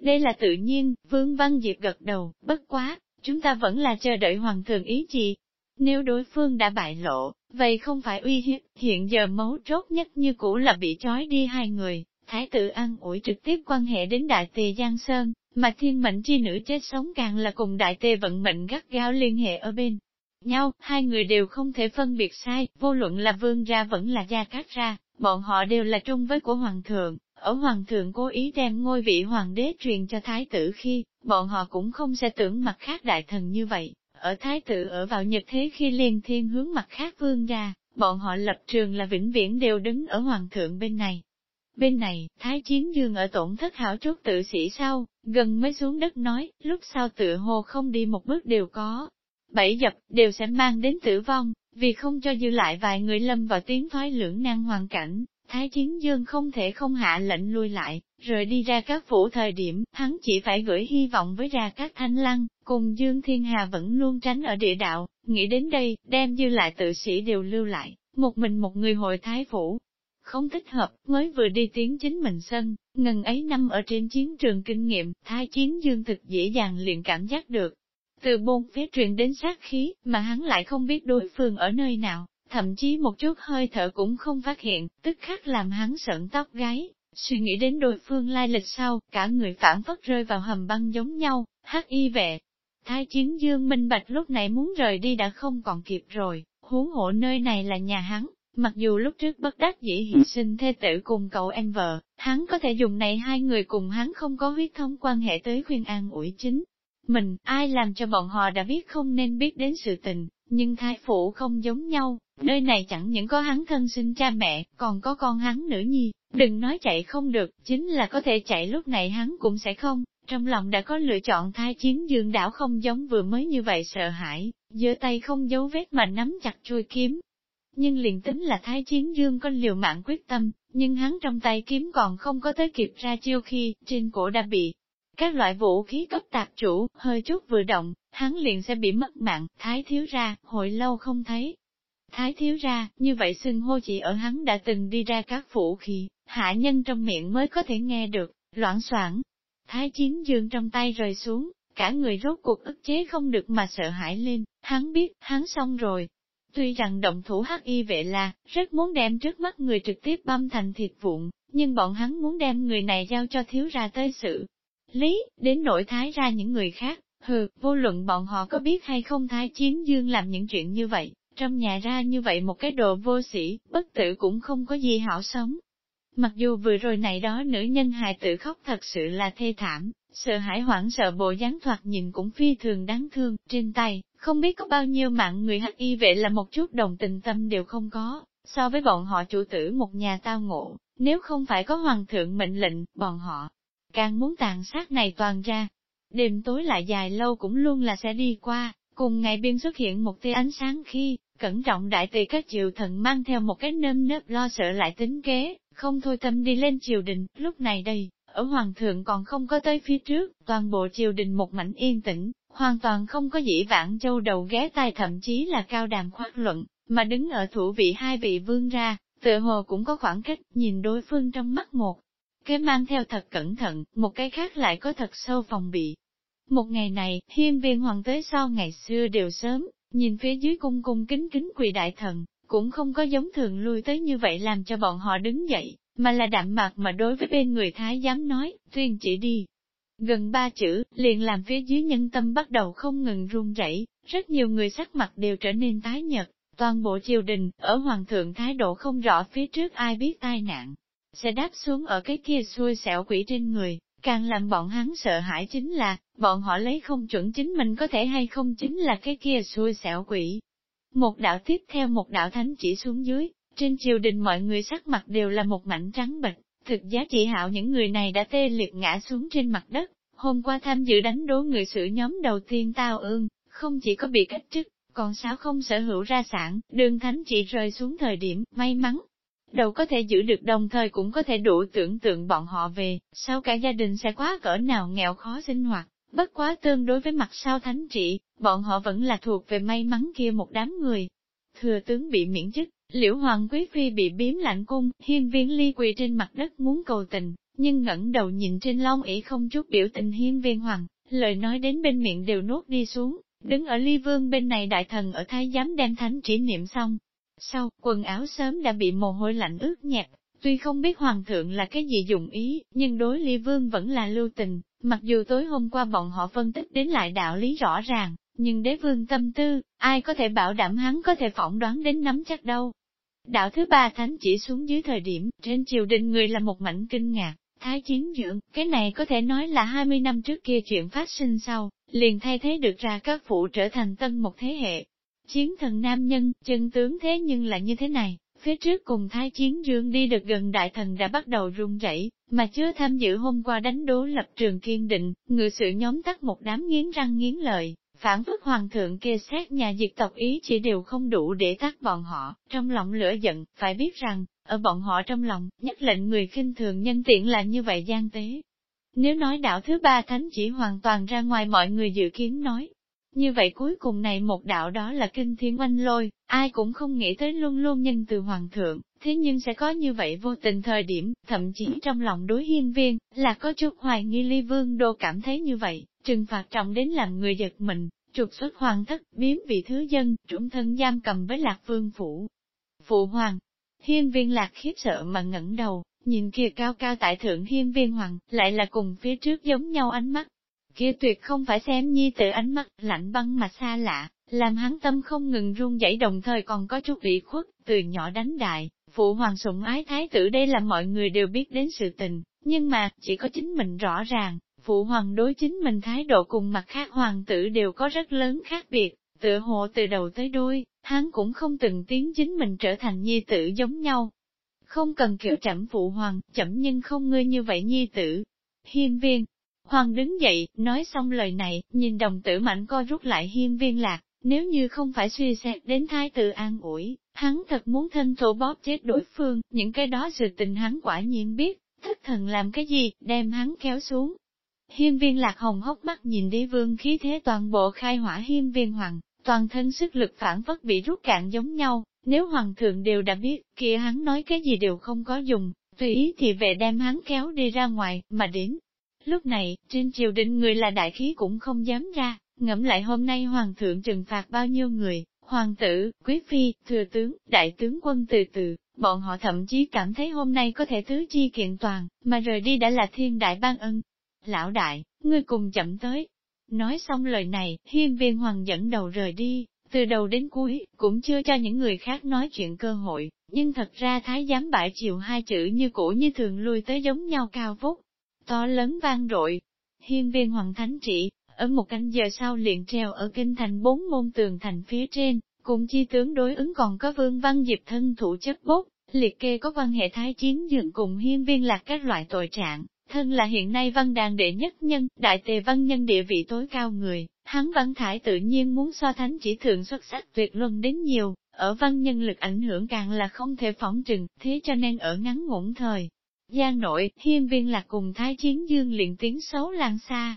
Đây là tự nhiên, Vương Văn Diệp gật đầu, bất quá, chúng ta vẫn là chờ đợi Hoàng thượng ý gì. Nếu đối phương đã bại lộ, vậy không phải uy hiếp, hiện giờ mấu chốt nhất như cũ là bị trói đi hai người, thái tử ăn ủi trực tiếp quan hệ đến đại tề Giang Sơn, mà thiên mệnh chi nữ chết sống càng là cùng đại tề vận mệnh gắt gao liên hệ ở bên nhau, hai người đều không thể phân biệt sai, vô luận là vương ra vẫn là gia cát ra, bọn họ đều là trung với của hoàng thượng, ở hoàng thượng cố ý đem ngôi vị hoàng đế truyền cho thái tử khi, bọn họ cũng không sẽ tưởng mặt khác đại thần như vậy, ở thái tử ở vào nhật thế khi liền thiên hướng mặt khác vương ra, bọn họ lập trường là vĩnh viễn đều đứng ở hoàng thượng bên này. Bên này, Thái Chiến Dương ở tổn thất hảo chốt tự sĩ sau, gần mới xuống đất nói, lúc sau tự hồ không đi một bước đều có. Bảy dập, đều sẽ mang đến tử vong, vì không cho dư lại vài người lâm vào tiếng thoái lưỡng nan hoàn cảnh. Thái Chiến Dương không thể không hạ lệnh lui lại, rồi đi ra các phủ thời điểm, hắn chỉ phải gửi hy vọng với ra các thanh lăng, cùng Dương Thiên Hà vẫn luôn tránh ở địa đạo, nghĩ đến đây, đem dư lại tự sĩ đều lưu lại, một mình một người hội thái phủ, không thích hợp, mới vừa đi tiến chính mình sân, ngần ấy năm ở trên chiến trường kinh nghiệm, thái chiến dương thực dễ dàng liền cảm giác được. Từ bôn phía truyền đến sát khí, mà hắn lại không biết đối phương ở nơi nào, thậm chí một chút hơi thở cũng không phát hiện, tức khắc làm hắn sợn tóc gáy. Suy nghĩ đến đối phương lai lịch sau, cả người phản phất rơi vào hầm băng giống nhau, hắc y vệ. Thái chiến dương minh bạch lúc này muốn rời đi đã không còn kịp rồi, huống hộ nơi này là nhà hắn, Mặc dù lúc trước bất đắc dĩ hy sinh thê tử cùng cậu em vợ, hắn có thể dùng này hai người cùng hắn không có huyết thống quan hệ tới khuyên an ủi chính. Mình, ai làm cho bọn họ đã biết không nên biết đến sự tình, nhưng thái phụ không giống nhau, nơi này chẳng những có hắn thân sinh cha mẹ, còn có con hắn nữ nhi, đừng nói chạy không được, chính là có thể chạy lúc này hắn cũng sẽ không, trong lòng đã có lựa chọn thai chiến dương đảo không giống vừa mới như vậy sợ hãi, giơ tay không giấu vết mà nắm chặt chui kiếm, nhưng liền tính là Thái Chiến Dương có liều mạng quyết tâm, nhưng hắn trong tay kiếm còn không có tới kịp ra chiêu khi trên cổ đã bị các loại vũ khí cấp tạp chủ, hơi chút vừa động, hắn liền sẽ bị mất mạng, Thái thiếu ra, hồi lâu không thấy. Thái thiếu ra, như vậy xưng hô chỉ ở hắn đã từng đi ra các vũ khí, hạ nhân trong miệng mới có thể nghe được, loãng soảng. Thái chiến dương trong tay rời xuống, cả người rốt cuộc ức chế không được mà sợ hãi lên, hắn biết, hắn xong rồi, Tuy rằng động thủ hắc y vệ là, rất muốn đem trước mắt người trực tiếp băm thành thịt vụn, nhưng bọn hắn muốn đem người này giao cho thiếu ra tới sự. Lý, đến nổi thái ra những người khác, hừ, vô luận bọn họ có biết hay không thái chiến dương làm những chuyện như vậy, trong nhà ra như vậy một cái đồ vô sĩ, bất tử cũng không có gì hảo sống. Mặc dù vừa rồi này đó nữ nhân hài tử khóc thật sự là thê thảm, sợ hãi hoảng sợ bộ dáng thoạt nhìn cũng phi thường đáng thương, trên tay, không biết có bao nhiêu mạng người hắc y vệ là một chút đồng tình tâm đều không có, so với bọn họ chủ tử một nhà tao ngộ, nếu không phải có hoàng thượng mệnh lệnh, bọn họ càng muốn tàn sát này toàn ra. Đêm tối lại dài lâu cũng luôn là sẽ đi qua, cùng ngày biên xuất hiện một tia ánh sáng khi, cẩn trọng đại tỳ các triều thần mang theo một cái nơm nớp lo sợ lại tính kế, không thôi tâm đi lên triều đình, lúc này đây, ở hoàng thượng còn không có tới phía trước, toàn bộ triều đình một mảnh yên tĩnh, hoàn toàn không có dĩ vãng châu đầu ghé tai thậm chí là cao đàm khoác luận, mà đứng ở thủ vị hai vị vương ra, tựa hồ cũng có khoảng cách, nhìn đối phương trong mắt một. Cái mang theo thật cẩn thận, một cái khác lại có thật sâu phòng bị. Một ngày này, hiên viên hoàng tới sau ngày xưa đều sớm, nhìn phía dưới cung cung kính kính quỳ đại thần, cũng không có giống thường lui tới như vậy làm cho bọn họ đứng dậy, mà là đạm mạc mà đối với bên người thái giám nói, tuyên chỉ đi. Gần ba chữ, liền làm phía dưới nhân tâm bắt đầu không ngừng run rẩy, rất nhiều người sắc mặt đều trở nên tái nhợt, toàn bộ triều đình, ở hoàng thượng thái độ không rõ phía trước ai biết tai nạn, sẽ đáp xuống ở cái kia xui xẻo quỷ trên người, càng làm bọn hắn sợ hãi chính là, bọn họ lấy không chuẩn chính mình có thể hay không chính là cái kia xui xẻo quỷ. Một đạo tiếp theo một đạo thánh chỉ xuống dưới, trên triều đình mọi người sắc mặt đều là một mảnh trắng bệch, thực giá trị hạo những người này đã tê liệt ngã xuống trên mặt đất, hôm qua tham dự đánh đố người sử nhóm đầu tiên tao ương, không chỉ có bị cách chức, còn sao không sở hữu ra sản, đường thánh chỉ rơi xuống thời điểm, may mắn. Đầu có thể giữ được đồng thời cũng có thể đủ tưởng tượng bọn họ về, sau cả gia đình sẽ quá cỡ nào nghèo khó sinh hoạt, bất quá tương đối với mặt sau thánh trị, bọn họ vẫn là thuộc về may mắn kia một đám người. Thừa tướng bị miễn chức, liễu hoàng quý phi bị biếm lạnh cung, hiên viên ly quỳ trên mặt đất muốn cầu tình, nhưng ngẩng đầu nhìn trên long ỷ không chút biểu tình hiên viên hoàng, lời nói đến bên miệng đều nuốt đi xuống, đứng ở ly vương bên này đại thần ở thái giám đem thánh chỉ niệm xong. Sau, quần áo sớm đã bị mồ hôi lạnh ướt nhẹp, tuy không biết hoàng thượng là cái gì dụng ý, nhưng đối ly vương vẫn là lưu tình, mặc dù tối hôm qua bọn họ phân tích đến lại đạo lý rõ ràng, nhưng đế vương tâm tư, ai có thể bảo đảm hắn có thể phỏng đoán đến nắm chắc đâu. Đạo thứ ba thánh chỉ xuống dưới thời điểm, trên triều đình người là một mảnh kinh ngạc, thái chiến dưỡng, cái này có thể nói là 20 năm trước kia chuyện phát sinh sau, liền thay thế được ra các phụ trở thành tân một thế hệ. Chiến thần nam nhân, chân tướng thế nhưng là như thế này, phía trước cùng thái chiến dương đi được gần đại thần đã bắt đầu run rẩy, mà chưa tham dự hôm qua đánh đố lập trường kiên định, ngự sự nhóm tắt một đám nghiến răng nghiến lợi, phản phất hoàng thượng kia xét nhà diệt tộc ý chỉ đều không đủ để tắt bọn họ, trong lòng lửa giận, phải biết rằng, ở bọn họ trong lòng, nhất lệnh người khinh thường nhân tiện là như vậy gian tế. Nếu nói đạo thứ ba thánh chỉ hoàn toàn ra ngoài mọi người dự kiến nói, như vậy cuối cùng này một đạo đó là kinh thiên oanh lôi, ai cũng không nghĩ tới luôn luôn nhân từ hoàng thượng, thế nhưng sẽ có như vậy vô tình thời điểm, thậm chí trong lòng đối hiên viên, là có chút hoài nghi ly vương đô cảm thấy như vậy, trừng phạt trọng đến làm người giật mình, trục xuất hoàng thất, biếm vị thứ dân, trũng thân giam cầm với lạc vương phủ. Phụ hoàng, hiên viên lạc khiếp sợ mà ngẩng đầu, nhìn kia cao cao tại thượng hiên viên hoàng, lại là cùng phía trước giống nhau ánh mắt, kia tuyệt không phải xem nhi tự ánh mắt lạnh băng mà xa lạ, làm hắn tâm không ngừng run rẩy đồng thời còn có chút ủy khuất, từ nhỏ đánh đại, phụ hoàng sủng ái thái tử đây là mọi người đều biết đến sự tình, nhưng mà, chỉ có chính mình rõ ràng, phụ hoàng đối chính mình thái độ cùng mặt khác hoàng tử đều có rất lớn khác biệt, tựa hộ từ đầu tới đuôi, hắn cũng không từng tiến chính mình trở thành nhi tử giống nhau. Không cần kiểu chậm phụ hoàng, chậm nhưng không ngươi như vậy nhi tử. Hiên viên, Hoàng đứng dậy, nói xong lời này, nhìn đồng tử mạnh co rút lại hiên viên lạc, nếu như không phải suy xét đến thái tử an ủi, hắn thật muốn thân thổ bóp chết đối phương, những cái đó sự tình hắn quả nhiên biết, thất thần làm cái gì, đem hắn kéo xuống. Hiên viên lạc hồng hốc mắt nhìn đế vương khí thế toàn bộ khai hỏa hiên viên hoàng, toàn thân sức lực phản phất bị rút cạn giống nhau, nếu hoàng thượng đều đã biết, kia hắn nói cái gì đều không có dùng, tùy ý thì về đem hắn kéo đi ra ngoài, mà đến, Lúc này, trên triều đình người là đại khí cũng không dám ra, ngẫm lại hôm nay hoàng thượng trừng phạt bao nhiêu người, hoàng tử, quý phi, thừa tướng, đại tướng quân từ từ, bọn họ thậm chí cảm thấy hôm nay có thể tứ chi kiện toàn, mà rời đi đã là thiên đại ban ân. Lão đại, ngươi cùng chậm tới. Nói xong lời này, hiên viên hoàng dẫn đầu rời đi, từ đầu đến cuối, cũng chưa cho những người khác nói chuyện cơ hội, nhưng thật ra thái giám bãi chiều hai chữ như cũ như thường lui tới giống nhau cao vút, to lớn vang rội. Hiên viên hoàng thánh trị, ở một canh giờ sau liền treo ở kinh thành bốn môn tường thành phía trên, cùng chi tướng đối ứng còn có vương văn diệp thân thủ chất bốt, liệt kê có quan hệ thái chiến dựng cùng hiên viên lạc các loại tội trạng, thân là hiện nay văn đàn đệ nhất nhân, đại tề văn nhân địa vị tối cao người, hắn văn thải tự nhiên muốn so thánh chỉ thượng xuất sắc tuyệt luân đến nhiều, ở văn nhân lực ảnh hưởng càng là không thể phỏng trừng, thế cho nên ở ngắn ngủn thời, Giang nội, hiên viên lạc cùng thái chiến dương liền tiếng xấu lan xa,